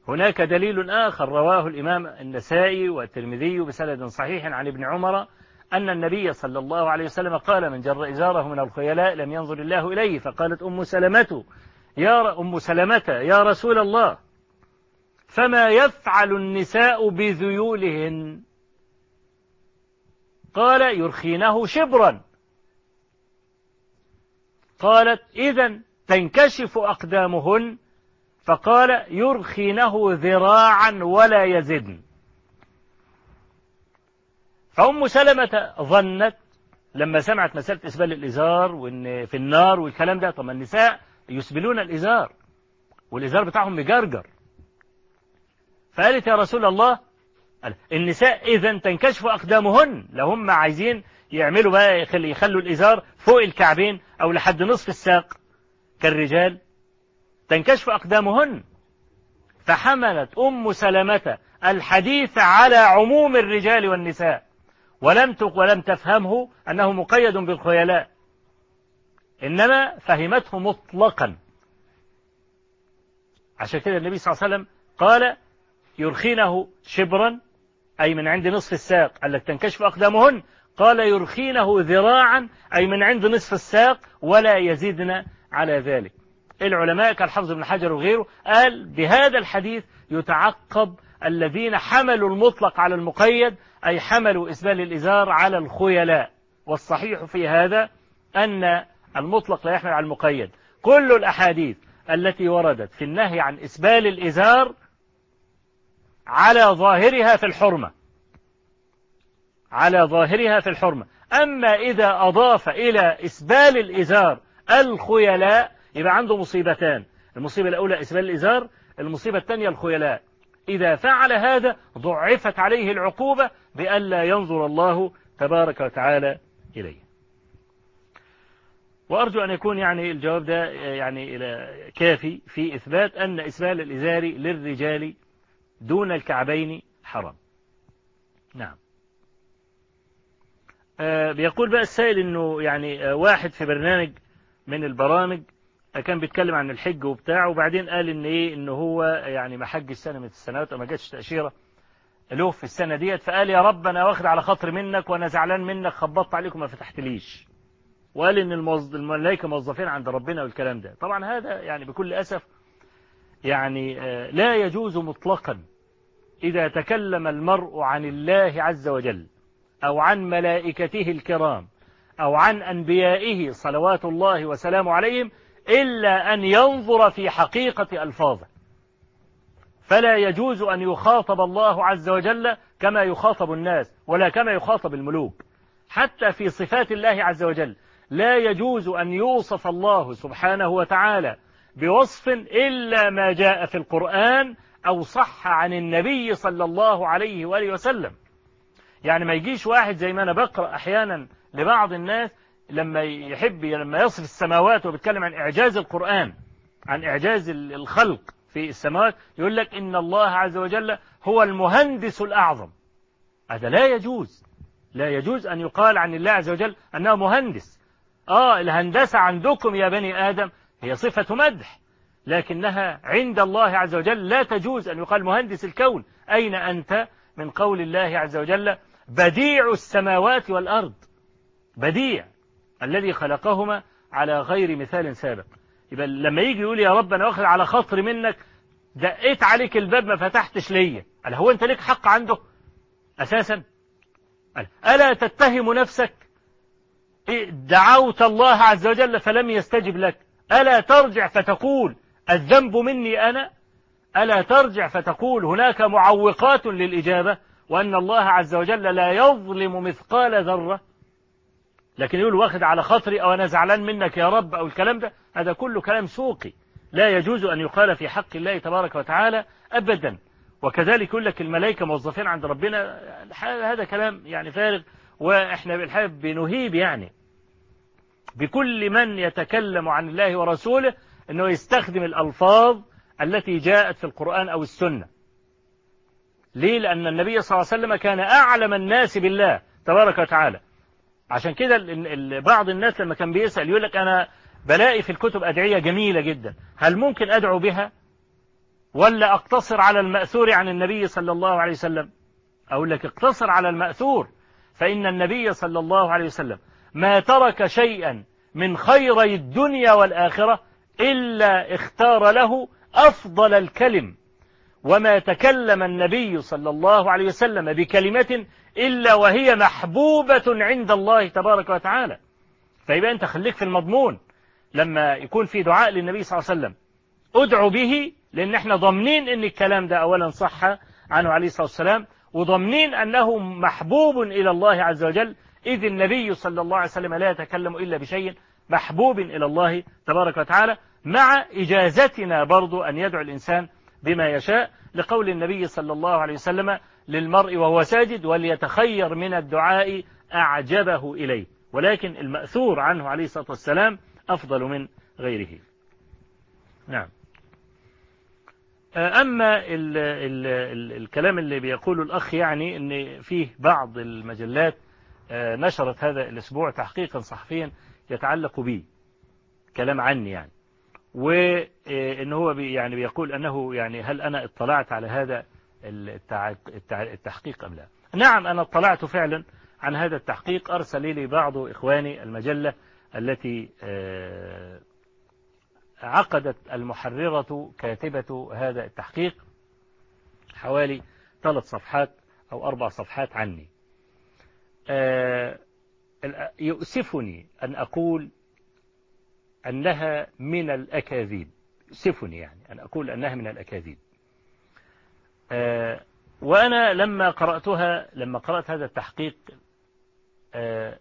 هناك دليل آخر رواه الإمام النسائي والترمذي بسند صحيح عن ابن عمر أن النبي صلى الله عليه وسلم قال من جر إزاره من الخيلاء لم ينظر الله إليه. فقالت أم سلمة يا أم سلمة يا رسول الله فما يفعل النساء بذيولهن؟ قال يرخينه شبرا. قالت إذا تنكشف أقدامهن فقال يرخينه ذراعا ولا يزدن. فأم سلمة ظنت لما سمعت مسألة إسبال الإزار وإن في النار والكلام ده طب النساء يسبلون الإزار والإزار بتاعهم مجرجر. فقالت يا رسول الله النساء إذا تنكشف أقدامهن لو هم عايزين يعملوا بقى يخلوا الإزار فوق الكعبين أو لحد نصف الساق كالرجال. تنكشف أقدامهن. فحملت أم سلمة الحديث على عموم الرجال والنساء. ولم ولم تفهمه أنه مقيد بالخيلاء. إنما فهمته مطلقا. عشان كده النبي صلى الله عليه وسلم قال يرخينه شبرا أي من عند نصف الساق قال لك تنكشف أقدامهن قال يرخينه ذراعا أي من عند نصف الساق ولا يزيدن على ذلك. العلماء كالحفظ بن حجر وغيره قال بهذا الحديث يتعقب الذين حملوا المطلق على المقيد أي حملوا إسبال الإزار على الخيلاء. والصحيح في هذا أن المطلق لا يحمل على المقيد. كل الأحاديث التي وردت في النهي عن إسبال الإزار على ظاهرها في الحرمة على ظاهرها في الحرمة. أما إذا أضاف إلى إسبال الإزار الخيلاء يبقى عنده مصيبتان. المصيبة الأولى إسبال الإزار المصيبة الثانية الخيلاء. إذا فعل هذا ضعفت عليه العقوبة بألا ينظر الله تبارك وتعالى إليه. وأرجو أن يكون يعني الجواب ده يعني كافي في إثبات أن إسبال الإزار للرجال دون الكعبين حرام. نعم. بيقول بقى السائل إنه يعني آه واحد في برنامج من البرامج آه كان بيتكلم عن الحج وبتاع وبعدين قال إن إيه إن هو يعني ما حج السنة من السنوات وما جاتش تأشيرة له في السنة ديت فقال يا رب أنا واخد على خاطر منك وأنا زعلان منك خبطت عليك وما فتحتليش وقال إن. الملائكة موظفين عند ربنا والكلام ده طبعا هذا يعني بكل أسف يعني لا يجوز مطلقا إذا تكلم المرء عن الله عز وجل أو عن ملائكته الكرام أو عن أنبيائه صلوات الله وسلامه عليهم إلا أن ينظر في حقيقة ألفاظه. فلا يجوز أن يخاطب الله عز وجل كما يخاطب الناس ولا كما يخاطب الملوك. حتى في صفات الله عز وجل لا يجوز أن يوصف الله سبحانه وتعالى بوصف إلا ما جاء في القرآن أو صح عن النبي صلى الله عليه وآله وسلم. يعني ما يجيش واحد زي ما أنا بقرأ أحيانا لبعض الناس لما يحب لما يصف السماوات وبيتكلم عن إعجاز القرآن عن إعجاز الخلق في السماوات يقول لك إن الله عز وجل هو المهندس الأعظم. هذا لا يجوز. لا يجوز أن يقال عن الله عز وجل أنه مهندس. آه الهندسة عندكم يا بني آدم هي صفة مدح لكنها عند الله عز وجل لا تجوز أن يقال مهندس الكون. أين أنت من قول الله عز وجل بديع السماوات والأرض. بديع الذي خلقهما على غير مثال سابق. يبقى لما يجي يقول يا رب أنا واخد على خاطر منك دقيت عليك الباب ما فتحتش ليا. قال هو أنت ليك حق عنده؟ أساسا. قال ألا تتهم نفسك؟ دعوت الله عز وجل فلم يستجب لك. ألا ترجع فتقول الذنب مني أنا؟ ألا ترجع فتقول هناك معوقات للإجابة؟ وأن الله عز وجل لا يظلم مثقال ذرة. لكن يقول واخد على خاطري أو أنا زعلان منك يا رب أو الكلام ده هذا كله كلام سوقي. لا يجوز أن يقال في حق الله تبارك وتعالى أبدا. وكذلك يقول لك الملائكة موظفين عند ربنا هذا كلام يعني فارغ وإحنا بالحقيقة بنهيب يعني. بكل من يتكلم عن الله ورسوله أنه يستخدم الألفاظ التي جاءت في القرآن أو السنة. ليه؟ لأن النبي صلى الله عليه وسلم كان أعلم الناس بالله تبارك وتعالى. عشان كده بعض الناس لما كان بيسأل يقول لك أنا بلاقي في الكتب أدعية جميلة جدا. هل ممكن أدعو بها؟ ولا أقتصر على المأثور عن النبي صلى الله عليه وسلم؟ أقول لك اقتصر على المأثور فإن النبي صلى الله عليه وسلم ما ترك شيئا من خيري الدنيا والآخرة إلا اختار له أفضل الكلم. وما تكلم النبي صلى الله عليه وسلم بكلمة إلا وهي محبوبة عند الله تبارك وتعالى. فيبقى أنت خليك في المضمون. لما يكون في دعاء للنبي صلى الله عليه وسلم ادعو به لأن إحنا ضامنين أن الكلام ده أولا صح عنه عليه الصلاة والسلام وضامنين أنه محبوب إلى الله عز وجل. إذ النبي صلى الله عليه وسلم لا يتكلم إلا بشيء محبوب إلى الله تبارك وتعالى مع إجازتنا برضو أن يدعو الإنسان بما يشاء لقول النبي صلى الله عليه وسلم للمرء وهو ساجد وليتخير من الدعاء أعجبه إليه. ولكن المأثور عنه عليه الصلاة والسلام أفضل من غيره. نعم. أما ال ال ال الكلام اللي بيقوله الأخ يعني أن فيه بعض المجلات نشرت هذا الأسبوع تحقيقا صحفيا يتعلق بي كلام عني يعني. وإن هو يعني بيقول أنه يعني هل أنا اطلعت على هذا التحقيق أم لا. نعم أنا اطلعت فعلا عن هذا التحقيق. أرسل لي بعض إخواني المجلة التي آه، عقدت المحررة كاتبة هذا التحقيق حوالي ثلاث صفحات أو أربع صفحات عني. آه، يؤسفني أن أقول أنها من الأكاذيب. يؤسفني يعني أن أقول أنها من الأكاذيب. آه، وأنا لما قرأتها لما قرأت هذا التحقيق آه،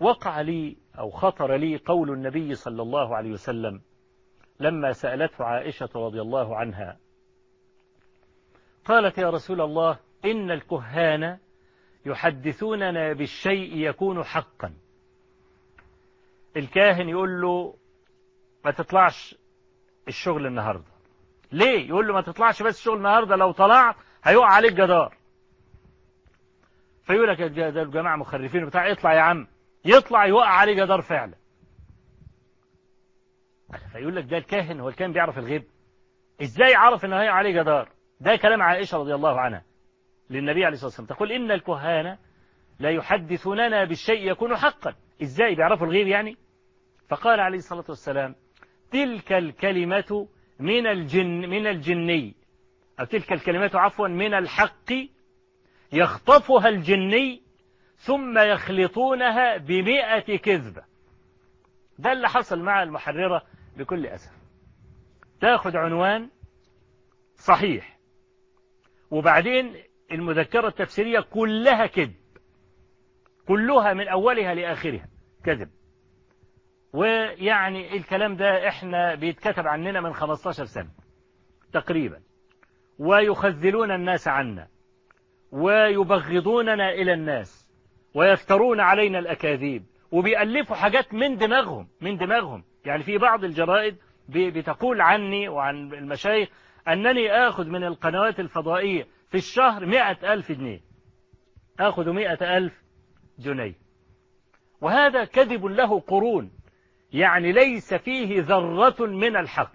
وقع لي أو خطر لي قول النبي صلى الله عليه وسلم لما سألته عائشة رضي الله عنها. قالت يا رسول الله إن الكهان يحدثوننا بالشيء يكون حقا. الكاهن يقول له ما تطلعش الشغل النهاردة. ليه؟ يقول له ما تطلعش بس الشغل النهاردة لو طلعت هيقع عليك جدار. فيقول لك ده الجماعة مخرفين بتاع اطلع يا عم. يطلع يوقع عليه جدار فعلا. فيقول لك ده الكاهن هو الكاهن بيعرف الغيب. إزاي عرف ان هيقع عليه جدار؟ ده كلام عائشة رضي الله عنها للنبي عليه الصلاة والسلام. تقول إن الكهانة لا يحدثوننا بالشيء يكون حقا. إزاي بيعرفوا الغيب يعني؟ فقال عليه الصلاة والسلام تلك الكلمة من الجن من الجني. أو تلك الكلمات عفوا من الحق يخطفها الجني ثم يخلطونها بمئة كذبة ده اللي حصل مع المحررة بكل أسف. تاخد عنوان صحيح. وبعدين المذكرة التفسيرية كلها كذب. كلها من أولها لآخرها كذب. ويعني الكلام ده إحنا بيتكتب عننا من 15 سنة تقريبا. ويخذلون الناس عنا ويبغضوننا إلى الناس ويفترون علينا الأكاذيب وبيألفوا حاجات من دماغهم من دماغهم. يعني في بعض الجرائد بتقول عني وعن المشايخ أنني آخذ من القنوات الفضائية في الشهر مئة ألف جنيه. آخذ مئة ألف جنيه. وهذا كذب له قرون. يعني ليس فيه ذرة من الحق.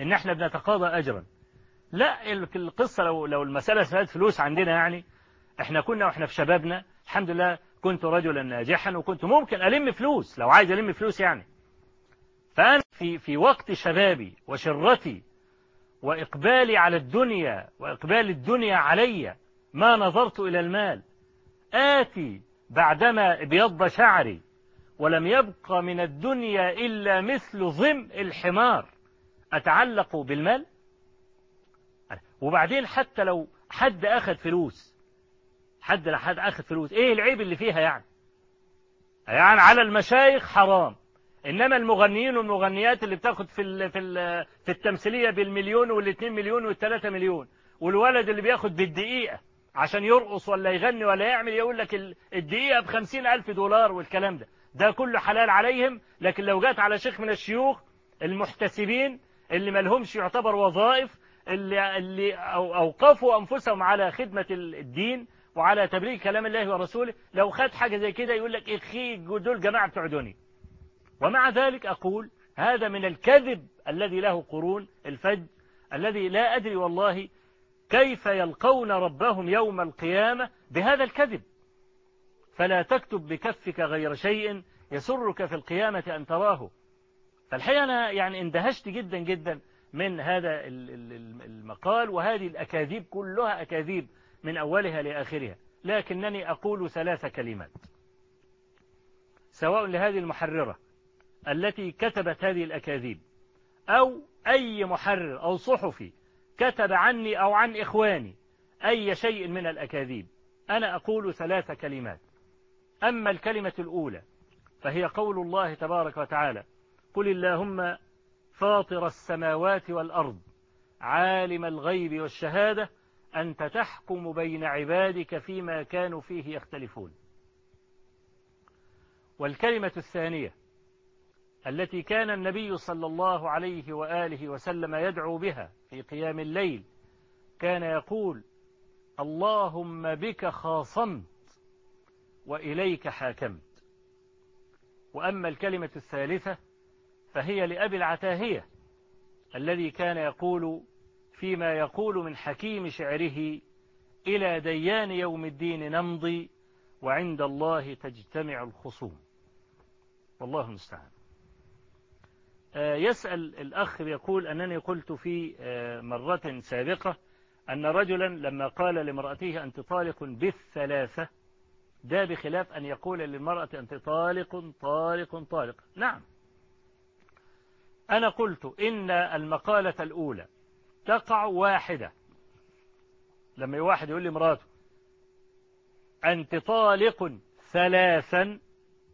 إن إحنا بنتقاضى أجرا. لا القصة لو, لو المسألة سألت فلوس عندنا يعني إحنا كنا وإحنا في شبابنا الحمد لله كنت رجلا ناجحا وكنت ممكن ألم فلوس لو عايز ألم فلوس يعني. فأنا في, في وقت شبابي وشرتي وإقبالي على الدنيا وإقبال الدنيا علي ما نظرت إلى المال آتي بعدما ابيض شعري ولم يبق من الدنيا إلا مثل ضم الحمار. أتعلق بالمال؟ وبعدين حتى لو حد أخذ فلوس حد لحد أخذ فلوس إيه العيب اللي فيها يعني؟ يعني على المشايخ حرام. إنما المغنيين والمغنيات اللي بتاخد في ال في ال في التمثيلية بالمليون والاثنين مليون والثلاثة مليون والولد اللي بياخد بالدقيقة عشان يرقص ولا يغني ولا يعمل يقول لك الدقيقة بخمسين ألف دولار والكلام ده. ده كله حلال عليهم لكن لو جات على شيخ من الشيوخ المحتسبين اللي ملهمش يعتبر وظائف اللي, اللي أوقفوا أنفسهم على خدمة الدين وعلى تبليغ كلام الله ورسوله لو خد حاجة زي كده يقول لك إخي دول جماعة بتوع دنيا ومع ذلك أقول هذا من الكذب الذي له قرون الفج الذي لا أدري والله كيف يلقون ربهم يوم القيامة بهذا الكذب. فلا تكتب بكفك غير شيء يسرك في القيامة أن تراه. فالحقيقة أنا يعني اندهشت جدا جدا من هذا المقال وهذه الأكاذيب كلها أكاذيب من أولها لآخرها. لكنني أقول ثلاث كلمات. سواء لهذه المحررة التي كتبت هذه الأكاذيب أو أي محرر أو صحفي كتب عني أو عن إخواني أي شيء من الأكاذيب أنا أقول ثلاث كلمات. أما الكلمة الأولى فهي قول الله تبارك وتعالى قل اللهم فاطر السماوات والأرض عالم الغيب والشهادة أنت تحكم بين عبادك فيما كانوا فيه يختلفون. والكلمة الثانية التي كان النبي صلى الله عليه وآله وسلم يدعو بها في قيام الليل كان يقول اللهم بك خاصمت وإليك حاكمت. وأما الكلمة الثالثة فهي لأبي العتاهية الذي كان يقول فيما يقول من حكيم شعره إلى ديان يوم الدين نمضي وعند الله تجتمع الخصوم. والله المستعان. آه، يسأل الأخ يقول أنني قلت في آه، مرة سابقة أن رجلا لما قال لامرأته أنت طالق بالثلاثة ده بخلاف أن يقول للمرأة أنت طالق طالق طالق. نعم. أنا قلت إن المقالة الأولى تقع واحدة. لما واحد يقول لمراته أنت طالق ثلاثا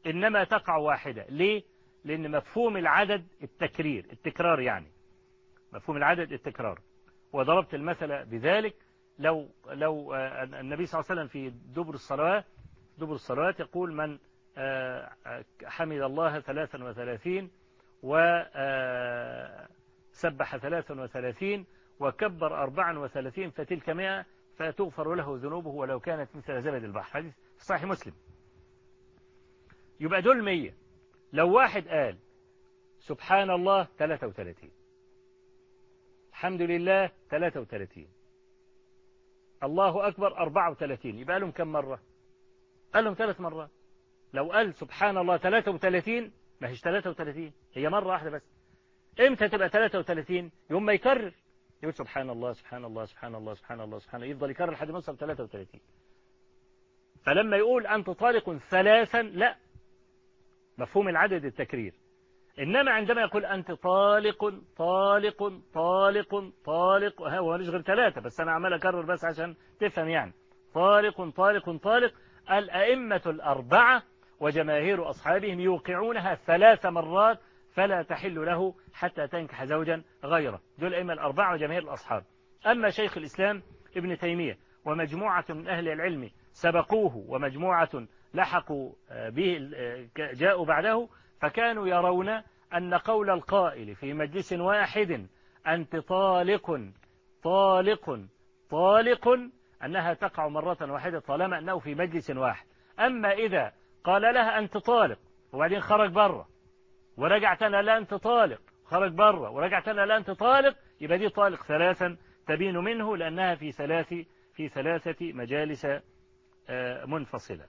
إنما تقع واحدة. ليه؟ لأن مفهوم العدد التكرير التكرار يعني. مفهوم العدد التكرار. وضربت المثل بذلك لو لو آه، النبي صلى الله عليه وسلم في دبر الصلاة دبر الصلاة يقول من آه، آه، حمد الله ثلاثا وثلاثين وسبح ثلاثا وثلاثين وكبر أربعا وثلاثين فتلك مئة فتغفر له ذنوبه ولو كانت مثل زبد البحر. حديث صحيح مسلم. يبقى دول مية. لو واحد قال سبحان الله 33 الحمد لله 33 الله أكبر 34 يبقى لهم كم مرة؟ قال لهم ثلاث مرات. لو قال سبحان الله 33 ما هيش 33 هي مرة واحدة بس. إمتى تبقى 33 يوم ما يكرر. يقول سبحان الله سبحان الله سبحان الله سبحان الله سبحان الله. يفضل يكرر لحد ما يوصل 33 فلما يقول أنت طالق ثلاثا لا. مفهوم العدد التكرير. إنما عندما يقول أنت طالق طالق طالق طالق هو ماليش غير ثلاثة بس أنا عمال أكرر بس عشان تفهم يعني. طالق طالق طالق. الأئمة الأربعة وجماهير أصحابهم يوقعونها ثلاث مرات فلا تحل له حتى تنكح زوجا غيره. دول الأئمة الأربعة وجماهير الأصحاب. أما شيخ الإسلام ابن تيمية ومجموعة من أهل العلم سبقوه ومجموعة لحقوا به جاءوا بعده فكانوا يرون أن قول القائل في مجلس واحد أنت طالق طالق طالق أنها تقع مرة واحدة طالما أنه في مجلس واحد. أما إذا قال لها أنت طالق وبعدين خرج بره ورجعت أنا لا أنت طالق خرج بره ورجعت أنا لا أنت طالق يبقى دي طالق ثلاثا تبين منه لأنها في ثلاث في ثلاثة مجالس منفصلة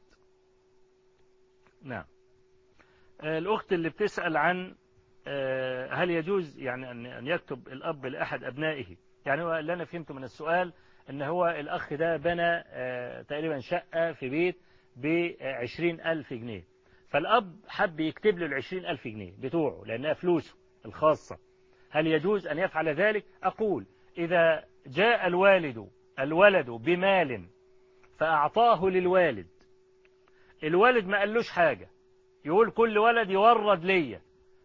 نعم. الأخت اللي بتسأل عن هل يجوز يعني أن يكتب الأب لأحد أبنائه؟ يعني هو اللي أنا فهمته من السؤال أن هو الأخ ده بنى تقريبا شقة في بيت بعشرين ألف جنيه. فالأب حب يكتب له العشرين ألف جنيه بتوعه لأنها فلوسه الخاصة. هل يجوز أن يفعل ذلك؟ أقول إذا جاء الوالد الولد بمال فأعطاه للوالد. الوالد ما قالوش حاجة. يقول كل ولد يورد ليا.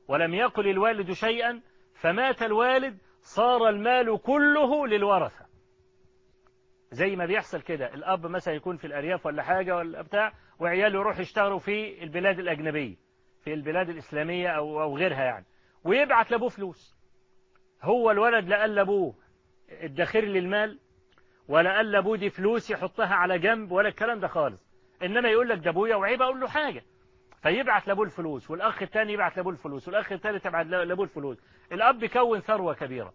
ولم يقل الوالد شيئا فمات الوالد صار المال كله للورثة. زي ما بيحصل كده. الأب مثلا يكون في الأرياف ولا حاجة ولا بتاع وعياله يروح يشتغلوا في البلاد الأجنبية في البلاد الإسلامية أو, أو غيرها يعني. ويبعت لأبوه فلوس. هو الولد لا قال لأبوه ادخر لي المال ولا قال لأبوه دي فلوس يحطها على جنب ولا الكلام ده خالص. إنما يقول لك ده أبويا وعيب أقول له حاجة. فيبعت لأبوه الفلوس والأخ الثاني يبعت لأبوه الفلوس والأخ الثالث يبعت لأبوه الفلوس. الأب كون ثروة كبيرة.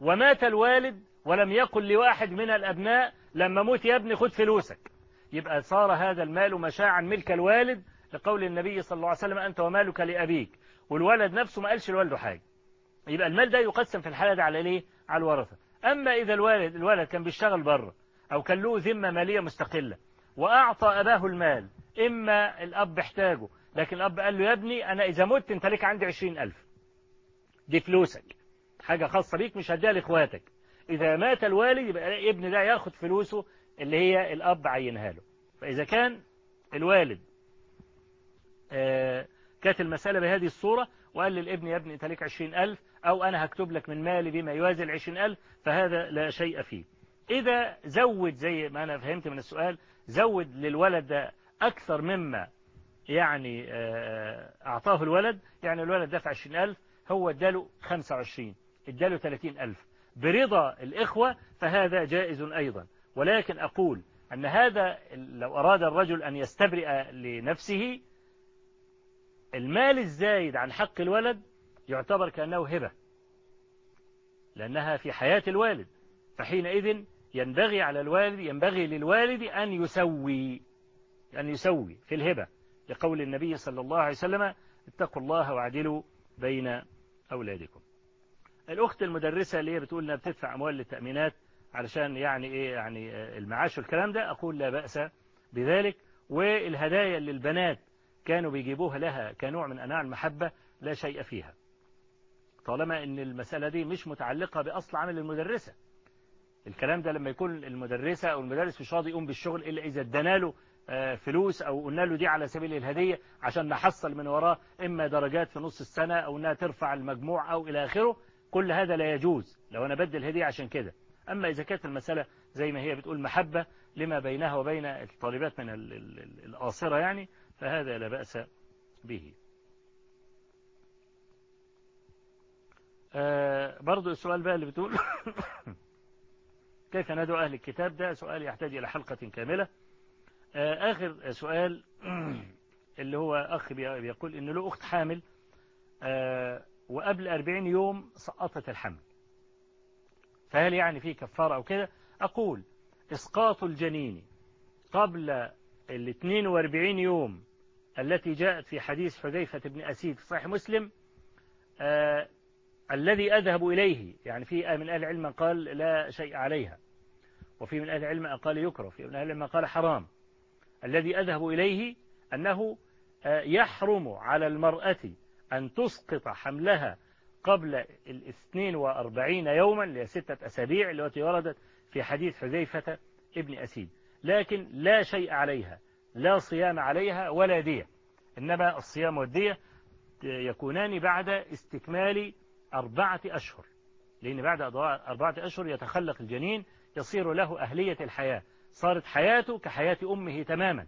ومات الوالد ولم يقل لواحد من الأبناء لما موت يا ابني خد فلوسك. يبقى صار هذا المال مشاعا ملك الوالد لقول النبي صلى الله عليه وسلم أنت ومالك لأبيك. والولد نفسه ما قالش لوالده حاجة. يبقى المال ده يقسم في الحالة دي على ليه على الورثة. أما إذا الوالد الولد كان بيشتغل بره أو كان له ذمة مالية مستقلة وأعطى أباه المال إما الأب احتاجه لكن الأب قال له يا ابني أنا إذا مت أنت لك عندي عشرين ألف. دي فلوسك. حاجة خاصة بيك مش هديها لإخواتك. إذا مات الوالد يبقى ابن ده ياخد فلوسه اللي هي الأب عينها له. فإذا كان الوالد آه كانت المسألة بهذه الصورة وقال للابن يا ابني أنت عشرين ألف أو أنا هكتب لك من مالي بما يوازي العشرين ألف فهذا لا شيء فيه. إذا زود زي ما أنا فهمت من السؤال زود للولد ده أكثر مما يعني آه أعطاه الولد يعني الولد دفع عشرين ألف هو اداله خمسة وعشرين اداله ثلاثين ألف. برضا الإخوة فهذا جائز أيضا. ولكن أقول أن هذا لو أراد الرجل أن يستبرئ لنفسه المال الزايد عن حق الولد يعتبر كأنه هبة لأنها في حياة الوالد. فحينئذ ينبغي على الوالد ينبغي للوالد أن يسوي أن يسوي في الهبة. لقول النبي صلى الله عليه وسلم اتقوا الله واعدلوا بين أولادكم. الأخت المدرسة اللي هي بتقول إنها بتدفع أموال للتأمينات علشان يعني إيه يعني المعاش والكلام ده أقول لا بأس بذلك. والهدايا اللي البنات كانوا بيجيبوها لها كنوع من أنواع المحبة لا شيء فيها. طالما إن المسألة دي مش متعلقة بأصل عمل المدرسة. الكلام ده لما يكون المدرسة أو المدرس مش راضي يقوم بالشغل إلا إذا ادانا له فلوس أو قلنا له دي على سبيل الهدية عشان نحصل من وراه إما درجات في نص السنة أو أنها ترفع المجموع أو إلى آخره كل هذا لا يجوز لو أنا بدل هدية عشان كده. أما إذا كانت المسألة زي ما هي بتقول محبة لما بينها وبين الطالبات من القاصرة يعني فهذا لا بأس به. آه برضو السؤال بقى اللي بتقول كيف ندعو أهل الكتاب؟ ده سؤال يحتاج إلى حلقة كاملة. آه آخر سؤال اللي هو أخ بيقول إن له أخت حامل آه وقبل 40 يوم سقطت الحمل. فهل يعني في كفارة أو كده؟ أقول إسقاط الجنين قبل ال 42 يوم التي جاءت في حديث حذيفة بن أسيد في صحيح مسلم آه الذي أذهب إليه يعني في من أهل العلم قال لا شيء عليها وفي من أهل العلم قال يكره وفي من أهل العلم قال حرام. الذي أذهب إليه أنه يحرم على المرأة أن تسقط حملها قبل الاثنين وأربعين يوما لستة أسابيع التي وردت في حديث حذيفة ابن أسيد. لكن لا شيء عليها لا صيام عليها ولا دية. إنما الصيام والدية يكونان بعد استكمال أربعة أشهر. لأن بعد أربعة أشهر يتخلق الجنين يصير له أهلية الحياة. صارت حياته كحياة أمه تماما.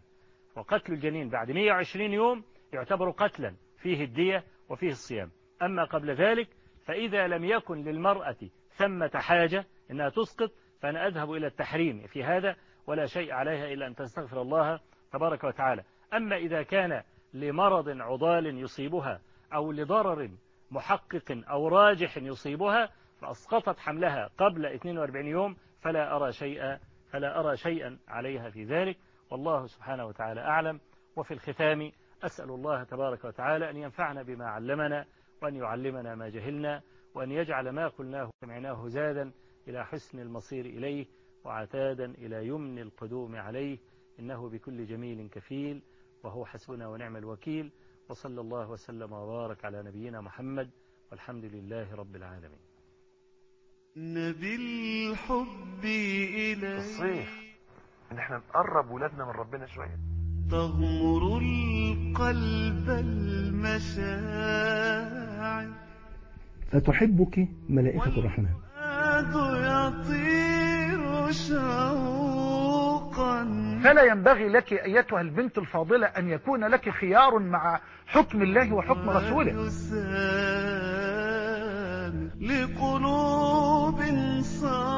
وقتل الجنين بعد 120 يوم يعتبر قتلا. فيه الدية وفيه الصيام. أما قبل ذلك فإذا لم يكن للمرأة ثمة حاجة أنها تسقط فأنا أذهب إلى التحريم في هذا ولا شيء عليها إلا أن تستغفر الله تبارك وتعالى. أما إذا كان لمرض عضال يصيبها أو لضرر محقق أو راجح يصيبها فأسقطت حملها قبل 42 يوم فلا أرى شيئا فلا أرى شيئا عليها في ذلك. والله سبحانه وتعالى أعلم. وفي الختام أسأل الله تبارك وتعالى أن ينفعنا بما علمنا وأن يعلمنا ما جهلنا وأن يجعل ما قلناه سمعناه زادا إلى حسن المصير إليه وعتادا إلى يمن القدوم عليه إنه بكل جميل كفيل وهو حسبنا ونعم الوكيل وصلى الله وسلم وبارك على نبينا محمد والحمد لله رب العالمين. نبي الحب إليه. الصيف إن إحنا نقرب ولادنا من ربنا شوية. تغمر القلب المشاعر. فتحبك ملائكة الرحمن. يطير شوقا. فلا ينبغي لك أيتها البنت الفاضلة أن يكون لك خيار مع حكم الله وحكم رسوله. لقلوب صاغيات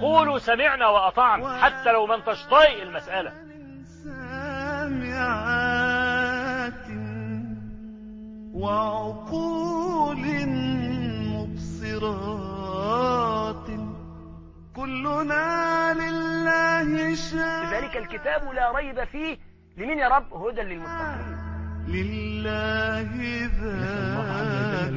قولوا سمعنا وأطعنا حتى لو ما انتش طايق المسألة. سامعات وعقول مبصرات كلنا لله شاء ذلك الكتاب لا ريب فيه لمن يا رب؟ هدى للمتقين. لله ذا